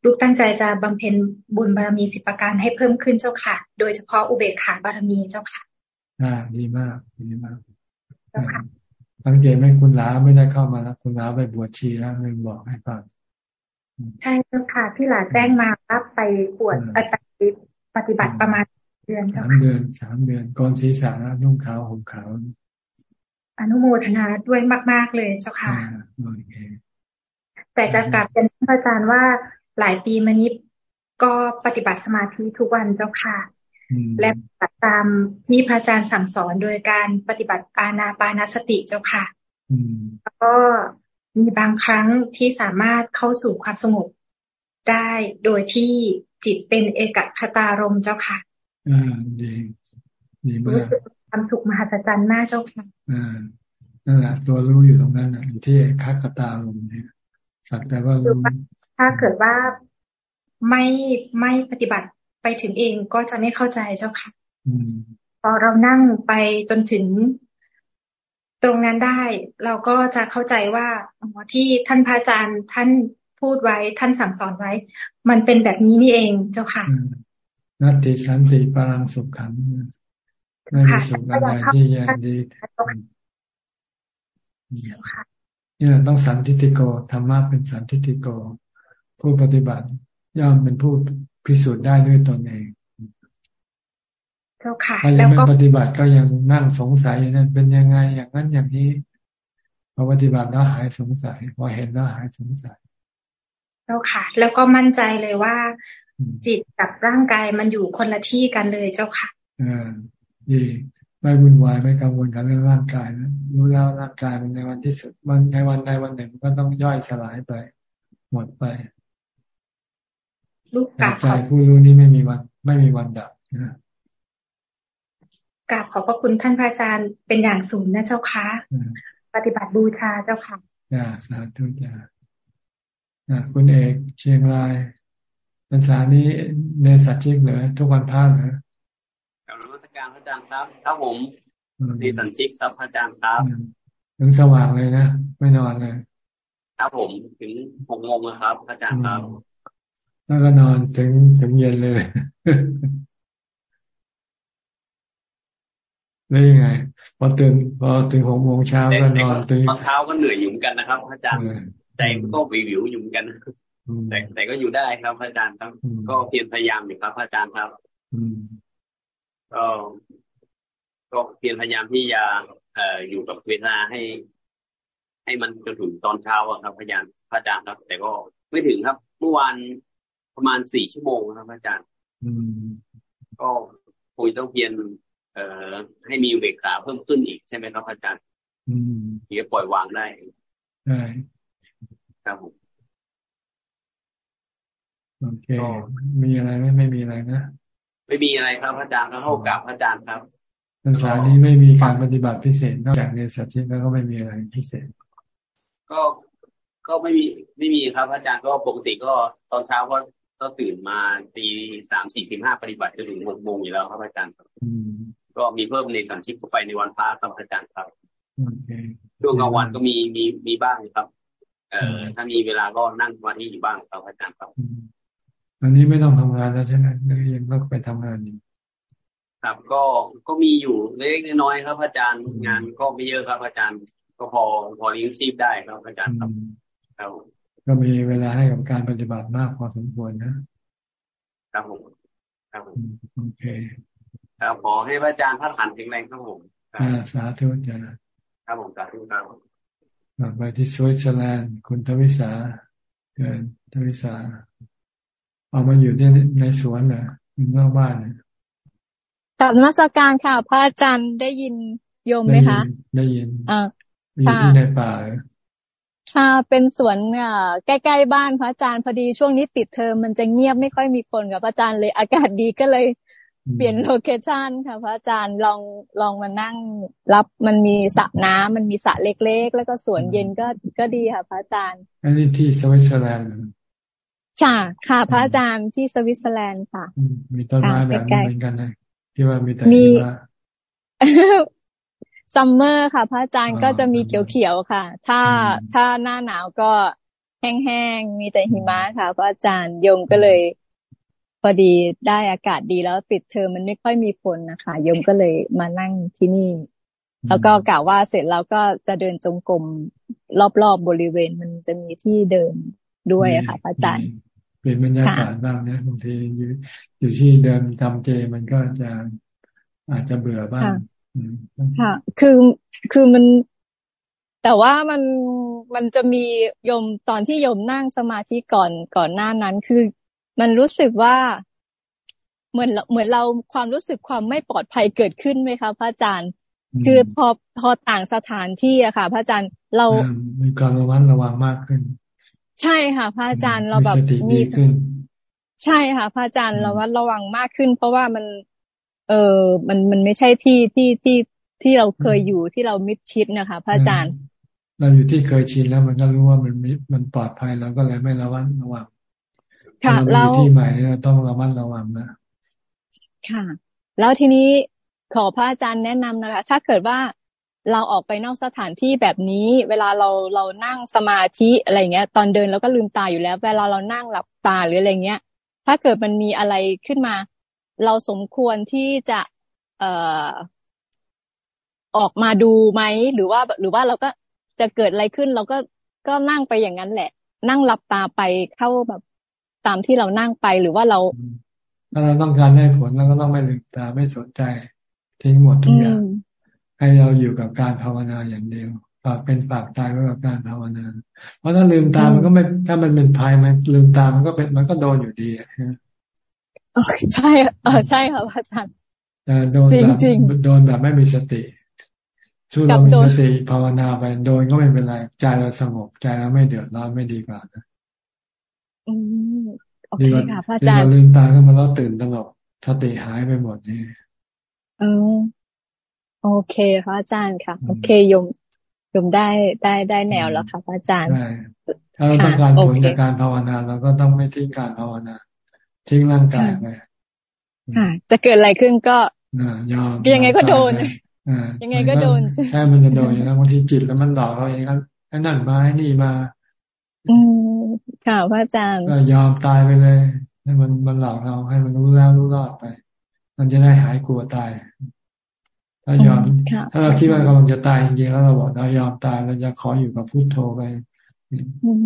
ลูกตั้งใจจะบำเพ็ญบุญบารมีสิบประการให้เพิ่มขึ้นเจ้าค่ะ โดยเฉพาะอุเบกขาบารมีเจ้าค่ะ อ่า ดีมาก ดีมากสังเกตไหมคุณลาไม่ได้เข้ามาแล้วคุณลาไปบวชชีแล้วเลยบอกให้ฟังใช่เจ้าค่ะพี่หลาแจ้งมาว่าไปบวชปฏิบัติประมาณเดือนสามเดือนสามเดือนก่อนศีรษะนุ่งขาวห่มขาว อนุโมทนาด้วยมาก ๆ เลยเจ้าค่ะ แต่จะกลับเป็นพระอาจารย์ว่าหลายปีมานี้ก็ปฏิบัติสมาธิทุกวันเจ้าค่ะ และปฏิบัติตามที่พระอาจารย์สั่งสอนโดยการปฏิบัติอานาปานสติเจ้าค่ะแล้วก็มีบางครั้งที่สามารถเข้าสู่ความสงบได้โดยที่จิตเป็นเอกคตารมเจ้าค่ะ อ่าดีดีมาก ความสุขมหัศจรรย์มากเจ้าค่ะอ่านั่นแหละตัวรู้อยู่ตรงนั้นอยู่ที่เอกคตารมเนี่ยสักแต่ว่ารู้ถ้าเกิดว่าไม่ไม่ปฏิบัติไปถึงเองก็จะไม่เข้าใจเจ้าค่ะพอเรานั่งไปจนถึงตรงนั้นได้ เราก็จะเข้าใจว่าที่ท่านพระอาจารย์ท่านพูดไว้ท่านสั่งสอนไว้ มันเป็นแบบนี้นี่เองเจ้าค่ะ นัตติสันติปรังสุขขัง ไม่มีสุขอะไรที่แย่ดีเนี่ยต้องสันติติโกธรรมะเป็นสันติติโก ผู้ปฏิบัติย่อมเป็นผู้พิสูจน์ได้ด้วยตนเองเจ้าค่ะถ้ายังไม่ปฏิบัติก็ยังนั่งสงสัยนั่นเป็นยังไงอย่างนั้นอย่างนี้พอปฏิบัติแล้วหายสงสัย พอเห็นแล้วหายสงสัยเจ้าค่ะ แล้วก็มั่นใจเลยว่า จิตกับร่างกายมันอยู่คนละที่กันเลยเจ้าค่ะอ่า ดีไม่วุ่นวายไม่กังวลกับเรื่องร่างกายนะรู้แล้วร่างกายมันในวันที่สุดวันในวันใดวันหนึ่งก็ต้องย่อยสลายไป หมดไปลูกกาใจผู้รู้นี่ไม่มีวัน ไม่มีวันดับนะกราบขอบพระคุณท่านพระอาจารย์เป็นอย่างสูงนะเจ้าค่ะปฏิบัติบูชาเจ้าค่ะจ้าสาธุจ้าคุณเอกเชียงรายพรรษานี้ในสัจจิกเหรอทุกวันพระเหรอ กับรัชการพระอาจารย์ครับ ครับผมในสันชิกครับพระอาจารย์ครับ ถึงสว่างเลยนะ ไม่นอนเลย ครับผมถึงหกโมงนะครับพระอาจารย์ครับ แล้วก็นอนถึงถึงเย็นเลยนี่ยังไงพอตื่นพอถึงหกโมงเช้าก็นอนตื่นตอนเช้าก็เหนื่อยอยู่กันนะครับอาจารย์ใจก็วิววิวอยู่กันแต่แต่ก็อยู่ได้ครับอาจารย์ครับ ก็เพียรพยายามอยู่ครับอาจารย์ครับ ก็ก็เพียรพยายามที่จะเอ่ออยู่กับเวลาให้ ให้มันจนถึงตอนเช้าอะครับอาจารย์พระอาจารย์ครับ แต่ก็ไม่ถึงครับ เมื่อวานประมาณสี่ชั่วโมงครับพระอาจารย์ก็คุยต้องเพียนเอ่อให้มีเบกขาเพิ่มขึ้นอีกใช่ไหมครับพระอาจารย์ถึงจะปล่อยวางได้ใช่ครับผมโอเค มีอะไรไหมไม่มีอะไรนะ ไม่มีอะไรครับพระอาจารย์ครับเท่ากับพระอาจารย์ครับภาษานี้ไม่มีการปฏิบัติพิเศษนอกจากเรียนสัจจิแล้วก็ไม่มีอะไรพิเศษ ก็ก็ไม่มีไม่มีครับ อาจารย์ก็ปกติก็ตอนเช้าก็ก็ตื่นมาตีสามสี่สิบห้าปฏิบัติจนถึงหกโมงอยู่แล้วครับอาจารย์ครับก็มีเพิ่มในสัมชิกเข้าไปในวันพระครับอาจารย์ครับช่วงกลางวันก็มีมีมีบ้างครับ เอ่อถ้ามีเวลาก็นั่งสมาธิอยู่บ้างครับอาจารย์ครับ อันนี้ไม่ต้องทำงานแล้วใช่ไหมนักเรียนก็ไปทำงานอยู่ครับก็ก็มีอยู่เล็กน้อยครับ อาจารย์งานก็ไม่เยอะครับ อาจารย์ ก็พอพอเลี้ยงชีพได้ครับ อาจารย์ครับครับก็มีเวลาให้กับการปฏิบัติมากพอสมควรนะครับผมครับผมโอเคครับขอให้พระอาจารย์พัฒนาแข็งแรงครับผมอ่าสาธุจ้าครับผมสาธุครับไปที่สวิตเซอร์แลนด์คุณทวิสาเกินทวิสา เอามาอยู่ในในสวนเหรออยู่นอกบ้านเนี่ยกลับมาสการค่ะ พระอาจารย์ได้ยินโยมไหมคะ ได้ยินอ่าอยู่ที่ในป่าค่ะเป็นสวนอ่าใกล้ๆบ้านพระอาจารย์พอดีช่วงนี้ปิดเทอมมันจะเงียบไม่ค่อยมีคนกับพระอาจารย์เลยอากาศดีก็เลยเปลี่ยน location ค่ะพระอาจารย์ลองลองมานั่งรับมันมีสระน้ำมันมีสระเล็กๆ แล้วก็สวนเย็นก็ก็ดีค่ะพระอาจารย์อันนี้ที่สวิตเซอร์แลนด์ จ้าค่ะ พระอาจารย์ที่สวิตเซอร์แลนด์ค่ะ มีต้นไม้แบบนี้เหมือนกันเลยที่ว่ามีแต่มีซัมเมอร์ค่ะ พระอาจารย์ก็จะมีเขียวๆค่ะ ถ้าถ้าหน้าหนาวก็แห้งๆ มีแต่หิมะค่ะ พระอาจารย์ยงก็เลยพอดีได้อากาศดีแล้วติดเทอมมันไม่ค่อยมีฝนนะคะยมก็เลยมานั่งที่นี่ แล้วก็กล่าวว่าเสร็จแล้วก็จะเดินจงกรมรอบๆบบริเวณมันจะมีที่เดินด้วยค่ะพระอาจารย์ เปลี่ยนบรรยากาศบ้างนะบางทีอยู่อยู่ที่เดิมทำเจมันก็จะอาจจะเบื่อบ้างค่ะ คือคือมัน แต่ว่ามันมันจะมียมตอนที่ยมนั่งสมาธิก่อนก่อนหน้านั้น คือมันรู้สึกว่าเหมือนเหมือนเราความรู้สึกความไม่ปลอดภัยเกิดขึ้นไหมคะพระอาจารย์ คือพอพอต่างสถานที่อะค่ะ พระอาจารย์เรามีการระวังระวังมากขึ้น ใช่ค่ะ พระอาจารย์เราแบบมีขึ้นใช่ค่ะ พระอาจารย์เราว่าระวังมากขึ้น เพราะว่ามัน เออมันมันไม่ใช่ที่ที่ที่ที่เราเคยอยู่ที่เรามิดชิดนะคะ พระอาจารย์ เราอยู่ที่เคยชินแล้วมันก็รู้ว่ามันมันปลอดภัยเราก็เลยไม่ระวังระวังค่ะเราที่ใหม่เราต้องระมัดระวังนะ ค่ะ แล้วทีนี้ขอพระอาจารย์แนะนำนะคะ ถ้าเกิดว่า เราออกไปนอกสถานที่แบบนี้ เวลาเราเรานั่งสมาธิอะไรเงี้ย ตอนเดินเราก็ลืมตาอยู่แล้ว เวลาเรานั่งหลับตาหรืออะไรเงี้ย ถ้าเกิดมันมีอะไรขึ้นมา เราสมควรที่จะเอ่อออกมาดูไหมหรือว่าหรือว่าเราก็จะเกิดอะไรขึ้น เราก็ก็นั่งไปอย่างนั้นแหละ นั่งหลับตาไปเข้าแบบตามที่เรานั่งไปหรือว่าเราถ้าเราต้องการได้ผลเราก็ต้องไม่ลืมตาไม่สนใจทิ้งหมดทุกอย่าง ให้เราอยู่กับการภาวนาอย่างเดียวฝากเป็นฝากตายไว้กับการภาวนา เพราะถ้าลืมตามันก็ไม่ ถ้ามันเป็นภัยมันลืมตามันก็เป็นมันก็โดนอยู่ดีอะใช่เออใช่ค่ะอาจารย์โดนแบบโดนแบบไม่มีสติช่วยเรามีสติภาวนาไปโดนก็ไม่เป็นไรใจเราสงบใจเราไม่เดือดร้อนไม่ดีกว่านะอืมโอเคค่ะพระอาจารย์ลืมตาขึ้นมาแล้วตื่นตลอดสติหายไปหมดนี่ออ โอเคพระอาจารย์ค่ะ โอเคยมยมได้ได้ได้แนวแล้วค่ะพระอาจารย์ถ้าเราต้องการผลจากการภาวนาเราก็ต้องไม่ทิ้งการภาวนา ทิ้งร่างกายไปค่ะจะเกิดอะไรขึ้นก็ยอมยังไงก็โดนยังไงก็โดนใช่มันจะโดนอย่างนั้นบางทีจิตแล้วมันหลอกเราเองไอ้นั่นมาไอ้นี่มา อืมค่ะพระอาจารย์ก็ยอมตายไปเลยให้มันมันหลอกเราให้มันรู้แล้วรู้รอดไป มันจะได้หายกลัวตาย ถ้ายอมถ้าเราคิดว่ากำลังจะตายจริงๆแล้วเราบอกเรายอมตายเราจะขออยู่กับพุทโธไป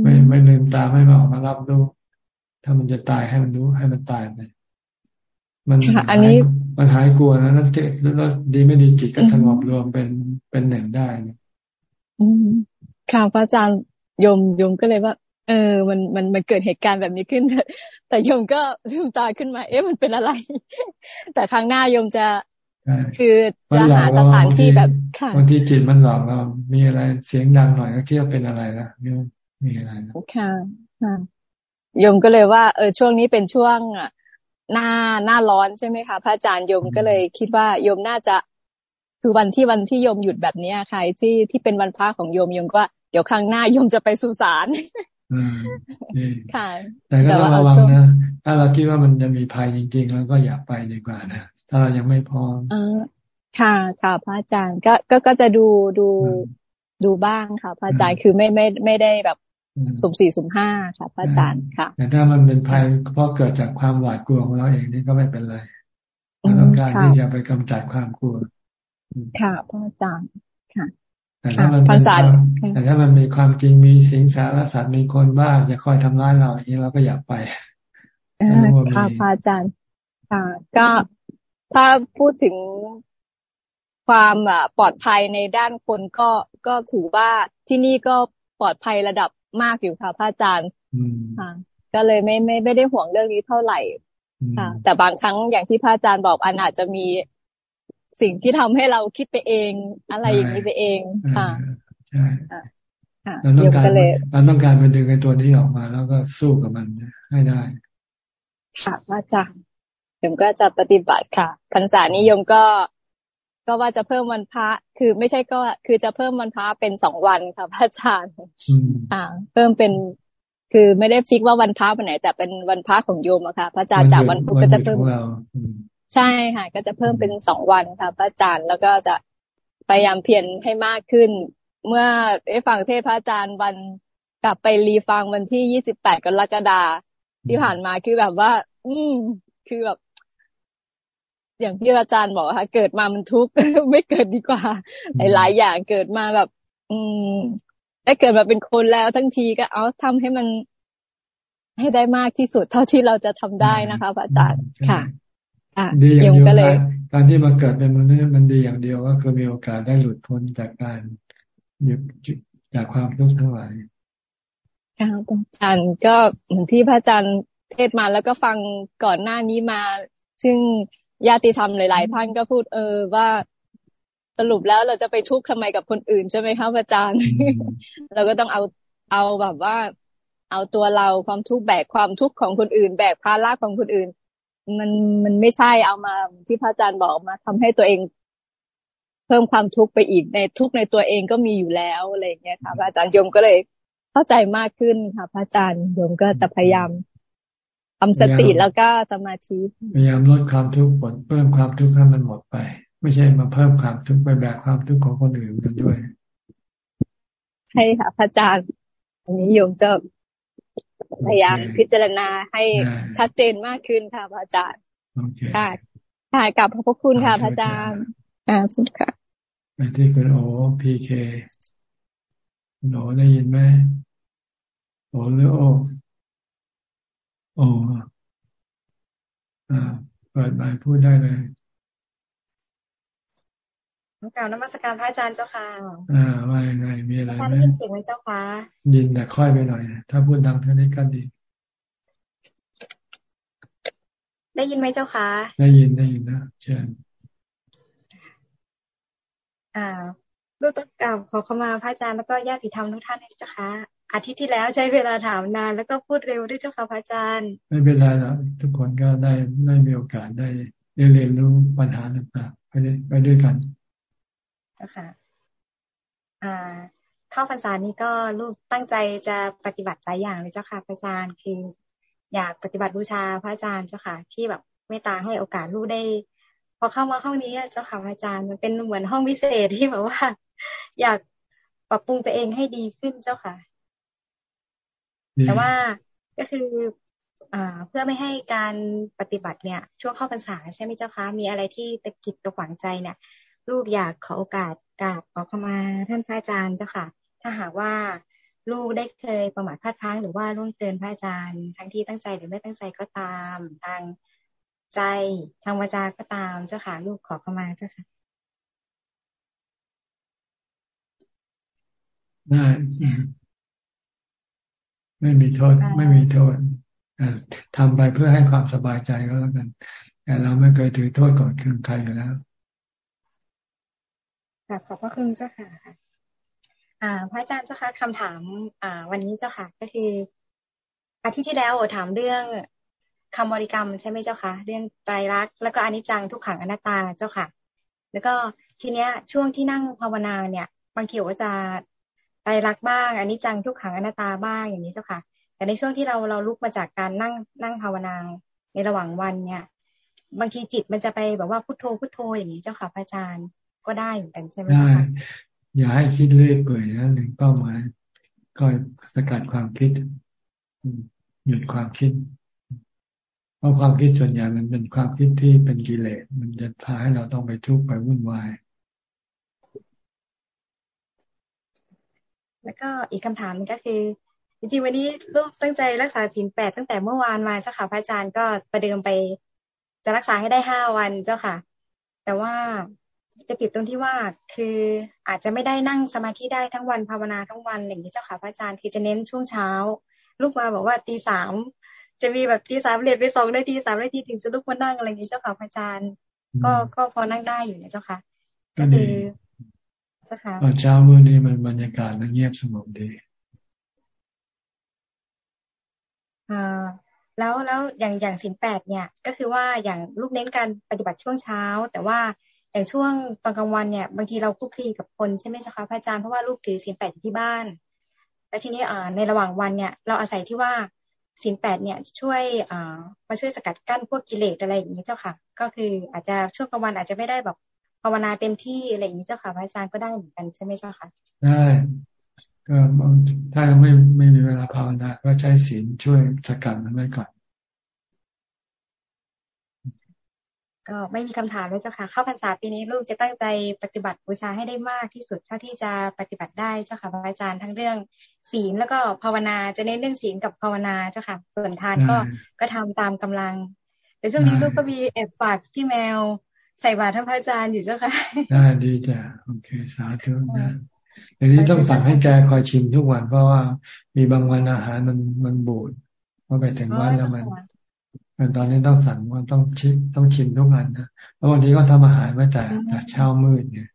ไม่ไม่ลืมตาไม่มาออกมารับรู้ถ้ามันจะตายให้มันรู้ให้มันตายไปมันอันนี้มันหายกลัวนะนั่นเจแล้วดีไม่ดีจิตก็สงบรวมเป็นเป็นหนึ่งได้อืมค่ะพระอาจารย์ยมยมก็เลยว่า เออ มันมันมันเกิดเหตุการณ์แบบนี้ขึ้น แต่โยมก็ลืมตาขึ้นมา เอ๊ะมันเป็นอะไร แต่ครั้งหน้าโยมจะ คือจะหาสถานที่แบบค่ะบางทีจิตมันหลอกเรา มีอะไรเสียงดังหน่อยก็คิดว่าเป็นอะไรนะโยมมีอะไรนะค่ะค่ะโยมก็เลยว่า เออช่วงนี้เป็นช่วงอะหน้าหน้าร้อนใช่ไหมคะพระอาจารย์โยมก็เลยคิดว่าโยมน่าจะคือวันที่วันที่โยมหยุดแบบนี้ค่ะที่ที่เป็นวันพระของโยมโยมก็เดี๋ยวครั้งหน้าโยมจะไปสุสานค่ะ แต่ก็ต้องระวังนะ ถ้าเราคิดว่ามันจะมีภัยจริง ๆ แล้วก็อย่าไปดีกว่านะ ถ้าเรายังไม่พร้อมค่ะค่ะพระอาจารย์ก็ก็ก็จะดูดูดูบ้างค่ะพระอาจารย์คือไม่ไม่ไม่ได้แบบสุ่มสี่สุ่มห้าค่ะพระอาจารย์ค่ะแต่ถ้ามันเป็นภัยเพราะเกิดจากความหวาดกลัวของเราเองนี่ก็ไม่เป็นไรเราต้องการที่จะไปกำจัดความกลัว ค่ะพระอาจารย์ค่ะแต่ถ้ามันเป็นแต่ถ้ามันมีความจริงมีสิงสารสัตว์มีคนบ้าจะคอยทำร้ายเราอย่างนี้เราก็อยากไปค่ะพระอาจารย์ค่ะ ก็ ถ้าพูดถึงความปลอดภัยในด้านคนก็ก็ถือว่าที่นี่ก็ปลอดภัยระดับมากอยู่ค่ะพระอาจารย์ค่ะก็เลยไม่ไม่ไม่ได้ห่วงเรื่องนี้เท่าไหร่ค่ะ แต่บางครั้งอย่างที่พระอาจารย์บอกอันอาจจะมีสิ่งที่ทำให้เราคิดไปเอง อะไรอย่างนี้ไปเองค่ะใช่เราต้องการเราต้องการไปดึงไอ้ตัวนี้ออกมา แล้วก็สู้กับมันให้ได้ค่ะพระอาจารย์ ยมก็จะปฏิบัติค่ะพรรษานิยมก็ก็ว่าจะเพิ่มวันพระ คือไม่ใช่ก็คือจะเพิ่มวันพระเป็นสองวันค่ะพระอาจารย์อ่า เพิ่มเป็น คือไม่ได้ฟิกว่าวันพระวันไหน แต่เป็นวันพระของโยมอะค่ะ พระอาจารย์จากวันพุธก็จะเพิ่มใช่ค่ะก็จะเพิ่มเป็นสองวันค่ะพระอาจารย์แล้วก็จะพยายามเพียรให้มากขึ้น เมื่อได้ฟังเทศพระอาจารย์วันกลับไปรีฟังวันที่ยี่สิบแปดกรกฎาที่ผ่านมาคือแบบว่า อืมคือแบบ อย่างที่อาจารย์บอกค่ะ เกิดมามันทุกข์ไม่เกิดดีกว่า หลายอย่างเกิดมาแบบ อืมได้เกิดมาเป็นคนแล้วทั้งทีก็เอาทำให้มัน ให้ได้มากที่สุดเท่าที่เราจะทำได้นะคะพระอาจารย์ค่ะอ่าดีอย่างเดียวการที่มาเกิดเป็นมนุษย์มันดีอย่างเดียวก็คือมีโอกาสได้หลุดพ้นจากการหยุดจากความทุกข์ทั้งหลายค่ะพระอาจารย์ก็เหมือนที่พระอาจารย์เทศมาแล้วก็ฟังก่อนหน้านี้มา ซึ่ง ญาติธรรมหลาย ๆ ท่านก็พูดเออว่าสรุปแล้วเราจะไปทุกข์ทำไมกับคนอื่นใช่ไหมครับอาจารย์ เราก็ต้องเอาเอาแบบว่า เอาตัวเราความทุกข์แบกความทุกข์ของคนอื่น แบกภาระของคนอื่น มันมันไม่ใช่เอามาที่พระอาจารย์บอกมาทำให้ตัวเอง เพิ่มความทุกข์ไปอีกในทุกข์ในตัวเองก็มีอยู่แล้วอะไรอย่างเงี้ยค่ะพระอาจารย์ยมก็เลยเข้าใจมากขึ้นค่ะ พระอาจารย์ยมก็จะพยายาม ทำสติแล้วก็สมาธิพยายามลดความทุกข์หมดเพิ่มความทุกข์ให้มันหมดไป ไม่ใช่มาเพิ่มความทุกข์ไปแบกความทุกข์ของคนอื่นกันด้วยใช่ค่ะพระอาจารย์อันนี้โยมจะพยายามพิจารณาให้ชัดเจนมากขึ้นค่ะพระอาจารย์ค่ะค่ะกับพระพุทธคุณค่ะพระอาจารย์อ่าสุดค่ะไปที่คุณโอพีเคโอได้ยินไหมโอหรือโอ โอ้อ่าเปิดไมค์พูดได้เลยกล่าวนมัสการพระอาจารย์เจ้าค่ะ อ่า ว่ายังไง มีอะไรไหมได้ยินเสียงไหมเจ้าค่ะ ยินแต่ค่อยไปหน่อย ถ้าพูดดังเท่านี้ก็ดี ได้ยินไหมเจ้าค่ะ ได้ยินได้ยินนะ เชิญ อ่าลูกต้องกล่าวขอเข้ามาพระอาจารย์แล้วก็ญาติธรรมทุกท่านเจ้าค่ะ อาทิตย์ที่แล้วใช้เวลาถามนาน แล้วก็พูดเร็วด้วยเจ้าค่ะพระอาจารย์ ไม่เป็นไรหรอกทุกคนก็ได้ได้มีโอกาสได้เรียนรู้ปัญหาต่างๆไปไปด้วยกันเจ้าค่ะอ่าเข้าพรรษานี้ก็ลูกตั้งใจจะปฏิบัติหลายอย่างเลยเจ้าค่ะพระอาจารย์คือ อยากปฏิบัติบูชาพระอาจารย์เจ้าค่ะ ที่แบบเมตตาให้โอกาสลูกได้ พอเข้ามาห้องนี้เจ้าค่ะพระอาจารย์มันเป็นเหมือนห้องพิเศษที่แบบว่า อยากปรับปรุงตัวเองให้ดีขึ้นเจ้าค่ะ แต่ว่าก็คืออ่าเพื่อไม่ให้การปฏิบัติเนี่ย ช่วงเข้าพรรษาใช่ไหมเจ้าคะมีอะไรที่ตะกิดตะขวางใจเนี่ยลูกอยากขอโอกาสกราบขอเข้ามาท่านพระอาจารย์เจ้าค่ะ ถ้าหากว่าลูกได้เคยประมาทพลาดพลั้งหรือว่าล่วงเกินพระอาจารย์ ทั้งที่ตั้งใจหรือไม่ตั้งใจก็ตาม ทางใจทางวาจาก็ตามเจ้าค่ะ ลูกขอเข้ามาเจ้าค่ะได้ ไม่มีโทษ ไม่มีโทษทำไปเพื่อให้ความสบายใจก็แล้วกัน แต่เราไม่เคยถือโทษก่อนคืนใครอยู่แล้วค่ะขอบพระคุณเจ้าค่ะอ่า พระอาจารย์เจ้าค่ะคำถาม อ่า วันนี้เจ้าค่ะ ก็คือ อาทิตย์ที่แล้วถามเรื่องคำบริกรรมใช่ไหมเจ้าค่ะเรื่องไตรลักษณ์แล้วก็อนิจจังทุกขังอนัตตาเจ้าค่ะ แล้วก็ทีเนี้ยช่วงที่นั่งภาวนาเนี่ย บางทีก็จะ ไตรลักษณ์บ้างอันิจจังทุกขังอนัตตาบ้างอย่างนี้เจ้าค่ะ แต่ในช่วงที่เราเราลุกมาจากการนั่งนั่งภาวนาในระหว่างวันเนี่ย บางทีจิตมันจะไปแบบว่าพุทโธพุทโธอย่างนี้เจ้าค่ะพระอาจารย์ก็ได้เหมือนกันใช่ไหมได้อย่าให้คิดเรื่อยเปื่อยนะหนึ่งเป้าหมายก็สกัดความคิดหยุดความคิด เพราะความคิดส่วนใหญ่มันเป็นความคิดที่เป็นกิเลสมันจะพาให้เราต้องไปทุกข์ไปวุ่นวาย แล้วก็อีกคำถามนึงก็คือ จริงๆวันนี้ลูกตั้งใจรักษาศีลแปดตั้งแต่เมื่อวานมาเจ้าค่ะพระอาจารย์ก็ประเดิมไป จะรักษาให้ได้ห้าวันเจ้าค่ะ แต่ว่าจะติดตรงที่ว่าคืออาจจะไม่ได้นั่งสมาธิได้ทั้งวันภาวนาทั้งวันอย่างนี้เจ้าค่ะพระอาจารย์คือจะเน้นช่วงเช้า ลูกมาบอกว่าตีสามจะมีแบบตีสามเรียนไปสองได้ตีสามได้ทีถึงจะลุกมานั่งอะไรอย่างนี้เจ้าค่ะพระอาจารย์ ก็ก็พอนั่งได้อยู่นะเจ้าค่ะ ก็คือ เจ้าค่ะเช้ามื่อนี้มันบรรยากาศมันเงียบสงบดีอ่าแล้วแล้วอย่างอย่างสินแปดเนี่ย ก็คือว่าอย่างลูกเน้นการปฏิบัติช่วงเช้า แต่ว่าอย่างช่วงตอนกลางวันเนี่ย บางทีเราคุกคีกับคนใช่ไหมคะพระอาจารย์เพราะว่าลูกถือศีลแปดที่บ้าน แล้วทีนี้อ่าในระหว่างวันเนี่ย เราอาศัยที่ว่าศีลแปดเนี่ยช่วยอ่ามาช่วยสกัดกั้นพวกกิเลสอะไรอย่างนี้เจ้าค่ะ ก็คืออาจจะช่วงกลางวันอาจจะไม่ได้แบบ ภาวนาเต็มที่อะไรอย่างนี้เจ้าค่ะพระอาจารย์ก็ได้เหมือนกันใช่ไหมเจ้าค่ะได้ก็ถ้าไม่ไม่มีเวลาภาวนาก็ใช้ศีลช่วยสกัดมันไว้ก่อน ก็ไม่มีคำถามเลยเจ้าค่ะ เข้าพรรษาปีนี้ลูกจะตั้งใจปฏิบัติบูชาให้ได้มากที่สุดเท่าที่จะปฏิบัติได้เจ้าค่ะพระอาจารย์ทั้งเรื่องศีลแล้วก็ภาวนาจะเน้นเรื่องศีลกับภาวนาเจ้าค่ะ ส่วนทานก็ก็ทำตามกำลัง แต่ช่วงนี้ลูกก็มีแอบฝากพี่แมว ใส่บาตรท่านพระอาจารย์อยู่เจ้าค่ะได้ดีจ้ะโอเค สาธุนะเดี๋ยวนี้ต้องสั่งให้แกคอยชิมทุกวันเพราะว่ามีบางวันอาหารมันมันบูดพอไปถึงวันแล้วมันตอนนี้ต้องสั่งว่าต้องชิมต้องชิมทุกวันนะแล้วบางทีก็ทำอาหารไว้แต่แต่เช้ามืดเนี่ย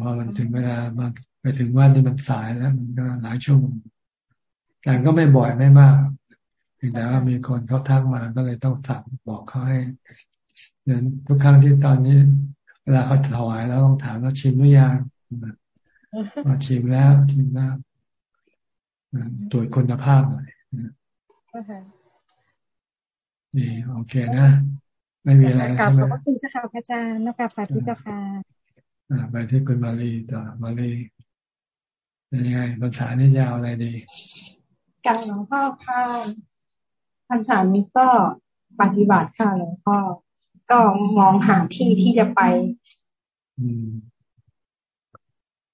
พอมันถึงเวลามาไปถึงวันที่มันสายแล้ว มันก็หลายชั่วโมงแต่ก็ไม่บ่อยไม่มากแต่ว่ามีคนเขาทักมาก็เลยต้องสั่งบอกเขาให้ นั้นทุกครั้งที่ตอนนี้ เวลาเขาถวายแล้วต้องถามว่าชิมหรือยังมาชิมแล้วชิมแล้วตรวจคุณภาพหน่อยดีโอเคนะ ไม่มีอะไรใช่ไหมขอบคุณเจ้าค่ะพระอาจารย์นักการสาธุเจ้าค่ะอ่าไปที่คุณมาลีต่อมาลีเป็นยังไงภาษานี่ยาวอะไรดีการหลวงพ่อค่ะภาษานี้ก็ปฏิบัติค่ะหลวงพ่อ ก็มองหาที่ที่จะไป อืม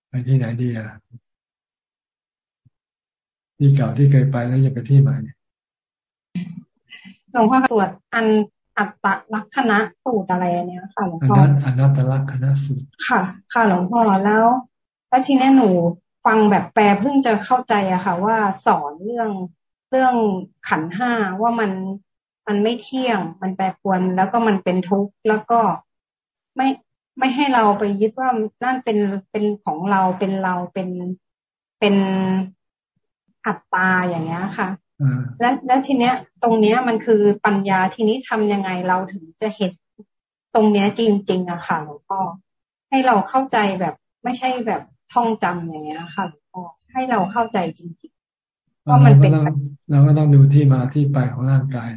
ไปที่ไหนดีอะที่เก่าที่เคยไปแล้วจะไปที่ใหม่หลวงพ่อสวดอันอัตตลักษณะสูตรอะไรเนี้ยค่ะหลวงพ่ออนัตตลักษณะสูตร ค่ะ ค่ะหลวงพ่อแล้วแล้วทีนี้หนูฟังแบบแปลเพิ่งจะเข้าใจอะค่ะ ว่าสอนเรื่องเรื่องขันห้าว่ามัน มันไม่เที่ยง มันแปรปรวนแล้วก็มันเป็นทุกข์แล้วก็ไม่ไม่ให้เราไปยึดว่านั่นเป็นเป็นของเราเป็นเราเป็นเป็นอัตตาอย่างเงี้ยค่ะและแล้วทีเนี้ย ตรงเนี้ยมันคือปัญญาทีนี้ทำยังไงเราถึงจะเห็นตรงเนี้ยจริง ๆอะค่ะหลวงพ่อให้เราเข้าใจแบบไม่ใช่แบบท่องจำอย่างเงี้ยค่ะหลวงพ่อให้เราเข้าใจจริงๆว่ามันเป็นเราก็ต้องดูที่มาที่ไปของร่างกาย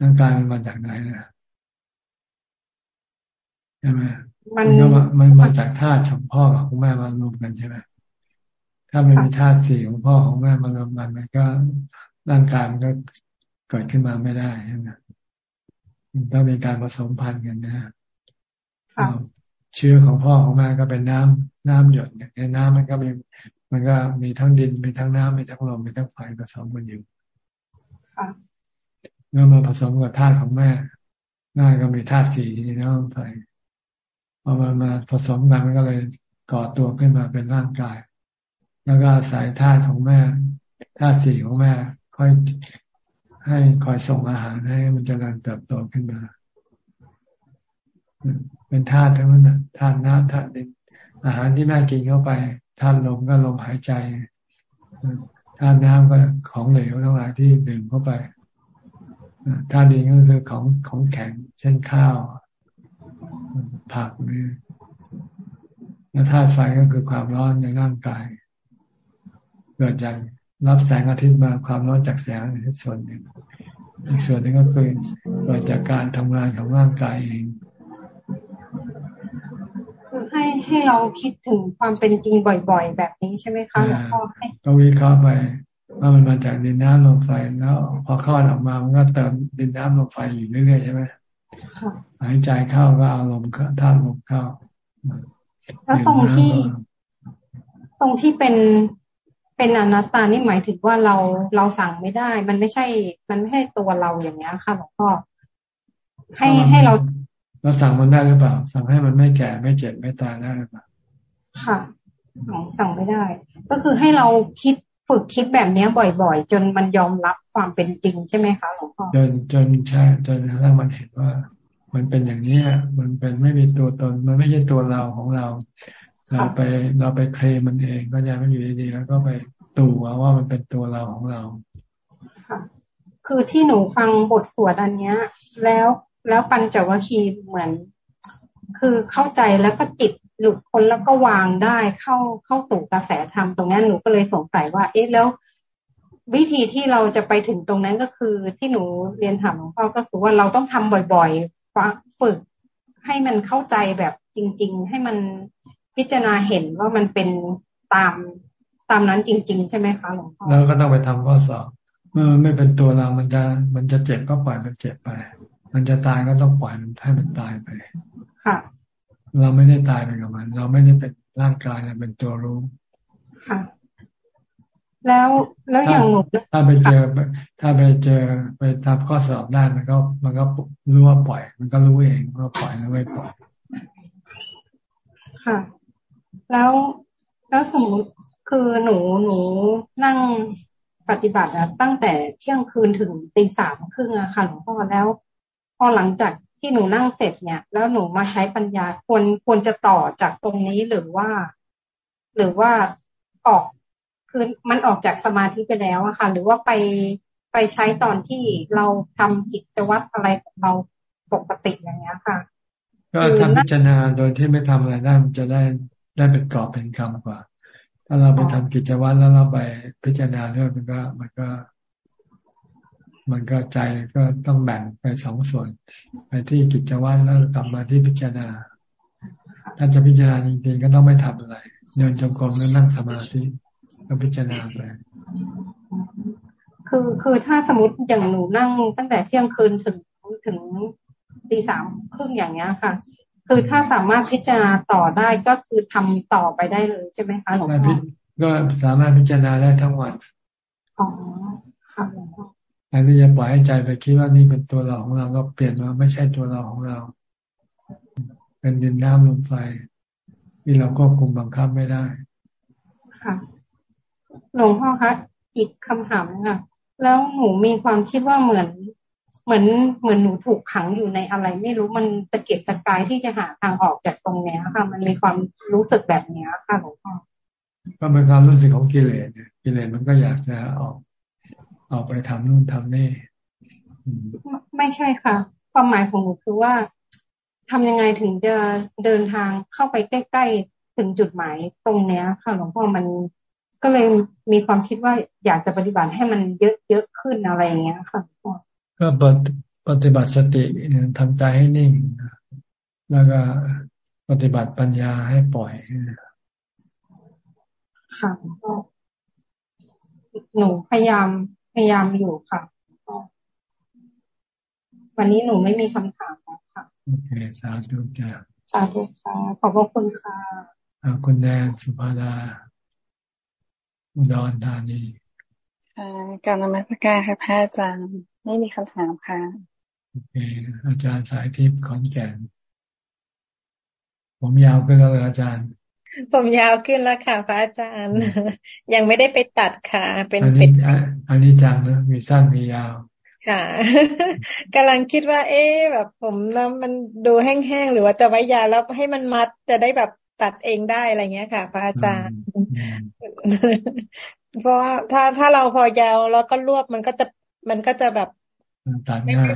ร่างกายมันมาจากไหนนะใช่ไหมมันก็มันมาจากธาตุของพ่อกับของแม่มารวมกันใช่ไหมถ้าไม่มีธาตุสี่ของพ่อของแม่มารวมกันมันก็ร่างกายมันก็เกิดขึ้นมาไม่ได้ใช่ไหมต้องมีการผสมพันธุ์กันนะเชื้อของพ่อของแม่ก็เป็นน้ำน้ำหยดอย่างนี้น้ำมันก็มีมันก็มีทั้งดินมีทั้งน้ำมีทั้งลมมีทั้งไฟผสมกันอยู่ เมื่อมาผสมกับธาตุของแม่แม่ก็มีธาตุสี่น้ำไฟพอมามาผสมกันมันก็เลยก่อตัวขึ้นมาเป็นร่างกาย แล้วก็อาศัยธาตุของแม่ธาตุสี่ของแม่ค่อยให้คอยส่งอาหารให้มันจเจริญเติบโตขึ้นมา เป็นธาตุทั้งนั้นธาตุน้ำธาตุดินอาหารที่แม่กินเข้าไปธาตุลมก็ลมหายใจธาตุน้ำก็ของเหลวทั้งหลายที่ดื่มเข้าไป ธาตุดินก็คือของของแข็ง เช่นข้าว ผักนี่แล้วธาตุไฟก็คือความร้อนในร่างกาย เกิดจากรับแสงอาทิตย์มาความร้อนจากแสงอาทิตย์ส่วนหนึ่งอีกส่วนหนึ่งก็คือเกิดจากการทำงานของร่างกายเองคือให้ให้เราคิดถึงความเป็นจริงบ่อย ๆ แบบนี้ใช่ไหมคะหลวงพ่อให้ก็วิเคราะห์ไป ว่ามันมาจากดินน้ำลมไฟแล้ว พอคลอดออกมามันก็เติมดินน้ำลมไฟอยู่เรื่อยๆใช่ไหมหายใจเข้าก็เอาลมธาตุลมเข้าแล้วตรงที่ ตรงที่เป็นเป็นอนัตตานี่หมายถึงว่าเราเราสั่งไม่ได้ มันไม่ใช่ มันไม่ใช่ตัวเราอย่างเนี้ยค่ะหลวงพ่อให้ให้เรา เราสั่งมันได้หรือเปล่า สั่งให้มันไม่แก่ไม่เจ็บไม่ตายได้หรือเปล่าค่ะสั่งไม่ได้ ก็คือให้เราคิด ฝึกคิดแบบนี้บ่อยๆ จนมันยอมรับความเป็นจริงใช่ไหมคะหลวงพ่อจนจนใช่จนกระทั่งมันเห็นว่า มันเป็นอย่างนี้มันเป็นไม่มีตัวตน มันไม่ใช่ตัวเราของเรา เราไปเราไปเคลมมันเองก็ยังไม่อยู่ดีๆแล้วก็ไปตัวว่ามันเป็นตัวเราของเราค่ะคือที่หนูฟังบทสวดอันเนี้ย แล้วแล้วปัญจวัคคีย์เหมือน คือเข้าใจแล้วก็จิต หลุดพ้นแล้วก็วางได้เข้าเข้าสู่กระแสธรรมตรงนั้นหนูก็เลยสงสัยว่า เอ๊ะแล้ววิธีที่เราจะไปถึงตรงนั้นก็คือที่หนูเรียนถามหลวงพ่อก็คือว่าเราต้องทำบ่อยๆฝึกให้มันเข้าใจแบบจริง ๆ ให้มันพิจารณาเห็นว่ามันเป็นตามตามนั้นจริง ๆ ใช่ไหมคะหลวงพ่อแล้วก็ต้องไปทำข้อสอบเมื่อมันไม่เป็นตัวเรา มันจะมันจะเจ็บก็ปล่อยมันเจ็บไป มันจะตายก็ต้องปล่อยมันให้มันตายไป ค่ะ เราไม่ได้ตายไปกับมัน เราไม่ได้เป็นร่างกายเราเป็นตัวรู้ค่ะแล้วแล้วอย่างหนูถ้าไปเจอ ถ้าไปเจอไปทำข้อสอบได้มันก็มันก็รู้ว่าปล่อย มันก็รู้เองว่าปล่อยแล้วไม่ปล่อย ค่ะ แล้วแล้วสมมติคือหนูหนูนั่งปฏิบัติอะตั้งแต่เที่ยงคืนถึงตีสามครึ่งอะค่ะหลวงพ่อแล้ว พอหลังจาก ที่หนูนั่งเสร็จเนี่ย แล้วหนูมาใช้ปัญญาควรควรจะต่อจากตรงนี้หรือว่า หรือว่าออกคือมันออกจากสมาธิไปแล้วอะค่ะ หรือว่าไปไปใช้ตอนที่เราทำกิจวัตรอะไรของเราปกติอย่างเงี้ยค่ะ ก็ทำพิจารณาโดยที่ไม่ทำอะไรได้มันจะได้ได้เป็นกรอบเป็นคำกว่า ถ้าเราไปทำกิจวัตรแล้วเราไปพิจารณาเรื่องมันก็มันก็ มันก็ใจก็ต้องแบ่งไปสองส่วน ไปที่กิจวัตรแล้วกลับมาที่พิจารณา ถ้าจะพิจารณาจริงๆก็ต้องไม่ทำอะไรเดินจงกรมแล้วนั่งสมาธิก็พิจารณาไปคือคือถ้าสมมติอย่างหนูนั่งตั้งแต่เที่ยงคืนถึงถึงตีสามครึ่งอย่างเงี้ยค่ะ คือถ้าสามารถพิจารณาต่อได้ก็คือทำต่อไปได้เลยใช่ไหมคะหลวงพ่อก็สามารถพิจารณาได้ทั้งวันอ๋อค่ะหลวงพ่ออั นนี้จะปล่อยให้ใจไปคิดว่านี่เป็นตัวเราของเราก็เปลี่ยนมาไม่ใช่ตัวเราของเรา เป็นดินน้ำลมไฟ ที่เราควบคุมบังคับไม่ได้ ค่ะหลวงพ่อคะอีกคำถามค่ะแล้วหนูมีความคิดว่าเหมือนเหมือนเหมือนหนูถูกขังอยู่ในอะไร ไม่รู้มันตะเกียบตะกายที่จะหาทางออกจากตรงเนี้ยค่ะ มันมีความรู้สึกแบบเนี้ยค่ะหลวงพ่อก็เป็นความรู้สึกของกิเลสกิเลสมันก็อยากจะออก ออกไปทำนู่นทำนี่ไม่ใช่ค่ะ ความหมายของหนูคือว่าทำยังไงถึงจะเดินทางเข้าไปใกล้ ๆ ถึงจุดหมายตรงเนี้ย ค่ะหลวงพ่อมันก็เลยมีความคิดว่าอยากจะปฏิบัติให้มันเยอะๆขึ้นอะไรอย่างเงี้ยค่ะหลวงพ่อก็ปฏิบัติสติทำใจให้นิ่ง แล้วก็ปฏิบัติปัญญาให้ปล่อยค่ะหนูพยายาม พยายามอยู่ค่ะ วันนี้หนูไม่มีคำถามค่ะ โอเค สาธุจ้าสาธุค่ะ ขอบพระคุณค่ะคุณแนนสุภาดาอุดรธานีการนมัสการค่ะพระอาจารย์ ไม่มีคำถามค่ะ โอเค อาจารย์สายทิพย์ขอนแก่น ผมยาวขึ้นแล้วเลยอาจารย์ ผมยาวขึ้นแล้วค่ะ พระอาจารย์ ยังไม่ได้ไปตัดค่ะ เป็นเป็น อันนี้จังนะมีสั้นมียาว ค่ะกำลังคิดว่า เอ๊แบบ ผมแล้วมันดูแห้งๆหรือว่าจะไว้ยาแล้วให้มันมัดจะได้แบบตัดเองได้อะไรเงี้ยค่ะ พระอาจารย์ เพราะว่าถ้าถ้าเราพอยาวแล้วก็รวบมันก็จะมันก็จะแบบตัดง่าย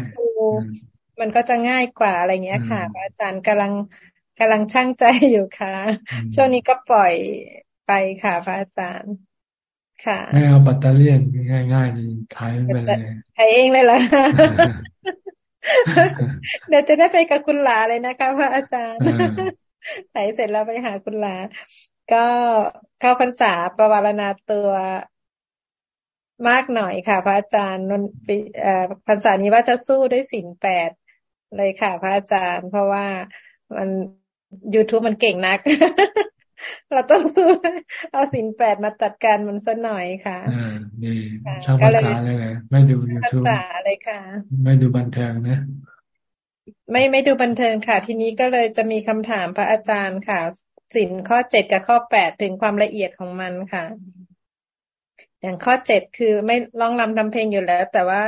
มันก็จะง่ายกว่าอะไรเงี้ยค่ะ พระอาจารย์กำลังกำลังช่างใจอยู่ค่ะ ช่วงนี้ก็ปล่อยไปค่ะ พระอาจารย์ ค่ะไม่เอาปัตเตอร์เลียนง่ายๆนี่ถ่ายไปเลยถ่ายเองเลยล่ะเดี๋ยวจะได้ไปกับคุณหลาเลยนะคะพระอาจารย์ถ่ายเสร็จแล้วไปหาคุณหลา ก็เข้าพรรษาประวารณาตัวมากหน่อยค่ะ พระอาจารย์นนปีพรรษานี้ว่าจะสู้ด้วยสินแปดเลยค่ะ พระอาจารย์ เพราะว่ามัน YouTube มันเก่งนัก เราต้องสู้เอาสินแปดมาจัดการมันสัหน่อยค่ะอ่าดีชอบภาษาเลยเลยไม่ดู YouTube ภาษาเลยค่ะ ไม่ดูบันเทิงนะไม่ไม่ดูบันเทิงค่ะ ทีนี้ก็เลยจะมีคำถามพระอาจารย์ค่ะสินข้อเจ็ดกับข้อแปดถึงความละเอียดของมันค่ะ อย่างข้อเจ็ดคือไม่ร้องรำทำเพลงอยู่แล้ว แต่ว่า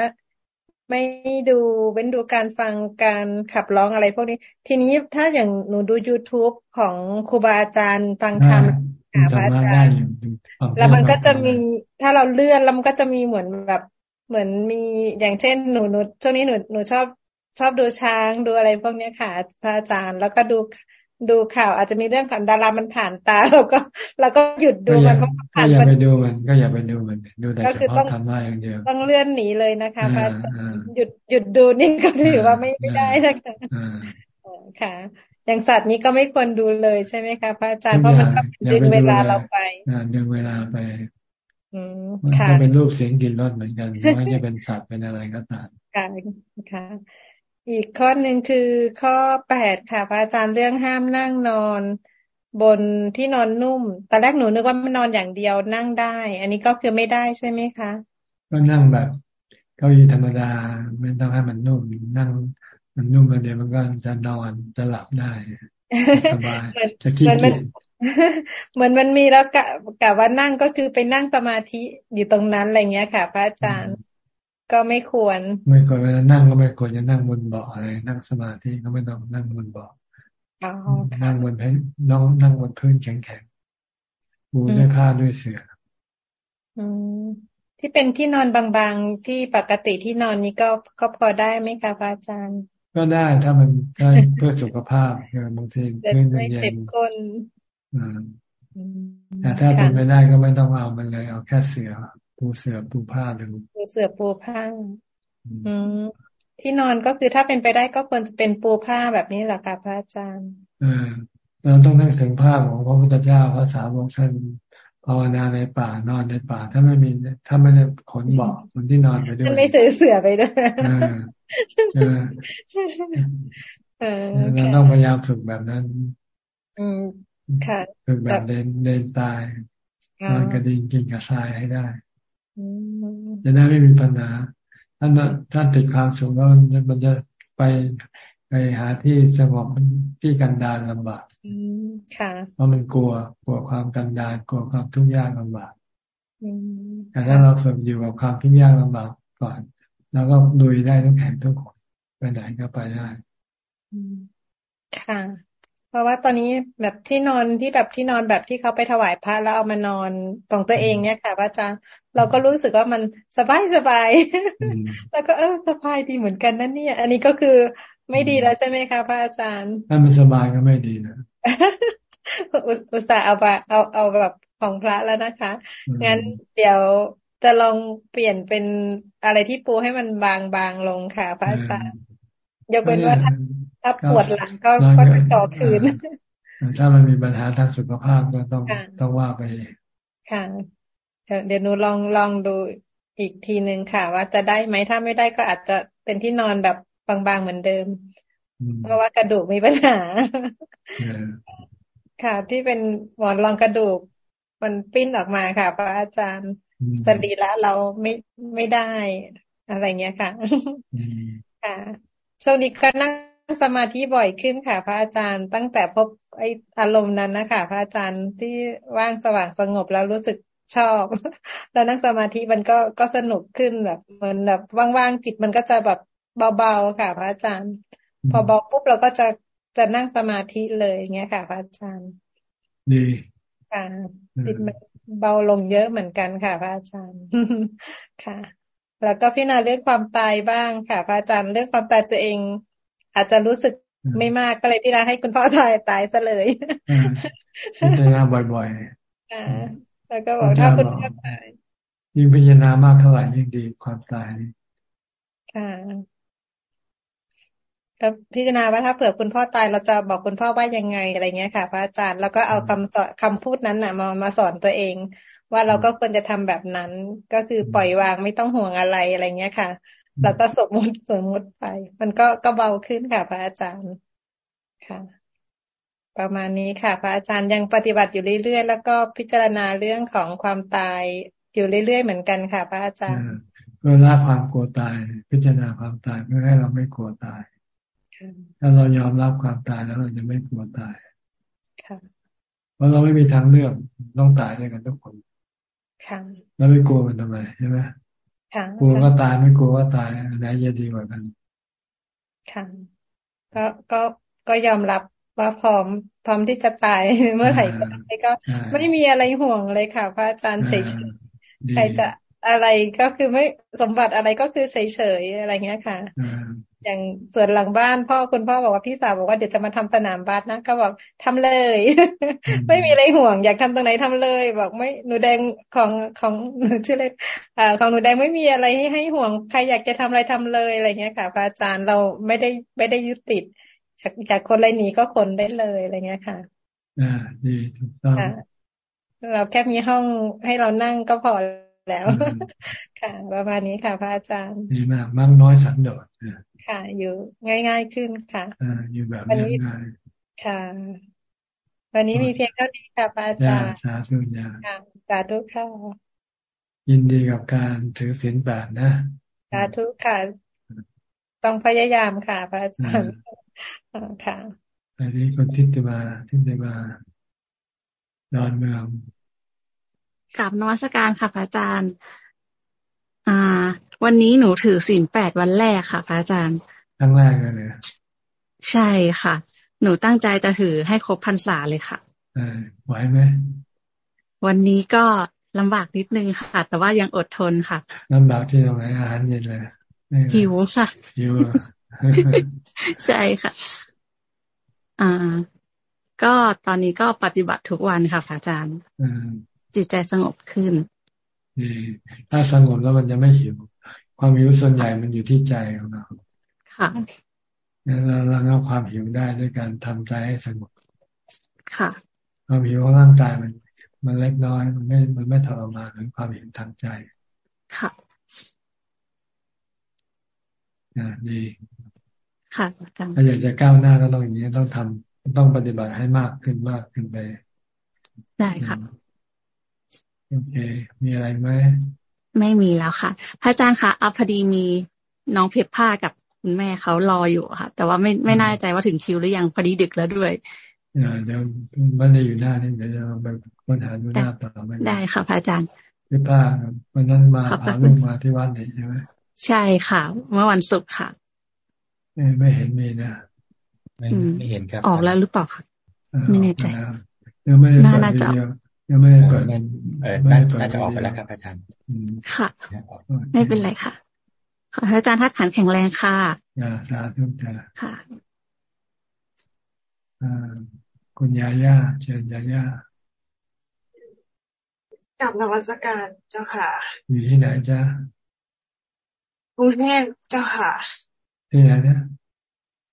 ไม่ดูเว้นดูการฟังการขับร้องอะไรพวกนี้ ทีนี้ถ้าอย่างหนูดู youtube ของครูบาอาจารย์ฟังธรรมหาพระอาจารย์แล้วมันก็จะมีถ้าเราเลื่อนแล้วมันก็จะมีเหมือนแบบเหมือนมีอย่างเช่นหนูหนูช่วงนี้หนูหนูชอบชอบดูช้างดูอะไรพวกนี้ค่ะพระอาจารย์ แล้วก็ดู ดูข่าว อาจจะมีเรื่องของดารามันผ่านตาเราก็เราก็หยุดดูมันเพราะผ่านก็อย่าไปดูมัน ก็อย่าไปดูมัน ดูแต่เฉพาะทำได้อย่างเดียวต้องเลื่อนหนีเลยนะคะพระอาจารย์หยุดหยุดดูนี่ก็ถือว่าไม่ไม่ได้นะคะค่ะอย่างสัตว์นี้ก็ไม่ควรดูเลยใช่ไหมคะพระอาจารย์เพราะมันก็ดึงเวลาเราไปดึงเวลาไปอืมค่ะเป็นรูปเสียงกลิ่นรสเหมือนกันไม่ใช่เป็นสัตว์เป็นอะไรก็ตามค่ะค่ะ อีกข้อหนึ่งคือข้อแปดค่ะพระอาจารย์เรื่องห้ามนั่งนอน บนที่นอนนุ่ม ตอนแรกหนูนึกว่ามันนอนอย่างเดียวนั่งได้ อันนี้ก็คือไม่ได้ใช่ไหมคะ ก็นั่งแบบเก้าอี้ธรรมดาไม่ต้องให้มันนุ่ม นั่งมันนุ่มแล้วเดี๋ยวมันก็จะนอนจะหลับได้สบายจะคิดเกียจเหมือนมันมีแล้วกะกะว่านั่งก็คือไปนั่งสมาธิอยู่ตรงนั้นอะไรเงี้ยค่ะ พระอาจารย์ ก็ไม่ควร ไม่ควรเวลานั่งก็ไม่ควรจะนั่งบนเบาะอะไร นั่งสมาธิก็ไม่ต้องนั่งบนเบาะนั่งบนพื้นน้องนั่งบนพื้นแข็งๆปูด้วยผ้าด้วยเสื่ออืมที่เป็นที่นอนบางๆที่ปกติที่นอนนี้ก็ก็พอได้ไหมคะพระอาจารย์ ก็ได้ถ้ามันได้เพื่อสุขภาพคือบางทีพื้นมันเย็นแต่ถ้าเป็นไม่ได้ก็ไม่ต้องเอามันเลย เอาแค่เสือ ปูเสือปูผ้าดูปูเสือปูผ้า อืมที่นอนก็คือถ้าเป็นไปได้ก็ควรจะเป็นปูผ้าแบบนี้แหละค่ะพระอาจารย์เออเราต้องนึกถึงภาพของพระพุทธเจ้าพระสาวกท่านภาวนาในป่านอนในป่า ถ้าไม่มีถ้าไม่ได้ขนเบาะคนที่นอนไปด้วยมันไม่เสือเสือไปด้วยเราต้องพยายามฝึกแบบนั้น อืมค่ะฝึกแบบเดินเดินตายนอนกระดิ่งกินกระทรายให้ได้ จะได้ไม่มีปัญหาท่านท่านติดความสูงแล้วมันจะไปไปหาที่สงบที่กันดารลำบากเพราะมันกลัวกลัวความกันดารกลัวความทุกข์ยากลำบากแต่ถ้าเราฝึกอยู่กับความทุกข์ยากลำบากก่อน แล้วก็ดุยได้ทุกแห่งทุกคนไปไหนก็ไปได้ค่ะ เพราะว่าตอนนี้แบบที่นอนที่แบบที่นอนแบบที่เขาไปถวายพระแล้วเอามานอนตรงตัวเองเนี่ยค่ะพระอาจารย์เราก็รู้สึกว่ามันสบายสบายแล้วก็เออสบายดีเหมือนกันนั่นเนี่ย อันนี้ก็คือไม่ดีแล้วใช่ไหมคะพระอาจารย์ ถ้ามันสบายก็ไม่ดีนะอุตส่าห์เอาเอาเอาแบบของพระแล้วนะคะ งั้นเดี๋ยวจะลองเปลี่ยนเป็นอะไรที่ปูให้มันบางบางลงค่ะ พระอาจารย์ยกเว้นว่า ถ้าถ้าปวดหลังก็ก็จะจ่อคืน ถ้ามันมีปัญหาทางสุขภาพก็ต้องต้องว่าไปค่ะเดี๋ยวหนูลองลองดูอีกทีหนึ่งค่ะ ว่าจะได้ไหมถ้าไม่ได้ก็อาจจะเป็นที่นอนแบบบางๆเหมือนเดิม เพราะว่ากระดูกมีปัญหา ค่ะ ที่เป็นหมอนรองกระดูก มันปิ้นออกมาค่ะพระอาจารย์สรีระเราไม่ไม่ได้ อะไรเงี้ยค่ะ ค่ะช่วงนี้ก็นั่ง สมาธิบ่อยขึ้นค่ะ พระอาจารย์ตั้งแต่พบไออารมณ์นั้นนะคะพระอาจารย์ที่ว่างสว่างสงบแล้วรู้สึกชอบ แล้วนั่งสมาธิมันก็ก็สนุกขึ้นแบบเหมือนแบบว่างๆจิตมันก็จะแบบเบาๆค่ะ พระอาจารย์ พอเบาปุ๊บเราก็จะจะนั่งสมาธิเลยเงี้ยค่ะ พระอาจารย์ดีค่ะจิตมันเบาลงเยอะเหมือนกันค่ะ พระอาจารย์ค่ะ แล้วก็พิจารณาเรื่องความตายบ้างค่ะ พระอาจารย์เรื่องความตายตัวเอง อาจจะรู้สึกไม่มากก็เลยพิจารณาให้คุณพ่อตายตายซะเลยพิจารณาบ่อยๆค่ะแล้วก็บอกถ้าคุณพ่อตายยิ่งพิจารณามากเท่าไหร่ยิ่งดีความตายค่ะก็พิจารณาว่าถ้าเผื่อคุณพ่อตายเราจะบอกคุณพ่อว่ายังไงอะไรเงี้ยค่ะ พระอาจารย์แล้วก็เอาคำสอนคำพูดนั้นน่ะมามาสอนตัวเอง ว่าเราก็ควรจะทำแบบนั้น ก็คือปล่อยวางไม่ต้องห่วงอะไรอะไรเงี้ยค่ะ แล้วก็สมมติสมมติไป มันก็ก็เบาขึ้นค่ะพระอาจารย์ค่ะ ประมาณนี้ค่ะ พระอาจารย์ยังปฏิบัติอยู่เรื่อยๆแล้วก็พิจารณาเรื่องของความตายอยู่เรื่อยๆเหมือนกันค่ะ พระอาจารย์เพื่อละความกลัวตาย พิจารณาความตายเพื่อให้เราไม่กลัวตายถ้าเรายอมรับความตายแล้วเราจะไม่กลัวตายเพราะเราไม่มีทางเลือกต้องตายด้วยกันทุกคนแล้วไม่กลัวมันทำไมใช่ไหม กลัวก็ตายไม่กลัวก็ตายไหนจะดีกว่ากันค่ะก็ก็ก็ยอมรับว่าพร้อมพร้อมที่จะตายเมื่อไหร่ก็ได้ก็ ไม่มีอะไรห่วงเลยค่ะ พระอาจารย์เฉยๆใครจะอะไรก็คือไม่สมบัติอะไรก็คือเฉยๆอะไรเงี้ยค่ะ อย่างส่วนหลังบ้าน พ่อคุณพ่อบอกว่าพี่สาวบอกว่าเดี๋ยวจะมาทำสนามบาสนะก็บอกทำเลย ไม่มีอะไรห่วง อยากทำตรงไหนทำเลย บอกไม่หนูแดงของของชื่ออะไรอ่าของหนูแดงไม่มีอะไรให้ให้ห่วง ใครอยากจะทำอะไรทำเลยอะไรเงี้ยค่ะพระอาจารย์เราไม่ได้ไม่ได้ยึดติดจากคนอะไรนี้ก็คนได้เลยอะไรเงี้ยค่ะ อ่าดีถูกต้องเราแค่มีห้องให้เรานั่งก็พอแล้ว ค่ะ ประมาณนี้ค่ะ พระอาจารย์ดีมากมากน้อยสันโดษ ค่ะ อยู่ง่าย ๆขึ้นค่ะอ่าอยู่แบบง่ายค่ะ วันนี้มีเพียงเท่านี้ค่ะพระอาจารย์สาธุญาสาธุค่ะยินดีกับการถือศีลแปดนะสาธุค่ะ ต้องพยายามค่ะ พระอาจารย์ค่ะอันนี้คนทิฏมาทิฏมาดอนเมืองกับนวัตการค่ะพระอาจารย์ อ่า วันนี้หนูถือศีลแปดวันแรกค่ะพระอาจารย์ครั้งแรกเลยใช่ค่ะ หนูตั้งใจจะถือให้ครบพรรษาเลยค่ะไหวไหมวันนี้ก็ลำบากนิดนึงค่ะ แต่ว่ายังอดทนค่ะลำบากที่ตรงไหนอาหารเย็นเลยหิวค่ะหิวใช่ค่ะ อ่า ก็ตอนนี้ก็ปฏิบัติทุกวันค่ะพระอาจารย์จิตใจสงบขึ้นถ้าสงบแล้วมันจะไม่หิว ความหิวส่วนใหญ่มันอยู่ที่ใจของเราค่ะเราเราเอาความหิวได้ด้วยการทำใจให้สงบค่ะ ความหิวของร่างกายมัน มันเล็กน้อยมันไม่ มันไม่ทรมานเหมือนความหิวทางใจ ค่ะอ่าดีค่ะอาจารย์ถ้าอยากจะก้าวหน้าก็ต้องอย่างนี้ต้องทำต้องปฏิบัติให้มากขึ้นมากขึ้นไปได้ค่ะโอเค มีอะไรไหม ไม่มีแล้วค่ะ พระอาจารย์คะอัพอดีมีน้องเพชรผ้ากับคุณแม่เขารออยู่ค่ะ แต่ว่าไม่ไม่แน่ใจว่าถึงคิวหรือยังพอดีดึกแล้วด้วยเดี๋ยวมันได้อยู่หน้านี่เดี๋ยวจะไปค้นหาดูหน้าต่อไปได้ค่ะพระอาจารย์เพชรผ้าวันนั้นมาพาลูกมาที่วัดนี่ใช่ไหมใช่ค่ะ เมื่อวันศุกร์ค่ะไม่เห็นมีนะไม่ไม่เห็นครับ ออกแล้วหรือเปล่าคะไม่แน่ใจยังไม่ได้เปิดวิดีโอ ยังไม่ได้เปิดเออน่าจะออกไปแล้วครับอาจารย์ค่ะ ไม่เป็นไรค่ะขอให้อาจารย์ทัดขันแข็งแรงค่ะอ่าสาธุจ้าค่ะอ่าคุณยาย่าเชิญยาย่ากับนวัตการเจ้าค่ะ อยู่ที่ไหนจ้ากรุงเทพเจ้าค่ะ ที่ไหนนะ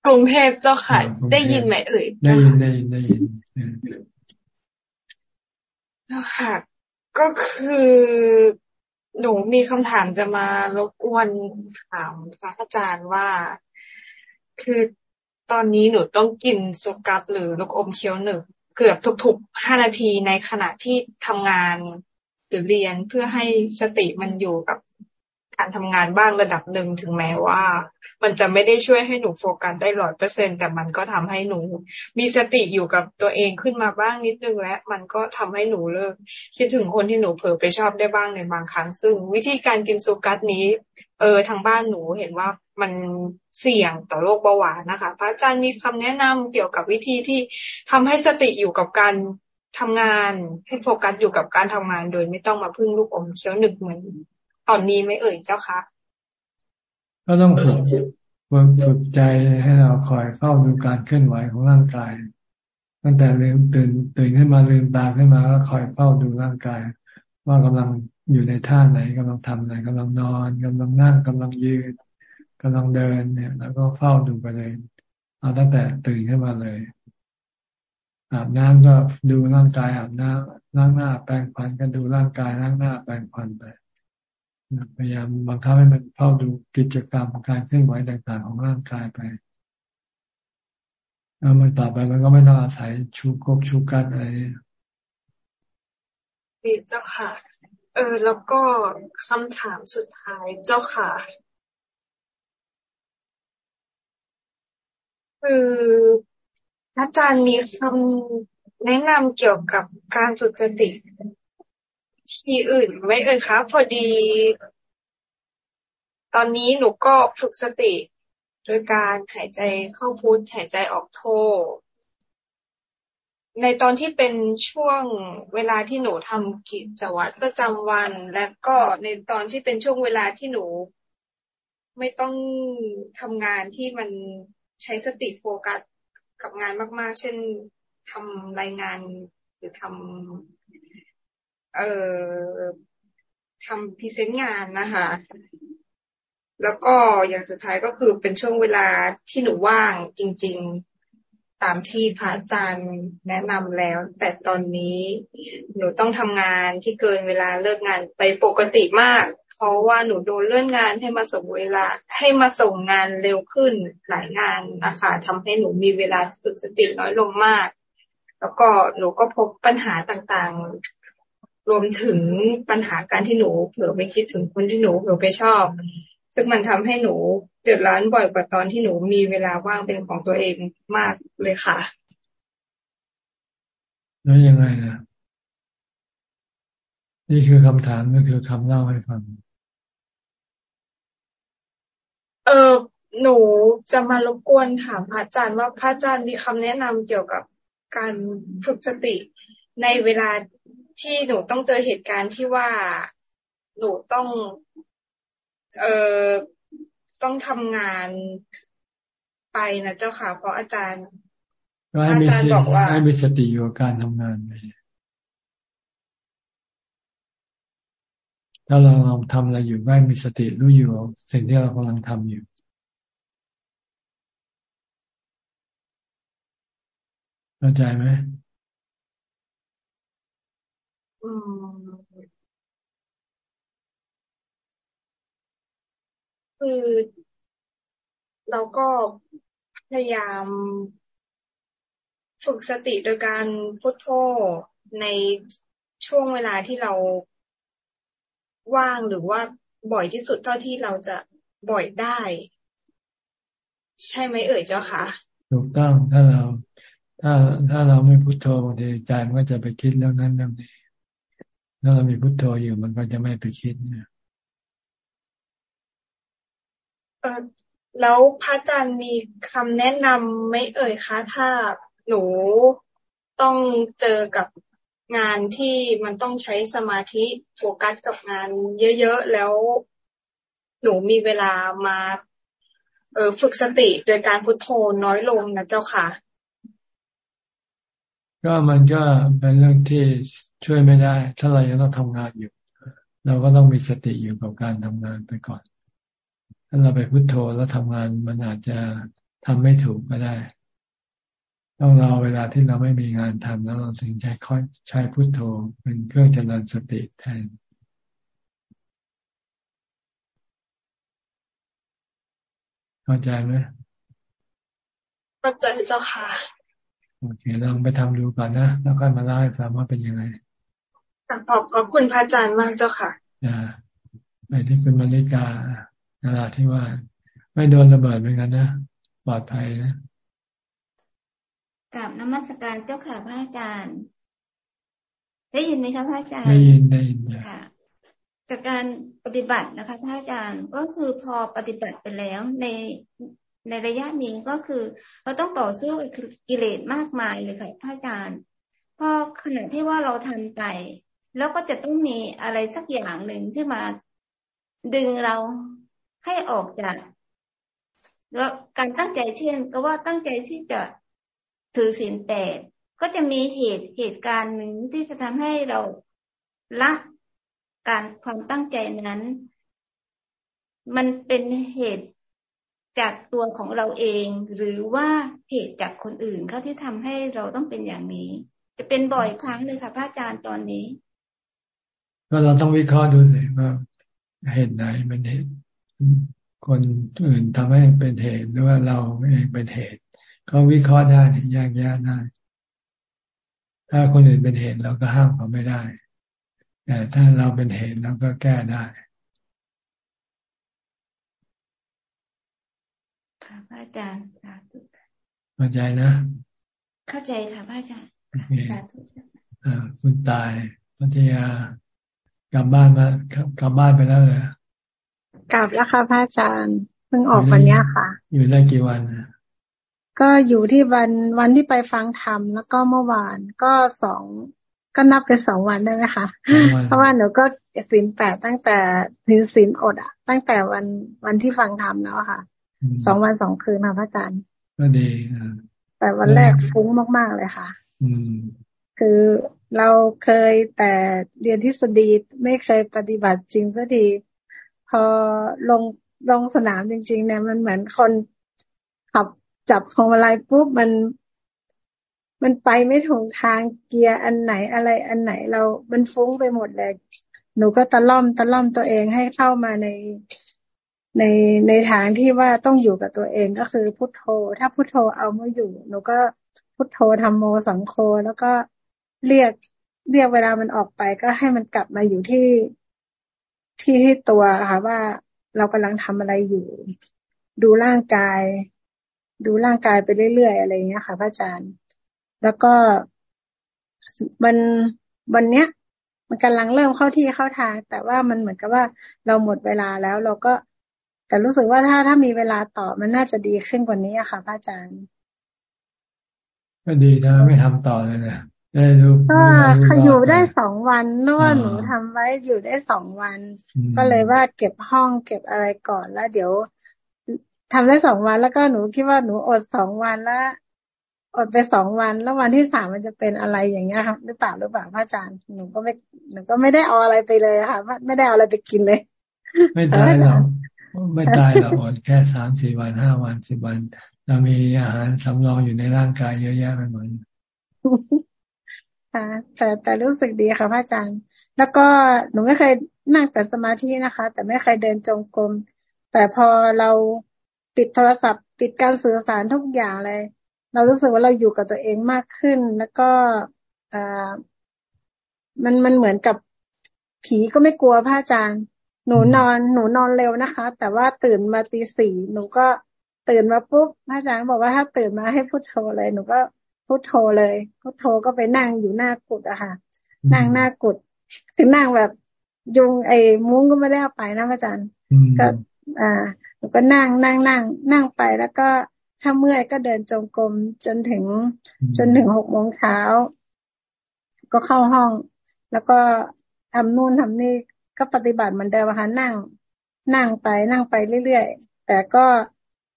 กรุงเทพเจ้าค่ะ ได้ยินไหมเอ่ยได้ยินได้ยินได้ยิน ค่ะ ก็คือหนูมีคำถามจะมารบกวนถามพระอาจารย์ว่า คือตอนนี้หนูต้องกินสุกัดหรือลูกอมเคี้ยวหนึ่งเกือบทุกๆห้านาทีในขณะที่ทำงานหรือเรียนเพื่อให้สติมันอยู่กับ การทำงานบ้างระดับหนึ่งถึงแม้ว่า มันจะไม่ได้ช่วยให้หนูโฟกัสได้ร้อยเปอร์เซ็นแต่มันก็ทำให้หนู มีสติอยู่กับตัวเองขึ้นมาบ้างนิดนึงและมันก็ทำให้หนูเลิกคิดถึงคนที่หนูเผลอไปชอบได้บ้างในบางครั้ง ซึ่งวิธีการกินซูกัสนี้ เออทางบ้านหนูเห็นว่ามันเสี่ยงต่อโรคเบาหวานนะคะ พระอาจารย์มีคำแนะนำเกี่ยวกับวิธีที่ทำให้สติอยู่กับการทำงานให้โฟกัสอยู่กับการทำงานโดยไม่ต้องมาพึ่งลูกอมเคี้ยวหนึกเหมือน ตอนนี้ไม่เอ่ยเจ้าคะก็ต้องฝึกฝึกฝึกใจให้เราคอยเฝ้าดูการเคลื่อนไหวของร่างกาย ตั้งแต่ลืมตื่นตื่นขึ้นมาลืมตาขึ้นมาก็คอยเฝ้าดูร่างกาย ว่ากำลังอยู่ในท่าไหนกำลังทำอะไรกำลังนอนกำลังนั่งกำลังยืนกำลังเดินเนี่ย แล้วก็เฝ้าดูไปเลยเอาตั้งแต่ตื่นขึ้นมาเลย อาบน้ำก็ดูร่างกายอาบน้ำล้างหน้าแปรงฟันก็ดูร่างกายล้างหน้าแปรงฟันไป พยายามบังคับให้มันเฝ้าดูกิจกรรมการเคลื่อนไหวต่างๆ ของร่างกายไปแล้วมันต่อไปมันก็ไม่ต้องอาศัยชูกบชูกันอะไรดีเจ้าค่ะ เออ แล้วก็คำถามสุดท้ายเจ้าค่ะ คืออาจารย์มีคำแนะนำเกี่ยวกับการฝึกสติ ที่อื่นไหมเอ่ยคะพอดี ตอนนี้หนูก็ฝึกสติ โดยการหายใจเข้าพุทหายใจออกโท ในตอนที่เป็นช่วงเวลาที่หนูทำกิจวัตรประจำวัน และก็ในตอนที่เป็นช่วงเวลาที่หนู ไม่ต้องทำงานที่มันใช้สติโฟกัสกับงานมาก ๆ เช่นทำรายงานหรือทำ เอ่อทำ present งานนะคะ แล้วก็อย่างสุดท้ายก็คือเป็นช่วงเวลาที่หนูว่างจริง ๆ ตามที่พระอาจารย์แนะนำแล้ว แต่ตอนนี้หนูต้องทำงานที่เกินเวลาเลิกงานไปปกติมาก เพราะว่าหนูโดนเลื่อนงานให้มาส่งเวลาให้มาส่งงานเร็วขึ้นหลายงานนะคะทำให้หนูมีเวลาฝึกสติน้อยลงมาก แล้วก็หนูก็พบปัญหาต่างๆ รวมถึงปัญหาการที่หนูเผลอไปคิดถึงคนที่หนูเผลอไปชอบ ซึ่งมันทำให้หนูเดือดร้อนบ่อยกว่าตอนที่หนูมีเวลาว่างเป็นของตัวเองมากเลยค่ะ แล้วยังไงนะนี่คือคำถามก็คือคำเล่าให้ฟัง เออหนูจะมารบกวนถามพระอาจารย์ว่าพระอาจารย์มีคำแนะนำเกี่ยวกับการฝึกสติในเวลา ที่หนูต้องเจอเหตุการณ์ที่ว่าหนูต้อง เอ่อต้องทำงานไปนะเจ้าค่ะ เพราะอาจารย์ อาจารย์บอกว่าให้มีสติอยู่กับการทำงานไปถ้าเราลองทำอะไรอยู่ไม่มีสติรู้อยู่สิ่งที่เรากำลังทำอยู่เข้าใจไหม คือเราก็พยายามฝึกสติโดยการพุทโธในช่วงเวลาที่เราว่างหรือว่าบ่อยที่สุดเท่าที่เราจะบ่อยได้ ใช่ไหมเอ่ยเจ้าคะถูกต้องถ้าเรา ถ้าถ้าเราไม่พุทโธบางทีใจมันก็จะไปคิดเรื่องนั้นเรื่องนี้ ถ้าเรามีพุโทโธอยู่มันก็จะไม่ไปคิดเนี่ยแล้วพระอาจารย์มีคำแนะนำไม่เอ่ยคะ ถ้าหนูต้องเจอกับงานที่มันต้องใช้สมาธิโฟกัสกับงานเยอะๆ แล้วหนูมีเวลามา เออฝึกสติโดยการพุทโธน้อยลงนะเจ้าค่ะ ก็มันก็เป็นเรื่องที่ ช่วยไม่ได้ ถ้าเรายังต้องทำงานอยู่ เราก็ต้องมีสติอยู่กับการทำงานไปก่อน ถ้าเราไปพุโทโธแล้วทำงานมันอาจจะทำไม่ถูกก็ได้ ต้องรอเวลาที่เราไม่มีงานทำแล้วเราถึงใช้ค่อยใช้พุทโธเป็นเครื่องเจริญสติแทนเข้าใจไหมเข้าใจเจ้าค่ะโอเคลองไปทำดูก่อนนะ แล้วค่อยมาเล่าให้ฟังว่าเป็นยังไง ขอบขอบคุณพระอาจารย์มากเจ้าค่ะอ่าไปที่คุณมาริกานาราที่ว่าไม่โดนระเบิดเหมือนกันนะปลอดภัยนะกับนมัสการเจ้าค่ะพระอาจารย์ ได้ยินไหมคะพระอาจารย์ได้ยินได้ยินค่ะจากการปฏิบัตินะคะพระอาจารย์ก็คือพอปฏิบัติไปแล้วในในระยะนี้ก็คือ เราต้องต่อสู้กับกิเลสมากมายเลยค่ะพระอาจารย์พอขณะที่ว่าเราทำไป แล้วก็จะต้องมีอะไรสักอย่างหนึ่งที่มาดึงเราให้ออกจากแล้วการตั้งใจเช่น ก็ว่าตั้งใจที่จะถือศีลแปดก็จะมีเหตุเหตุการณ์หนึ่งที่จะทำให้เราละการความตั้งใจนั้น มันเป็นเหตุจากตัวของเราเอง หรือว่าเหตุจากคนอื่นเขาที่ทำให้เราต้องเป็นอย่างนี้ จะเป็นบ่อยครั้งเลยค่ะพระอาจารย์ตอนนี้ ก็เราต้องวิเคราะห์ดูเลยว่าเหตุไหนเป็นเหตุคนอื่นทำให้เป็นเหตุหรือว่าเราเองเป็นเหตุเขาวิเคราะห์ได้แยกแยะได้ ถ้าคนอื่นเป็นเหตุเราก็ห้ามเขาไม่ได้แต่ถ้าเราเป็นเหตุเราก็แก้ได้ค่ะพระอาจารย์สาธุเข้าใจนะ เข้าใจค่ะพระอาจารย์สาธุอ่าคุณตายพัทยา กลับบ้านมากลับบ้านไปแล้วเลยกลับแล้วค่ะพระอาจารย์เพิ่งออกวันนี้ค่ะ อยู่ได้กี่วันก็อยู่ที่วันวันที่ไปฟังธรรมแล้วก็เมื่อวานก็สองก็นับเป็นสองวันได้ไหมคะ เพราะว่าหนูก็สินแปดตั้งแต่ถึงสินอดอะตั้งแต่วันวันที่ฟังธรรมแล้วค่ะสองวันสองคืนค่ะพระอาจารย์ก็ดีแต่วันแรกฟุ้งมากๆเลยค่ะ อืมคือ เราเคยแต่เรียนทฤษฎีไม่เคยปฏิบัติจริงสักที พอลงลงสนามจริง ๆ เนี่ยมันเหมือนคนขับจับพวงมาลัยปุ๊บมันมันไปไม่ถูกทางเกียร์อันไหนอะไรอันไหนเรา มันฟุ้งไปหมดเลย หนูก็ตะล่อมตะล่อมตัวเองให้เข้ามาในในในทางที่ว่าต้องอยู่กับตัวเองก็คือพุทโธ ถ้าพุทโธเอาม่อยู่ หนูก็พุทโธทำโมสังโฆแล้วก็ เรียกเรียกเวลามันออกไป ก็ให้มันกลับมาอยู่ที่ที่ที่ตัวค่ะว่าเรากำลังทำอะไรอยู่ ดูร่างกาย ดูร่างกายไปเรื่อยๆอะไรเงี้ยค่ะพระอาจารย์ แล้วก็มันวันเนี้ย มันกำลังเริ่มเข้าที่เข้าทาง แต่ว่ามันเหมือนกับว่าเราหมดเวลาแล้วเราก็ แต่รู้สึกว่าถ้าถ้ามีเวลาต่อมันน่าจะดีขึ้นกว่านี้อะค่ะพระอาจารย์ ก็ดีถ้าไม่ทำต่อเลยนะ ได้รู้ก็เขาอยู่ได้สองวันนึกว่าหนูทำไว้อยู่ได้สองวัน ก็เลยว่าเก็บห้องเก็บอะไรก่อนแล้ว เดี๋ยวทำได้สองวันแล้วก็หนูคิดว่าหนูอดสองวันแล้วอดไปสองวันแล้ววันที่สามมันจะเป็นอะไรอย่างเงี้ยครับหรือเปล่าหรือเปล่าพระอาจารย์หนูก็ไม่หนูก็ไม่ได้เอาอะไรไปเลยค่ะไม่ได้เอาอะไรไปกินเลย ไม่ตายหรอกไม่ตายหรอกอดแค่สามสี่วันห้าวันสิบวันเรามีอาหารสำรองอยู่ในร่างกายเยอะแยะไปหมด ค่ะแต่แต่รู้สึกดีค่ะพระอาจารย์ แล้วก็หนูไม่เคยนั่งแต่สมาธินะคะ แต่ไม่เคยเดินจงกรมแต่พอเราปิดโทรศัพท์ ปิดการสื่อสารทุกอย่างเลย เรารู้สึกว่าเราอยู่กับตัวเองมากขึ้น แล้วก็อ่ามันมันเหมือนกับผีก็ไม่กลัวพระอาจารย์ หนูนอนหนูนอนเร็วนะคะ แต่ว่าตื่นมาตีสี่หนูก็ตื่นมาปุ๊บพระอาจารย์บอกว่าถ้าตื่นมาให้พูดโทเลย หนูก็ พุทโธเลยพุทโธก็ไปนั่งอยู่หน้ากุดอะค่ะ นั่งหน้ากุดคือนั่งแบบยุงไอ้มุ้งก็ไม่ได้เอาไปนะอาจารย์ก็อ่าหนูก็นั่งนั่งนั่งนั่งไปแล้วก็ถ้าเมื่อยก็เดินจงกรมจนถึงจนถึงหกโมงเช้าก็เข้าห้อง แล้วก็ทำนู่นทำนี่ก็ปฏิบัติเหมือนเดิมค่ะนั่ง นั่งไปนั่งไปเรื่อยๆแต่ก็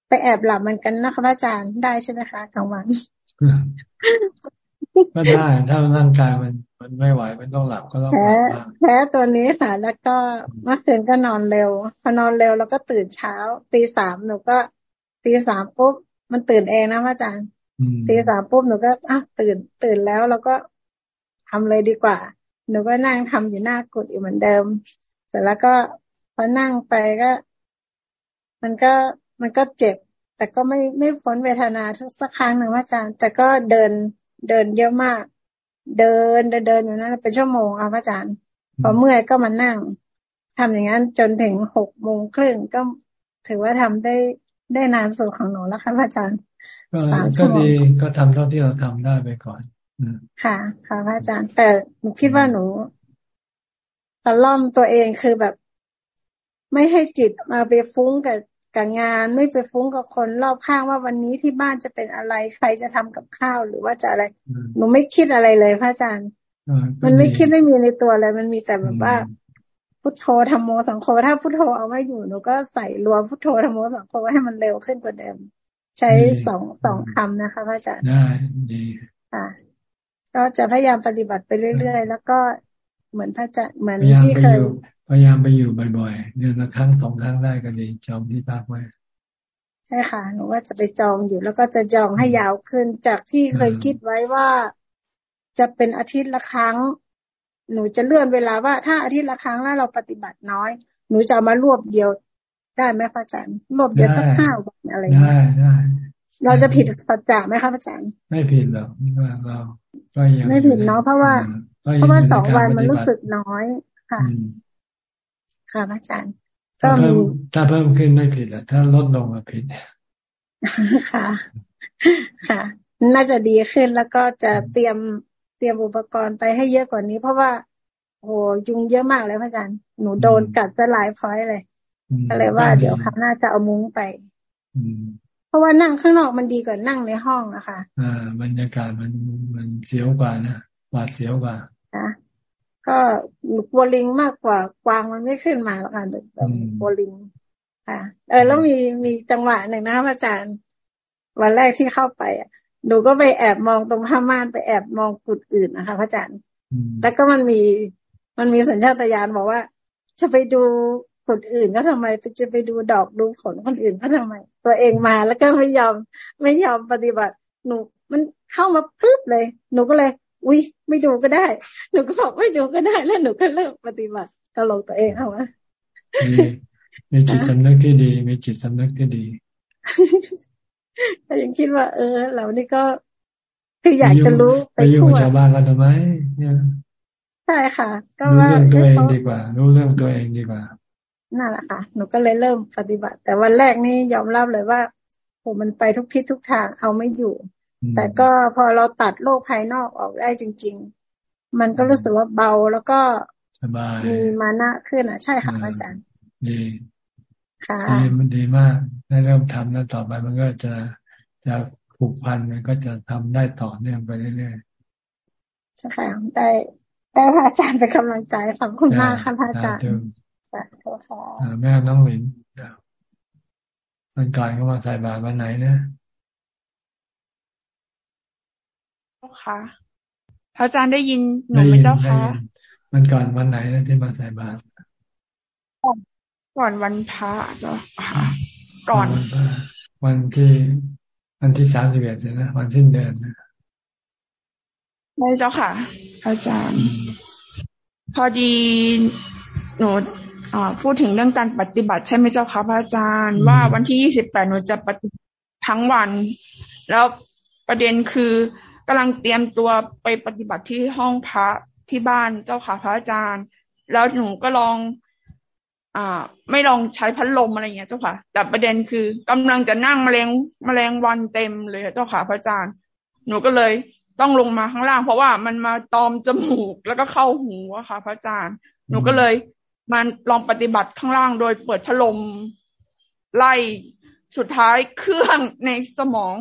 ไปแอบหลับเหมือนกันนะคะอาจารย์ได้ใช่ไหมคะกลางวัน ก็ได้ถ้าร่างกายมันมันไม่ไหวมันต้องหลับก็ต้องหลับบ้างแพ้ตัวนี้ค่ะ แล้วก็เมื่อคืนก็นอนเร็ว พอนอนเร็วแล้วก็ตื่นเช้า ตีสามหนูก็ตีสามปุ๊บมันตื่นเองนะพระอาจารย์ตีสามปุ๊บหนูก็อะตื่นตื่นแล้วเราก็ทำเลยดีกว่า หนูก็นั่งทำอยู่หน้ากุฏิเหมือนเดิม เสร็จแล้วก็พอนั่งไปก็ มันก็มันก็เจ็บ แต่ก็ไม่ไม่พ้นเวทนาทุกสักครั้งหนึ่งอาจารย์ แต่ก็เดินเดินเยอะมาก เดินเดินเดินอยู่นั้นเป็นชั่วโมงอะอาจารย์พอเมื่อยก็มานั่งทำอย่างนั้นจนถึงหกโมงครึ่งก็ถือว่าทำได้ได้นานสุดของหนูแล้วค่ะพระอาจารย์ก็ดีก็ทำเท่าที่เราทำได้ไปก่อนค่ะ ค่ะพระอาจารย์ แต่หนูคิดว่าหนูตะล่อมตัวเองคือแบบ ไม่ให้จิตมาไปฟุ้งกับ กับงานไม่ไปฟุ้งกับคนรอบข้างว่าวันนี้ที่บ้านจะเป็นอะไรใครจะทำกับข้าวหรือว่าจะอะไรหนูไม่คิดอะไรเลยพระอาจารย์มันไม่คิดไม่มีในตัวเลยมันมีแต่แบบว่าพุทโธธรรมโมสังโฆถ้าพุทโธเอาไม่อยู่หนูก็ใส่รวมพุทโธธรรมโมสังโฆให้มันเร็วขึ้นกว่าเดิม ใช้สองสองคำนะคะพระอาจารย์ได้ดีค่ะก็จะพยายามปฏิบัติไปเรื่อยๆ แล้วก็เหมือนพระจะเหมือนที่เคย พยายามไปอยู่บ่อยๆเดือนละครั้งสองครั้งได้ก็ดีจองที่พักไว้ใช่ค่ะหนูว่าจะไปจองอยู่แล้วก็จะจองให้ยาวขึ้น จากที่เคยคิดไว้ว่าจะเป็นอาทิตย์ละครั้ง หนูจะเลื่อนเวลาว่าถ้าอาทิตย์ละครั้งแล้วเราปฏิบัติน้อย หนูจะมารวบเดียวได้ไหมพระอาจารย์รวบเดียวสักห้าวันอะไรได้ได้เราจะผิดสัจจะไหมคะพระอาจารย์ไม่ผิดหรอกเราก็ยังไม่ผิดเนาะเพราะว่า เพราะว่าสองวันมันรู้สึกน้อยค่ะ ค่ะพระอาจารย์ ก็มีถ้าเพิ่มขึ้นไม่ผิดแหละถ้าลดลงมาผิดค่ะ ค่ะ น่าจะดีขึ้นแล้วก็จะเตรียมเตรียมอุปกรณ์ไปให้เยอะกว่านี้ เพราะว่าโอ้ยุงเยอะมากเลยพระอาจารย์หนูโดนกัดจะหลายพอยเลยก็เลยว่าเดี๋ยวครั้งหน้าจะเอามุ้งไปเพราะว่านั่งข้างนอกมันดีกว่านั่งในห้องอะค่ะอ่าบรรยากาศมันมันเสียวกว่านะหวาดเสียวกว่านะ ก็กลัวลิงมากกว่ากวางมันไม่ขึ้นมาแล้วกันแต่กลัวลิงค่ะ เออ แล้วมีมีจังหวะหนึ่งนะพระอาจารย์ วันแรกที่เข้าไปอะหนูก็ไปแอบมองตรงผ้าม่านไปแอบมองกุดอื่นนะคะพระอาจารย์แต่ก็มันมีมันมีสัญชาตญาณบอกว่า จะไปดูคนอื่นก็ทำไมไปจะไปดูดอกดูผลคนอื่นก็ทำไม ตัวเองมาแล้วก็ไม่ยอมไม่ยอมปฏิบัติ หนู มันเข้ามาปึ๊บเลย หนูก็เลย อุ้ยไม่ดูก็ได้ หนูก็บอกไม่ดูก็ได้ แล้วหนูก็เลิกปฏิบัติก็ลงตัวเองเอาวะมีจิตสำนึกที่ดี มีจิตสำนึกที่ดีแต่ยังคิดว่า เออเรานี่ก็คืออยากจะรู้ไปอยู่ชาวบ้านกันทำไมใช่ค่ะ ก็ว่ารู้เรื่องตัวเองดีกว่า รู้เรื่องตัวเองดีกว่านั่นแหละค่ะ หนูก็เลยเริ่มปฏิบัติ แต่วันแรกนี่ยอมรับเลยว่าโหมันไปทุกทิศทุกทางเอาไม่อยู่ แต่ก็พอเราตัดโลกภายนอกออกได้จริง ๆ มันก็รู้สึกว่าเบาแล้วก็มีมานะขึ้นอะ ใช่ค่ะอาจารย์ดีค่ะดีมันดีมากได้เริ่มทำแล้วต่อไปมันก็จะจะผูกพันมันก็จะทำได้ต่อเนื่องไปเรื่อยๆใช่ค่ะได้ได้พระอาจารย์เป็นกำลังใจขอบคุณมากค่ะพระอาจารย์แม่น้องหลินมันก่อนเข้ามาใส่บาตรวันไหนนะ ค่ะพระอาจารย์ได้ยินหนูไหมเจ้าคะมันก่อนวันไหนนะที่มาใส่บาตรก่อนวันพระเจ้าค่ะก่อนวันที่วันที่สามสิบเอ็ดนะวันสิ้นเดือนนะไม่เจ้าค่ะ อาจารย์ พอดีหนูพูดถึงเรื่องการปฏิบัติใช่ไหมเจ้าคะพระอาจารย์ ว่าวันที่ยี่สิบแปดหนูจะปฏิทั้งวัน แล้วประเด็นคือ กำลังเตรียมตัวไปปฏิบัติที่ห้องพระที่บ้านเจ้าค่ะพระอาจารย์ แล้วหนูก็ลอง อ่า ไม่ลองใช้พัดลมอะไรเงี้ยเจ้าค่ะ แต่ประเด็นคือกำลังจะนั่งแมลงแมลงวันเต็มเลยเจ้าค่ะพระอาจารย์ หนูก็เลยต้องลงมาข้างล่าง เพราะว่ามันมาตอมจมูกแล้วก็เข้าหูอะค่ะ พระอาจารย์ หนูก็เลยมันลองปฏิบัติข้างล่างโดยเปิดพัดลมไล่สุดท้ายเครื่องในสมอง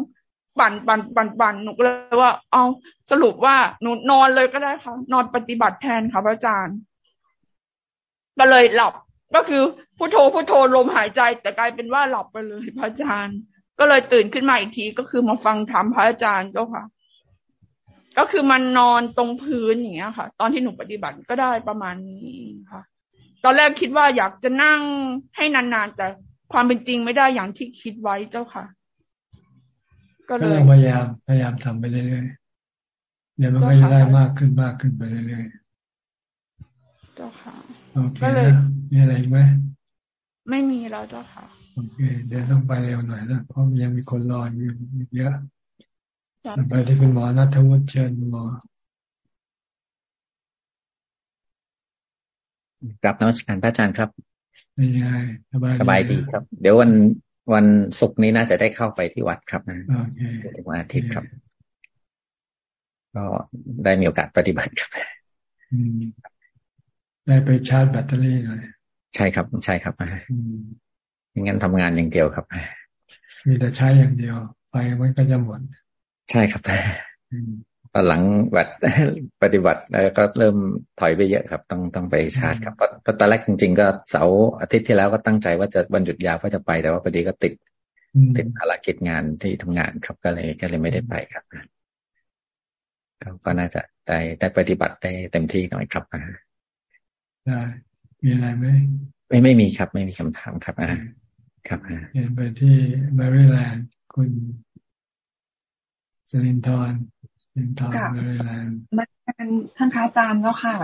ปั่นปั่นปั่นปั่นหนูก็เลยว่า เอาสรุปว่าหนูนอนเลยก็ได้ค่ะ นอนปฏิบัติแทนค่ะพระอาจารย์ ก็เลยหลับก็คือพุโทโธพุโทโธลมหายใจ แต่กลายเป็นว่าหลับไปเลยพระอาจารย์ ก็เลยตื่นขึ้นมาอีกทีก็คือมาฟังธรรมพระอาจารย์เจ้าค่ะ ก็คือมันนอนตรงพื้นอย่างเงี้ยค่ะ ตอนที่หนูปฏิบัติก็ได้ประมาณนี้ค่ะ ตอนแรกคิดว่าอยากจะนั่งให้นานๆแต่ความเป็นจริงไม่ได้อย่างที่คิดไว้เจ้าค่ะ ก็เลยพยายามพยายามทำไปเรื่อยๆเดี๋ยวมันก็จะได้มากขึ้นมากขึ้นไปเรื่อยๆเจ้าค่ะโอเคนะมีอะไรไหมไม่มีแล้วเจ้าค่ะโอเค เดี๋ยวต้องไปเร็วหน่อยนะเพราะยังมีคนรออยู่เยอะไปที่คุณหมอนัทวุฒิเชิญหมอกลับนมัสการพระอาจารย์ครับเป็นยังไงสบายสบายดีครับ เดี๋ยววัน วันศุกร์นี้น่าจะได้เข้าไปที่วัดครับนะโอเคถึงวันอาทิตย์ครับ ก็ได้มีโอกาสปฏิบัติครับได้ไปชาร์จแบตเตอรี่หน่อยใช่ครับ ใช่ครับอย่างนั้นทำงานอย่างเดียวครับ มีแต่ใช้อย่างเดียวไฟมันก็จะหมด ใช่ครับ ตอนหลังบัดปฏิบัติแล้วก็เริ่มถอยไปเยอะครับ ต้องต้องไปชาร์จครับเพราะตอนแรกจริง ๆ ก็เสาร์อาทิตย์ที่แล้วก็ตั้งใจว่าจะวันหยุดยาวก็จะไปแต่ว่าพอดีก็ติดติดภารกิจงานที่ทำงานครับก็เลยก็เลยไม่ได้ไปครับก็น่าจะได้ได้ปฏิบัติได้เต็มที่หน่อยครับได้มีอะไรไหมไม่ไม่มีครับ ไม่มีคำถามครับอ่าครับเห็นไปที่แมริแลนด์คุณสลินทอ นสลินทอนแมริแลนด์มาท่านพระอาจารย์ก็ค่ะ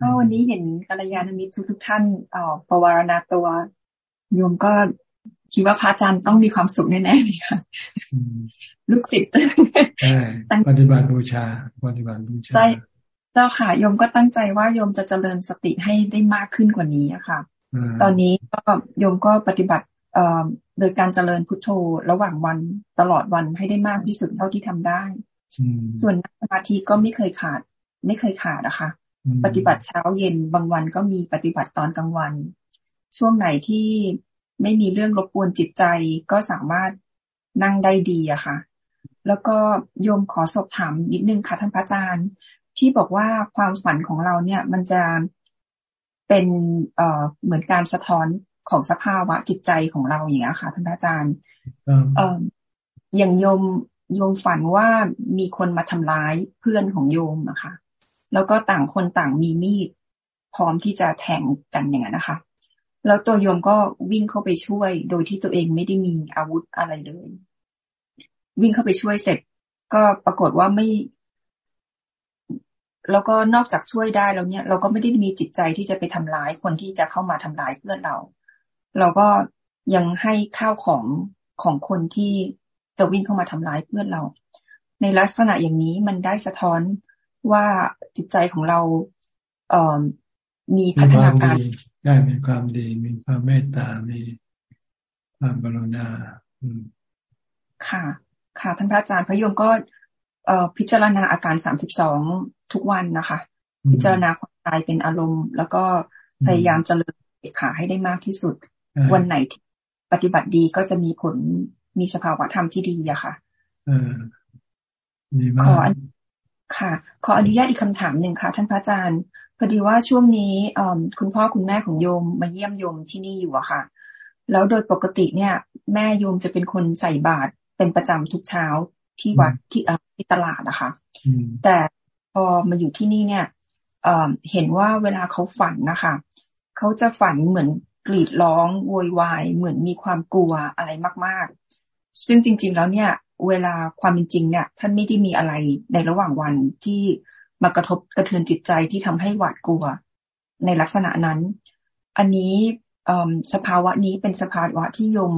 ก็วันนี้เห็นกัลยาณมิตรทุกท่านเอ่อประวารณาตัวโยมก็คิดว่าพระอาจารย์ต้องมีความสุขแน่ๆเลยค่ะลูกศิษย์ใช่ปฏิบัติบูชา ปฏิบัติบูชาเจ้าค่ะโยมก็ตั้งใจว่าโยมจะเจริญสติให้ได้มากขึ้นกว่านี้อะค่ะ ตอนนี้ก็โยมก็ปฏิบัติโดยการเจริญพุทโธระหว่างวันตลอดวันให้ได้มากที่สุดเท่าที่ทำได้ ส่วนสมาธิก็ไม่เคยขาด ไม่เคยขาดนะคะปฏิบัติเช้าเย็นบางวันก็มีปฏิบัติตอนกลางวัน ช่วงไหนที่ไม่มีเรื่องรบกวนจิตใจก็สามารถนั่งได้ดีอะค่ะ แล้วก็โยมขอสอบถามนิดนึงค่ะท่านพระอาจารย์ ที่บอกว่าความฝันของเราเนี่ย มันจะเป็นเอ่อเหมือนการสะท้อนของสภาวะจิตใจของเราอย่างนี้ค่ะท่านอาจารย์ เอ่ออย่างโยม โยมฝันว่ามีคนมาทำร้ายเพื่อนของโยมนะคะ แล้วก็ต่างคนต่างมีมีดพร้อมที่จะแทงกันอย่างนั้นนะคะ แล้วตัวโยมก็วิ่งเข้าไปช่วย โดยที่ตัวเองไม่ได้มีอาวุธอะไรเลย วิ่งเข้าไปช่วยเสร็จ ก็ปรากฏว่าไม่ แล้วก็นอกจากช่วยได้แล้วเนี่ย เราก็ไม่ได้มีจิตใจที่จะไปทำร้ายคนที่จะเข้ามาทำร้ายเพื่อนเรา เราก็ยังให้ข้าวของของคนที่ จะวิ่งเข้ามาทำร้ายเพื่อนเรา ในลักษณะอย่างนี้มันได้สะท้อนว่าจิตใจของเราเอ่อมีพัฒนาการได้มีความดี มีความเมตตา มีความบรุณาค่ะ ค่ะท่านพระอาจารย์พระโยมก็เอ่อพิจารณาอาการสามสิบสองทุกวันนะคะ พิจารณาความตายเป็นอารมณ์ แล้วก็พยายามเจริญขาให้ได้มากที่สุด วันไหนที่ปฏิบัติดีก็จะมีผล มีสภาวะธรรมที่ดีอะค่ะขอค่ะ ขออนุญาตอีกคำถามหนึ่งค่ะ ท่านพระอาจารย์พอดีว่าช่วงนี้คุณพ่อคุณแม่ของโยมมาเยี่ยมโยมที่นี่อยู่อะค่ะ แล้วโดยปกติเนี่ย แม่โยมจะเป็นคนใส่บาตรเป็นประจำทุกเช้าที่วัดที่ที่ตลาดนะคะแต่พอมาอยู่ที่นี่เนี่ยเเห็นว่าเวลาเขาฝันนะคะเขาจะฝันเหมือนกรีดร้องโวยวายเหมือนมีความกลัวอะไรมากๆ ซึ่งจริง ๆ แล้วเนี่ย เวลาความเป็นจริงเนี่ย ท่านไม่ได้มีอะไรในระหว่างวันที่มากระทบกระเทือนจิตใจที่ทำให้หวาดกลัว ในลักษณะนั้น อันนี้สภาวะนี้เป็นสภาวะที่ยม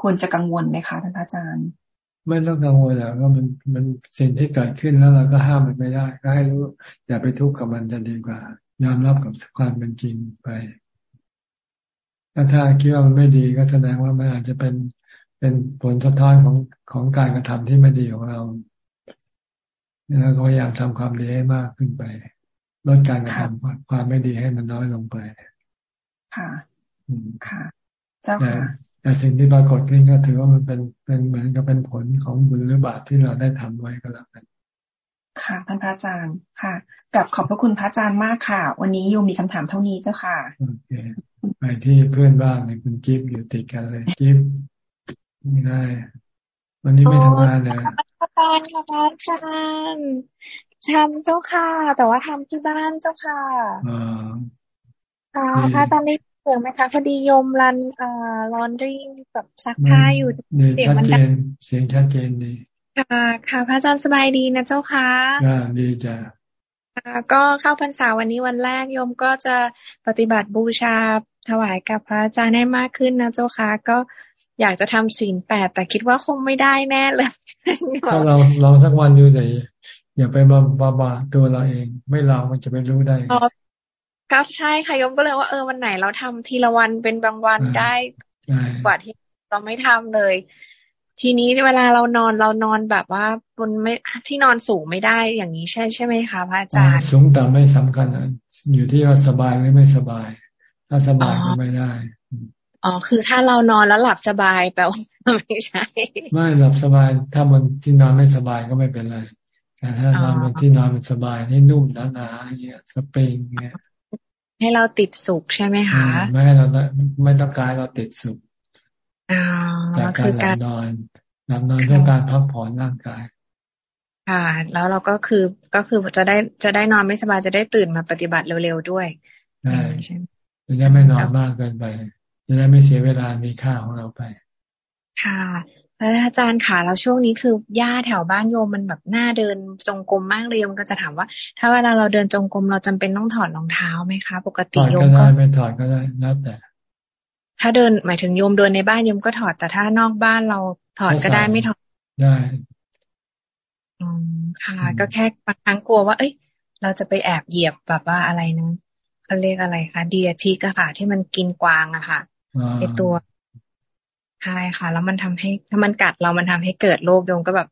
ควรจะกังวลไหมคะท่านอาจารย์ ไม่ต้องกังวลแล้วก็มันมันสิ่งที่เกิดขึ้นแล้วเราก็ห้ามมันไม่ได้ ก็ให้รู้ อย่าไปทุกข์กับมันจะดีกว่ายอมรับกับความเป็นจริงไปถ้าถ้าคิดว่ามันไม่ดีก็แสดงว่ามันอาจจะเป็น เป็นผลสะท้อนของของการกระทำที่ไม่ดีของเราแล้วก็พยายามทำความดีให้มากขึ้นไปลดการกระทำความไม่ดีให้มันน้อยลงไปค่ะค่ะ เจ้าค่ะแต่สิ่งที่ปรากฏขึ้นก็ถือว่ามันเป็นเป็นเหมือนกับเป็นผลของบุญหรือบาปที่เราได้ทำไว้ก็แล้วกันค่ะท่านพระอาจารย์ค่ะกลับขอบพระคุณพระอาจารย์มากค่ะ วันนี้โยมมีคำถามเท่านี้เจ้าค่ะโอเคไปที่เพื่อนบ้านเลยคุณจิ๊บอยู่ติดกันเลยจิ๊บ นี่ได้วันนี้ไม่ทำงานเลยอาจารย์ค่ะอาจารย์ทำเจ้าค่ะ แต่ว่าทำที่บ้านเจ้าค่ะอ่าพระอาจารย์ได้สียงไหมคะพอดีโยมรันอ่าลอนดิ้งแบบซักผ้าอยู่เสียงมันดังเสียงชัดเจนดีค่ะค่ะพระอาจารย์สบายดีนะเจ้าค่ะอ่าดีจ้ะก็เข้าพรรษาวันนี้วันแรกโยมก็จะปฏิบัติบูชาถวายกับพระอาจารย์ให้มากขึ้นนะเจ้าค่ะก็ อยากจะทำศีลแปดแต่คิดว่าคงไม่ได้แน่เลยถ้าเราลองสักวันดูแต่อย่าไปบาบาตัวเราเอง ไม่ลองมันจะไม่รู้ได้ก็ใช่ค่ะยมก็เลยว่าเออวันไหนเราทำทีละวันเป็นบางวันได้กว่าที่เราไม่ทำเลย ทีนี้เวลาเรานอนเรานอนแบบว่าบนไม่ที่นอนสูงไม่ได้อย่างนี้ใช่ใช่ไหมคะพระอาจารย์สูงต่ำไม่สำคัญอยู่ที่ว่าสบายหรือไม่สบาย ถ้าสบายก็ไม่ได้ อ๋อคือถ้าเรานอนแล้วหลับสบายแปลว่าไม่ใช่ ไม่หลับสบายถ้ามันที่นอนไม่สบายก็ไม่เป็นไรแต่ถ้านอนมันที่นอนมันสบายให้นุ่มหนาๆเงี้ยสปริงเงี้ยให้เราติดสุขใช่ไหมคะไม่ให้เราไม่ต้องการเราติดสุขจากการหลับนอนหลับนอนเพื่อการพักผ่อนร่างกายค่ะ แล้วเราก็คือก็คือจะได้จะได้นอนไม่สบายจะได้ตื่นมาปฏิบัติเร็วๆด้วยใช่จะได้ไม่นอนมากเกินไป จะได้ไม่เสียเวลามีค่าของเราไป ค่ะแล้วอาจารย์ค่ะแล้วช่วงนี้คือหญ้าแถวบ้านโยมมันแบบหน้าเดินจงกรมมากเลยโยมก็จะถามว่า ถ้าเวลาเราเดินจงกรมเราจำเป็นต้องถอดรองเท้าไหมคะ ปกติโยมก็ไม่ถอดก็ได้แล้วแต่ ถ้าเดินหมายถึงโยมเดินในบ้านโยมก็ถอดแต่ถ้านอกบ้านเราถอดก็ได้ไม่ถอดได้อืมค่ะ ก็แค่บางครั้งกลัวว่า เอ้ย เราจะไปแอบเหยียบแบบว่าอะไรนะเขาเรียกอะไรคะเดียทิกอะค่ะ ที่มันกินกวางอะค่ะ ไอตัวใช่ค่ะ แล้วมันทำให้ ถ้ามันกัดเรามันทำให้เกิดโรคโยมก็แบบ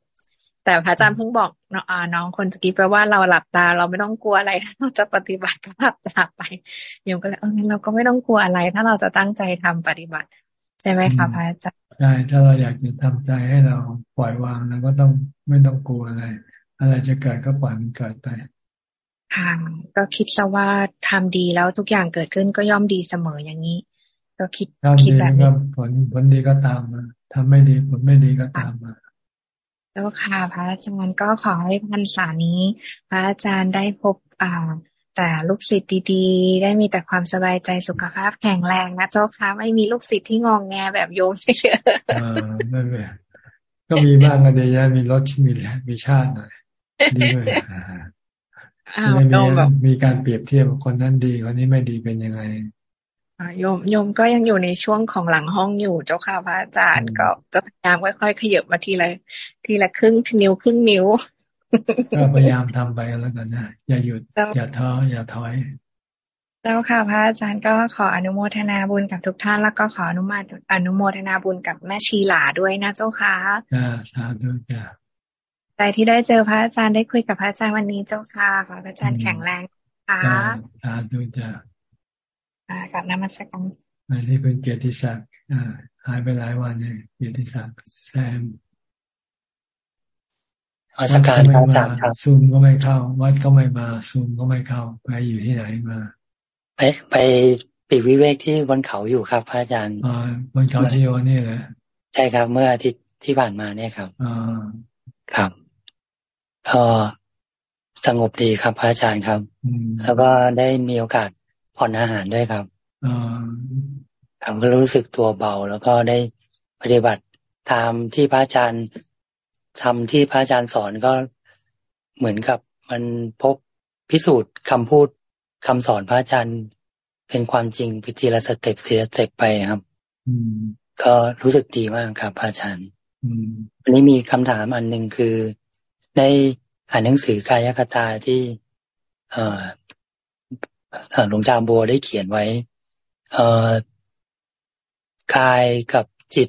แต่พระอาจารย์เพิ่งบอกน้องคนสกี้แปลว่าเราหลับตา เราไม่ต้องกลัวอะไรถ้าเราจะปฏิบัติก็หลับตาไปโยมก็เลยเอองั้นเราก็ไม่ต้องกลัวอะไร ถ้าเราจะตั้งใจทำปฏิบัติ ใช่ไหมคะพระอาจารย์ใช่ถ้าเราอยากจะทำใจให้เราปล่อยวางเราก็ต้องไม่ต้องกลัวอะไร อะไรจะเกิดก็ปล่อยมันเกิดไปค่ะก็คิดซะว่าทำดีแล้วทุกอย่างเกิดขึ้นก็ย่อมดีเสมออย่างนี้ ก็คิดคิดแบบนี้ผลผลดีก็ตามมาทำไม่ดีผลไม่ดีก็ตามมาแล้วค่ะ พระอาจารย์ก็ขอให้พรรษานี้ พระอาจารย์ได้พบอ่าแต่ลูกศิษย์ดีๆ ได้มีแต่ความสบายใจสุขภาพแข็งแรงนะเจ้าค่ะไม่มีลูกศิษย์ที่งองแงแบบโยมเฉยๆไม่เป็นก็มีบ้างก็ดีนะมีรถมีมีชาติหน่อยดีเลยไม่มีมีการเปรียบเทียบคนนั้นดีคนนี้ไม่ดีเป็นยังไง โยมโยมก็ยังอยู่ในช่วงของหลังห้องอยู่เจ้าค่ะพระอาจารย์ก็จะพยายามค่อยๆขยับมาทีละทีละครึ่งนิ้วครึ่งนิ้วก็พยายามทำไปแล้วกันนะอย่าหยุดอย่าท้ออย่าถอย เจ้าค่ะพระอาจารย์ก็ขออนุโมทนาบุญกับทุกท่าน แล้วก็ขออนุมาอนุโมทนาบุญกับแม่ชีหลาด้วยนะเจ้าค่ะจ้าสาธุจ้าใจที่ได้เจอพระอาจารย์ได้คุยกับพระอาจารย์วันนี้เจ้าค่ะขอพระอาจารย์แข็งแรงค่ะสาธุจ้า กับนมัสการอันนี้เป็นเกียรติศักดิ์หายไปหลายวันเลยเกียรติศักดิ์แซมอาชการอาจารย์ครับซูมก็ไม่เข้า วัดก็ไม่มาซูมก็ไม่เข้า ไปอยู่ที่ไหนมาไปไปปีวิเวกที่บนเขาอยู่ครับพระอาจารย์อ่าบนเขาที่โยนี่แหละใช่ครับ เมื่ออาทิตย์ที่ผ่านมาเนี่ยครับอ่าครับก็สงบดีครับพระอาจารย์ครับ แล้วก็ได้มีโอกาส ผ่อนอาหารด้วยครับทำก็รู้สึกตัวเบา แล้วก็ได้ปฏิบัติตามที่พระอาจารย์ทำที่พระอาจารย์สอนก็เหมือนกับมันพบพิสูจน์คำพูดคำสอนพระอาจารย์เป็นความจริงพิธีละสเต็ปเสียเจ็บไปครับก็รู้สึกดีมากครับพระอาจารย์วันนี้มีคำถามอันหนึ่งคือ ได้อ่านหนังสือกายคตาที่ เอ หลวงจาบัวได้เขียนไว้ เอ่อกายกับจิต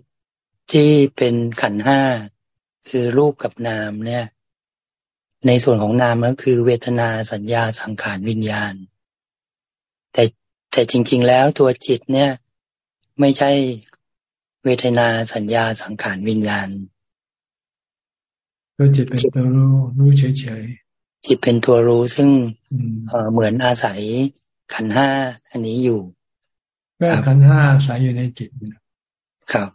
ที่เป็นขันห้าคือรูปกับนามเนี่ย ในส่วนของนามก็คือเวทนาสัญญาสังขารวิญญาณ แต่แต่จริง ๆ แล้วตัวจิตเนี่ย ไม่ใช่เวทนาสัญญาสังขารวิญญาณตัวจิตเป็นตัวรู้รู้เฉย จิตเป็นตัวรู้ซึ่งเอเหมือนอาศัยขันห้าอันนี้อยู่ก็ขันห้าอาศัยอยู่ในจิตครับ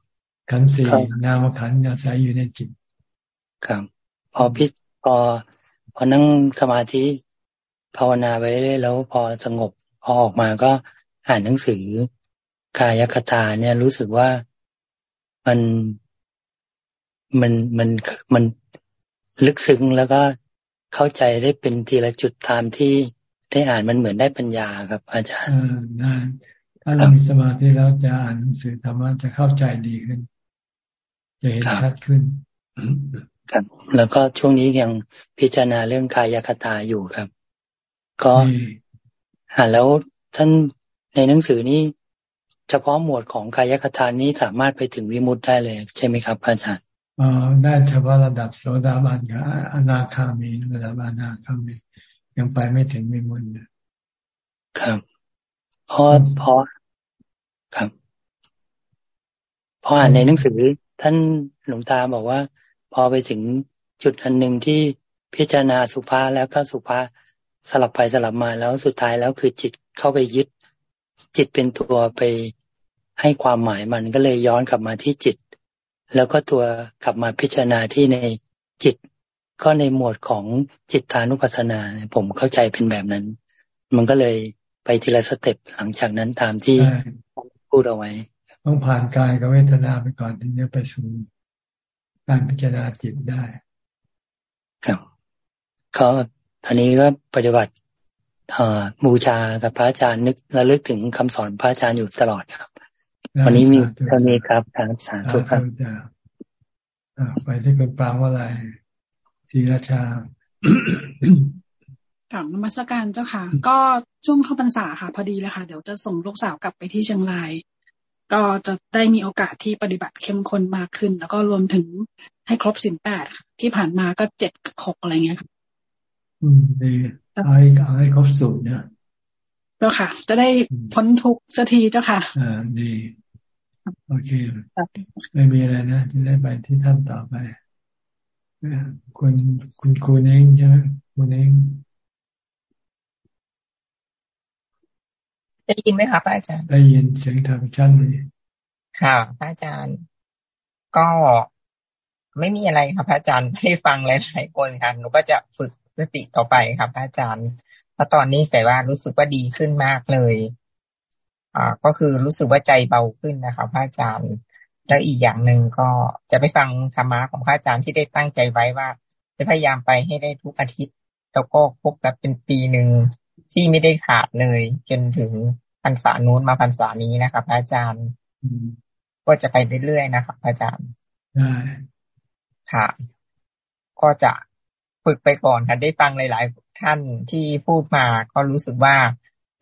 ขันสี่นามขันอาศัยอยู่ในจิตครับพอพิพอพอนั่งสมาธิภาวนาไว้เรื่อยแล้วพอสงบพอออกมาก็อ่านหนังสือกายคตาเนี่ยรู้สึกว่ามันมันมันมันลึกซึ้งแล้วก็ เข้าใจได้เป็นทีละจุดตามที่ได้อ่านมันเหมือนได้ปัญญาครับ อาจารย์ได้ถ้าเรามีสมาธิแล้วจะอ่านหนังสือธรรมะจะเข้าใจดีขึ้น จะเห็นชัดขึ้นครับแล้วก็ช่วงนี้ยังพิจารณาเรื่องกายคตาอยู่ครับ ก็อ่าแล้วท่านในหนังสือนี้เฉพาะหมวดของกายคทานนี้สามารถไปถึงวิมุตได้เลย ใช่ไหมครับอาจารย์อ๋อ ได้เฉพาะระดับโสดาบันกับอนาคามีระดับอนาคามี ยังไปไม่ถึงวิมุตครับเพราะเพราะครับ พออ่านในหนังสือ ท่านหลวงตาบอกว่า พอไปถึงจุดอันหนึ่งที่พิจารณาสุภาแล้วก็สุภาสลับไปสลับมาแล้วสุดท้ายแล้วคือจิตเข้าไปยึด จิตเป็นตัวไปให้ความหมายมันก็เลยย้อนกลับมาที่จิต แล้วก็ตัวกลับมาพิจารณาที่ในจิต ก็ในหมวดของจิตทานุปัสสนา ผมเข้าใจเป็นแบบนั้น มันก็เลยไปทีละสเต็ปหลังจากนั้นตามที่พูดเอาไว้ ต้องผ่านกายกับเวทนาไปก่อนถึงจะไปสู่การพิจารณาจิตได้ ครับเขาตอนนี้ก็ปฏิบัติบูชากับพระอาจารย์นึกระลึกถึงคำสอนพระอาจารย์อยู่ตลอดครับ วันนี้มีเท่านี้ครับทางสาธุครับไปที่คุณปรางว่าอะไรศรีราชาถามนมัสการเจ้าค่ะ ก็ช่วงเข้าพรรษาค่ะ พอดีเลยค่ะ เดี๋ยวจะส่งลูกสาวกลับไปที่เชียงราย ก็จะได้มีโอกาสที่ปฏิบัติเข้มข้นมากขึ้น แล้วก็รวมถึงให้ครบสินแปดที่ผ่านมาก็เจ็ดหกอะไรเงี้ยค่ะ อืมดีเอาให้เอาให้ครบสูตรเนี่ยเจ้าค่ะ จะได้พ้นทุกสักทีเจ้าค่ะ อ่าดี โอเค ไม่มีอะไรนะจะได้ไปที่ท่านต่อไปคุณคุณครูเองใช่ไหมคุณเองได้ยินไหมคะพระอาจารย์ ได้ยินเสียงทางชั้นเลยค่ะพระอาจารย์ ก็ไม่มีอะไรครับพระอาจารย์ให้ฟังหลายๆคนค่ะหนูก็จะฝึกสติต่อไปครับพระอาจารย์เพราะตอนนี้แต่ว่ารู้สึกว่าดีขึ้นมากเลย อ่าก็คือรู้สึกว่าใจเบาขึ้นนะครับพระอาจารย์ แล้วอีกอย่างหนึ่งก็จะไปฟังธรรมะของพระอาจารย์ที่ได้ตั้งใจไว้ว่า จะพยายามไปให้ได้ทุกอาทิตย์ แล้วก็ครบแบบเป็นปีหนึ่งที่ไม่ได้ขาดเลย จนถึงพรรษานู้นมาพรรษานี้นะครับอาจารย์ก็จะไปเรื่อยๆนะครับอาจารย์ค่ะ ก็จะฝึกไปก่อนค่ะได้ฟังหลาย ๆ ท่านที่พูดมาก็รู้สึกว่า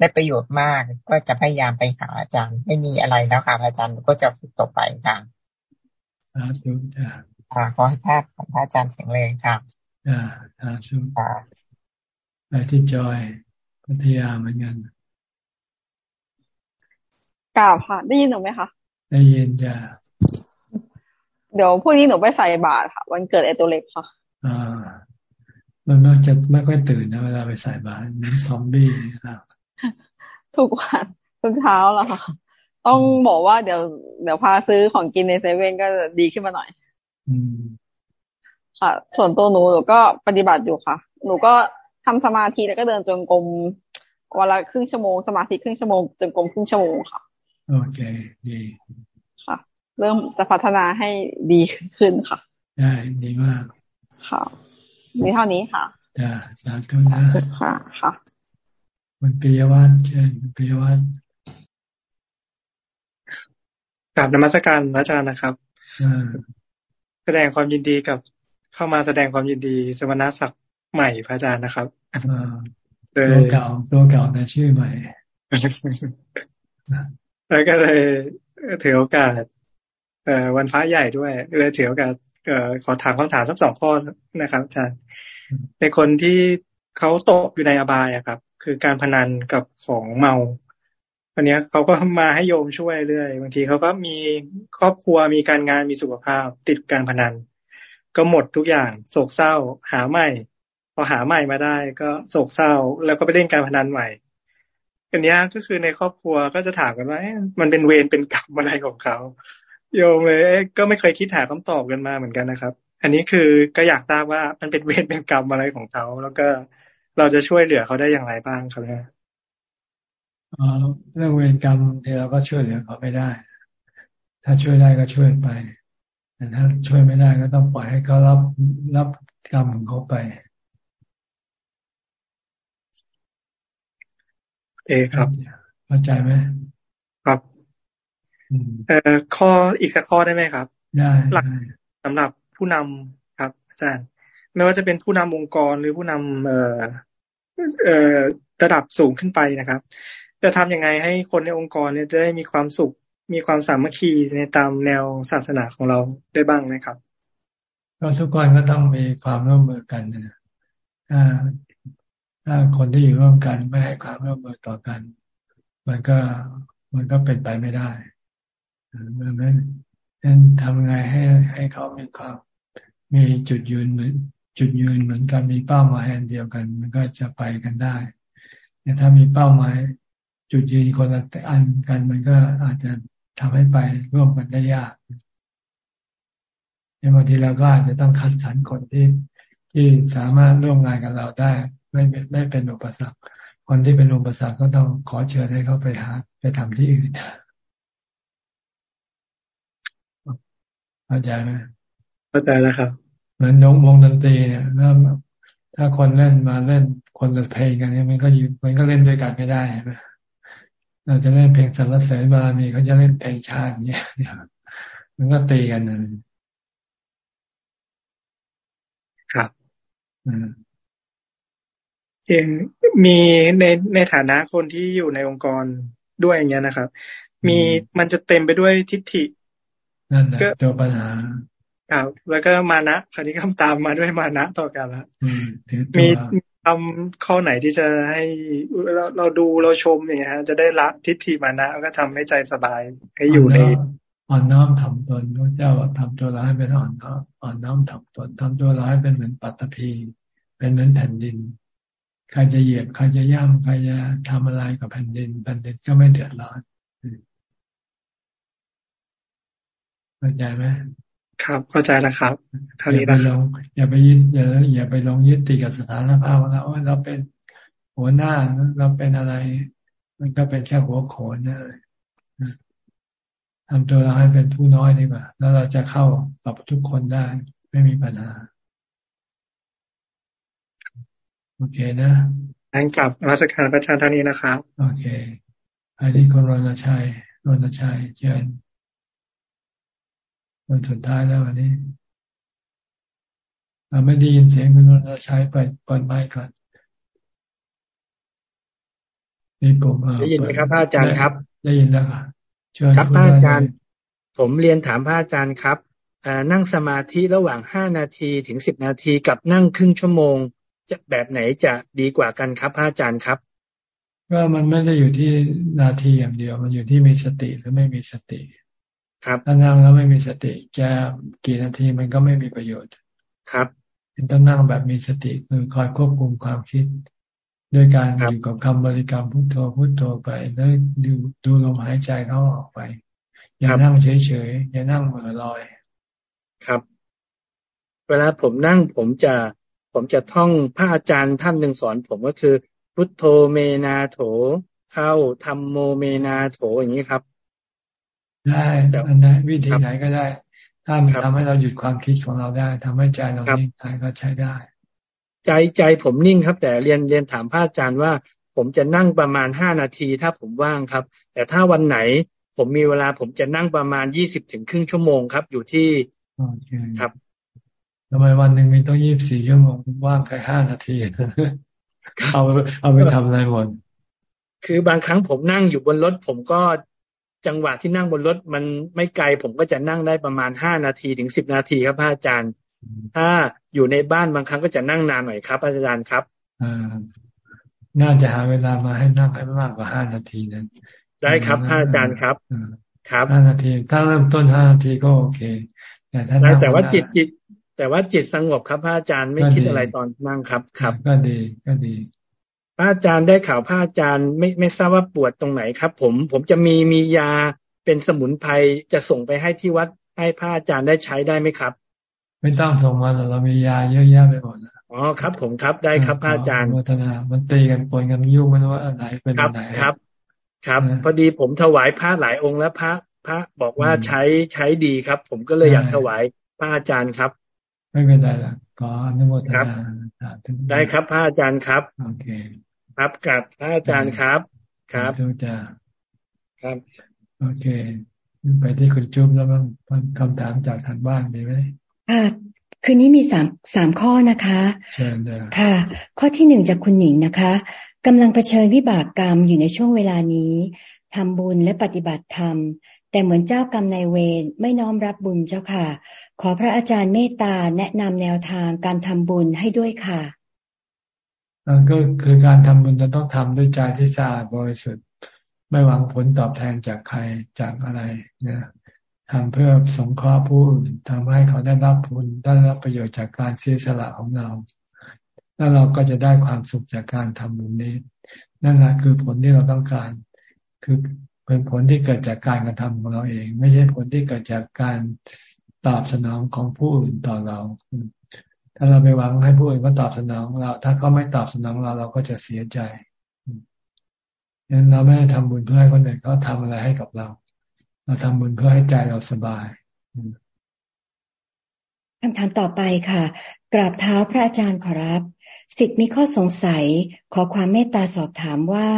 ได้ประโยชน์มาก ก็จะพยายามไปหาอาจารย์ ไม่มีอะไรแล้วค่ะอาจารย์ก็จะฝึกต่อไปค่ะสาธุจ้าขอให้ท่านของพระอาจารย์แข็งแรงค่ะจ้าสาธุไปที่จอยพัทยาเหมือนกันกล่าวค่ะ ได้ยินหนูไหมคะได้ยินจ้ะเดี๋ยวพรุ่งนี้หนูไปใส่บาตรค่ะ วันเกิดไอตัวเล็กค่ะอ่ามันมักจะไม่ค่อยตื่นนะเวลาไปใส่บาตรมันซอมบี้นะ ทุกวันทุกเช้าแล้วค่ะ ต้องบอกว่าเดี๋ยวเดี๋ยวพาซื้อของกินในเซเว่นก็ดีขึ้นมาหน่อยอืมค่ะ ส่วนตัวหนูหนูก็ปฏิบัติอยู่ค่ะ หนูก็ทำสมาธิแล้วก็เดินจงกรมวันละครึ่งชั่วโมงสมาธิครึ่งชั่วโมงจงกรมครึ่งชั่วโมงค่ะโอเคดีค่ะ เริ่มจะพัฒนาให้ดีขึ้นค่ะได้ดีมากค่ะมีเท่านี้ค่ะจ้าสาธุนะค่ะค่ะ คุณปิยวัฒน์เชิญคุณปิยวัฒน์กราบนมัสการพระอาจารย์นะครับแสดงความยินดีกับเข้ามาแสดงความยินดีสมณศักดิ์ใหม่พระอาจารย์นะครับตัวเก่าตัวเก่าแต่ชื่อใหม่ แล้วก็เลยถือโอกาสเอ่อวันพระใหญ่ด้วยเลยถือโอกาสเอ่อขอถามคำถามสักสองข้อนะครับอาจารย์ในคนที่เขาตกอยู่ในอบายอะครับ คือการพนันกับของเมาวันนี้เขาก็มาให้โยมช่วยเรื่อยบางทีเขาก็มีครอบครัวมีการงานมีสุขภาพ ติดการพนัน ก็หมดทุกอย่างโศกเศร้า หาใหม่พอหาใหม่มาได้ ก็โศกเศร้า แล้วก็ไปเล่นการพนันใหม่อันนี้ก็คือในครอบครัวก็จะถามกันว่ามันเป็นเวรเป็นกรรมอะไรของเขาโยมเลยก็ไม่เคยคิดหาคำตอบกันมาเหมือนกันนะครับ อันนี้คือก็อยากทราบว่ามันเป็นเวรเป็นกรรมอะไรของเขา แล้วก็ เราจะช่วยเหลือเขาได้อย่างไรบ้างครับเนี่ยเรื่องเวรกรรมที่เราก็ช่วยเหลือเขาไม่ได้ ถ้าช่วยได้ก็ช่วยไป แต่ถ้าช่วยไม่ได้ก็ต้องปล่อยให้เขารับรับกรรมของเขาไป เอครับเข้าใจไหมครับเอ่อข้ออีกสักข้อได้ไหมครับ ได้หลักสำหรับผู้นำครับ อาจารย์ ไม่ว่าจะเป็นผู้นำองค์กรหรือผู้นำเอ่อเอ่อ ระดับสูงขึ้นไปนะครับ จะทํำยังไงให้คนในองค์กรเนี่ยจะได้มีความสุข มีความสามัคคีในตามแนวศาสนาของเราได้บ้างไหมครับก็ทุกคนก็ต้องมีความร่วมมือกันนะถ้าถ้าคนที่อยู่ร่วมกันไม่ให้ความร่วมมือต่อกัน มันก็มันก็เป็นไปไม่ได้ดังนั้นนั้นทำไงให้ให้เขามีความมีจุดยืนเหมือน จุดยืนเหมือนกันมีเป้าหมายอันเดียวกัน มันก็จะไปกันได้แต่ถ้ามีเป้าหมาย จุดยืนคนละอันกันมันก็อาจจะทำให้ไปร่วมกันได้ยากในบางทีเราก็อาจจะต้องคัดสรรคนที่ที่สามารถร่วมงานกับเราได้ ไม่เป็นไม่เป็นอุปสรรค คนที่เป็นอุปสรรคก็ต้องขอเชิญให้เขาไปหาไปทำที่อื่นเข้าใจไหมเข้าใจแล้วครับ เหมือนนงวงดนตรีเนี่ยถ้าถ้าคนเล่นมาเล่นคนละเพลงกันเนี่ยมันก็อยู่มันก็เล่นด้วยกันไม่ได้ใช่ไหมเราจะเล่นเพลงสรรเสริญบารมีเขาจะเล่นเพลงชาติอย่างเงี้ยมันก็ตีกันนะครับเองมีในในฐานะคนที่อยู่ในองค์กรด้วยอย่างเงี้ยนะครับ มีมันจะเต็มไปด้วยทิฏฐินั่นแหละตัวปัญหา ครับแล้วก็มานะคราวนี้คำตามมาด้วยมานะต่อกันละมีทำข้อไหนที่จะให้เราเราดูเราชมอย่างเงี้ยจะได้ละทิฏฐิมานะก็ทำให้ใจสบายให้อยู่ในอ่อนน้อมทำตนพระเจ้าทำตัวเราให้เป็นอ่อนน้อมอ่อนน้อมทำตนทำตัวเราให้เป็นเหมือนปัตตภีเป็นเหมือนแผ่นดิน ใครจะเหยียบใครจะย่ำใครจะทำอะไรกับแผ่นดินแผ่นดินก็ไม่เดือดร้อนเข้าใจไหม ครับเข้าใจแล้วครับเท่านี้นะลงอย่าไปยึดอย่าอย่าไปลงยึดติดกับสถานภาพว่าเราเราเป็นหัวหน้าเราเป็นอะไร มันก็เป็นแค่หัวโขนนะทำตัวเราให้เป็นผู้น้อยดีกว่า แล้วเราจะเข้ากับทุกคนได้ ไม่มีปัญหา โอเคนะนั่งกลับราชการประชาธานีนะครับ โอเคอันนี้คุณรณชัยรณชัยเชิญ วันสุดท้ายแล้ววันนี้เราไม่ได้ยินเสียงคุณรณชัยเปิดเปิดไมค์ก่อนนี่ผมได้ยินไหมครับพระอาจารย์ครับ ได้ยินแล้วครับครับพระอาจารย์ ผมเรียนถามพระอาจารย์ครับนั่งสมาธิระหว่างห้านาทีถึงสิบนาทีกับนั่งครึ่งชั่วโมง จะแบบไหนจะดีกว่ากันครับพระอาจารย์ครับ ก็มันไม่ได้อยู่ที่นาทีอย่างเดียว มันอยู่ที่มีสติหรือไม่มีสติ ครับถ้านั่งแล้วไม่มีสติจะกี่นาทีมันก็ไม่มีประโยชน์ ครับต้องนั่งแบบมีสติคือคอยควบคุมความคิดด้วยการอยู่กับคำบริกรรมพุทโธพุทโธไปแล้วดูดูลมหายใจเข้าออกไป อย่านั่งเฉยๆอย่านั่งเหม่อลอย ครับ เวลาผมนั่งผมจะผมจะท่องพระอาจารย์ท่านหนึ่งสอน ผมก็คือ พุทโธเมนาโถ เข้าธรรมโมเมนาโถอย่างนี้ครับ ได้อันไหนวิธีไหนก็ได้ ถ้ามันทำให้เราหยุดความคิดของเราได้ทำให้ใจเรานิ่งได้ก็ใช้ได้ ใจใจผมนิ่งครับ แต่เรียนเรียนถามพระอาจารย์ว่า ผมจะนั่งประมาณห้านาที ถ้าผมว่างครับ แต่ถ้าวันไหน ผมมีเวลาผมจะนั่งประมาณยี่สิบถึงครึ่งชั่วโมงครับ อยู่ที่ครับทำไมวันหนึ่งมีต้องยี่บสี่ชั่วโมงว่างแค่ห้านาทีเอาเอาไปทำอะไรหมดคือบางครั้งผมนั่งอยู่บนรถผมก็ จังหวะที่นั่งบนรถมันไม่ไกล ผมก็จะนั่งได้ประมาณห้านาทีถึงสิบนาทีครับพระอาจารย์ ถ้าอยู่ในบ้านบางครั้งก็จะนั่งนานหน่อยครับอาจารย์ครับอ่าน่าจะหาเวลามาให้นั่งให้มากกว่าห้านาทีนั้นได้ครับอาจารย์ครับครับห้านาที ถ้าเริ่มต้นห้านาทีก็โอเคแต่ถ้าแต่ว่าจิตจิต แต่ว่าจิตสงบครับพระอาจารย์ไม่คิดอะไรตอนนั่งครับ ครับ ก็ดีก็ดีพ ระอาจารย์ได้ข่าวพระอาจารย์ไม่ไม่ทราบว่าปวดตรงไหนครับ ผมผมจะมีมียาเป็นสมุนไพรจะส่งไปให้ที่วัดให้พระอาจารย์ได้ใช้ได้ไหมครับ ไม่ต้องส่งมาเรามียาเยอะแยะไปหมดอ๋อครับ ผมครับได้ครับพระอาจารย์วัฒนามันตีกันปนกันยุ่งมันว่าอันไหนเป็นอันไหนครับ ครับ พอดีผมถวายพระหลายองค์แล้วพระพระบอกว่าใช้ใช้ดีครับ ผมก็เลยอยากถวายพระอาจารย์ครับ ไม่เป็นไรละก็อนุโมทนาได้ครับพระอาจารย์ครับโอเค ครับกับพระอาจารย์ครับ ครับทุกจาครับ โอเค ไปที่คุณจุ๊บแล้วมั้งคำถามจากทางบ้านมีไหมคืนนี้มีสามสามข้อนะคะค่ะ ข้อที่หนึ่งจากคุณหนิงนะคะกำลังเผชิญวิบากกรรมอยู่ในช่วงเวลานี้ทำบุญและปฏิบัติธรรม แต่เหมือนเจ้ากรรมนายเวรไม่น้อมรับบุญเจ้าค่ะ ขอพระอาจารย์เมตตาแนะนำแนวทางการทำบุญให้ด้วยค่ะ มันก็คือการทำบุญจะต้องทำด้วยใจที่สะอาดบริสุทธิ์ ไม่หวังผลตอบแทนจากใครจากอะไรนะทำเพื่อสงเคราะห์ผู้อื่นทำให้เขาได้รับผลได้รับประโยชน์จากการเสียสละของเรา แล้วเราก็จะได้ความสุขจากการทำบุญนี้ นั่นแหละคือผลที่เราต้องการ คือเป็นผลที่เกิดจากการกระทำของเราเอง ไม่ใช่ผลที่เกิดจากการตอบสนองของผู้อื่นต่อเรา ถ้าเราไปหวังให้ผู้อื่นก็ตอบสนองเรา ถ้าเขาไม่ตอบสนองเราเราก็จะเสียใจงั้นเราไม่ได้ทำบุญเพื่อให้คนอื่นเขาทาอะไรให้กับเรา เราทำบุญเพื่อให้ใจเราสบายคำถามต่อไปค่ะ กราบเท้าพระอาจารย์ขอรับสิทธิ์มีข้อสงสัยขอความเมตตาสอบถามว่า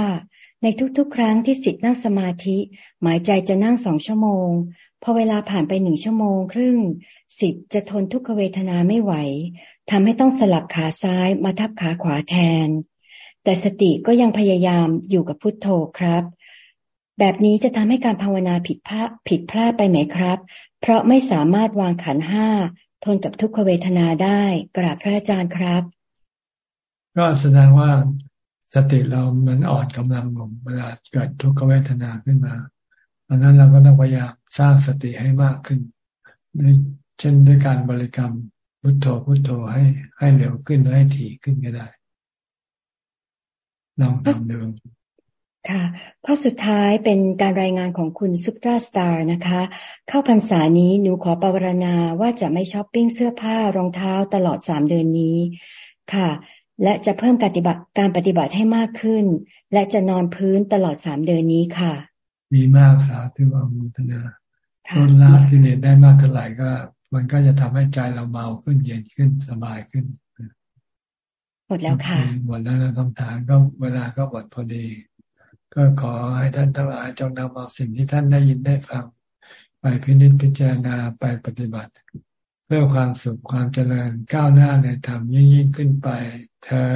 ในทุกๆ ครั้งที่สิทธิ์นั่งสมาธิ หมายใจจะนั่งสองชั่วโมง พอเวลาผ่านไปหนึ่งชั่วโมง ครึ่ง สิทธิ์จะทนทุกขเวทนาไม่ไหว ทำให้ต้องสลับขาซ้ายมาทับขาขวาแทน แต่สติก็ยังพยายามอยู่กับพุทโธครับ แบบนี้จะทำให้การภาวนาผิดพลาดผิดพลาดไปไหมครับ เพราะไม่สามารถวางขันห้าทนกับทุกขเวทนาได้กราบพระอาจารย์ครับ ก็แสดงว่าสติเรามันอ่อนกำลังลงเวลาเกิดทุกขเวทนาขึ้นมาดังนั้นเราก็ต้องพยายามสร้างสติให้มากขึ้น เช่นด้วยการบริกรรม พุทโธพุทโธให้ให้เร็วขึ้นให้ถี่ขึ้นก็ได้ลองทำดูค่ะข้อสุดท้ายเป็นการรายงานของคุณซุปเปอร์สตาร์นะคะ เข้าพรรษานี้หนูขอปวารณาว่าจะไม่ช้อปปิ้งเสื้อผ้ารองเท้าตลอดสามเดือนนี้ค่ะ และจะเพิ่มการปฏิบัติการปฏิบัติให้มากขึ้น และจะนอนพื้นตลอดสามเดือนนี้ค่ะ ดีมากสาธุอนุโมทนาลดละกิเลสได้มากเท่าไหร่ก็ มันก็จะทำให้ใจเราเบาขึ้นเย็นขึ้นสบายขึ้นมดแล้วค่ะหมดแล้วคำถามก็เวลาก็หมดพอดี ก็ขอให้ท่านทั้งหลายจงนำเอาสิ่งที่ท่านได้ยินได้ฟัง ไปพินิจพิจารณาไปปฏิบัติ เพื่อความสุขความเจริญก้าวหน้าในธรรมยิ่งยิ่งขึ้นไป เธอ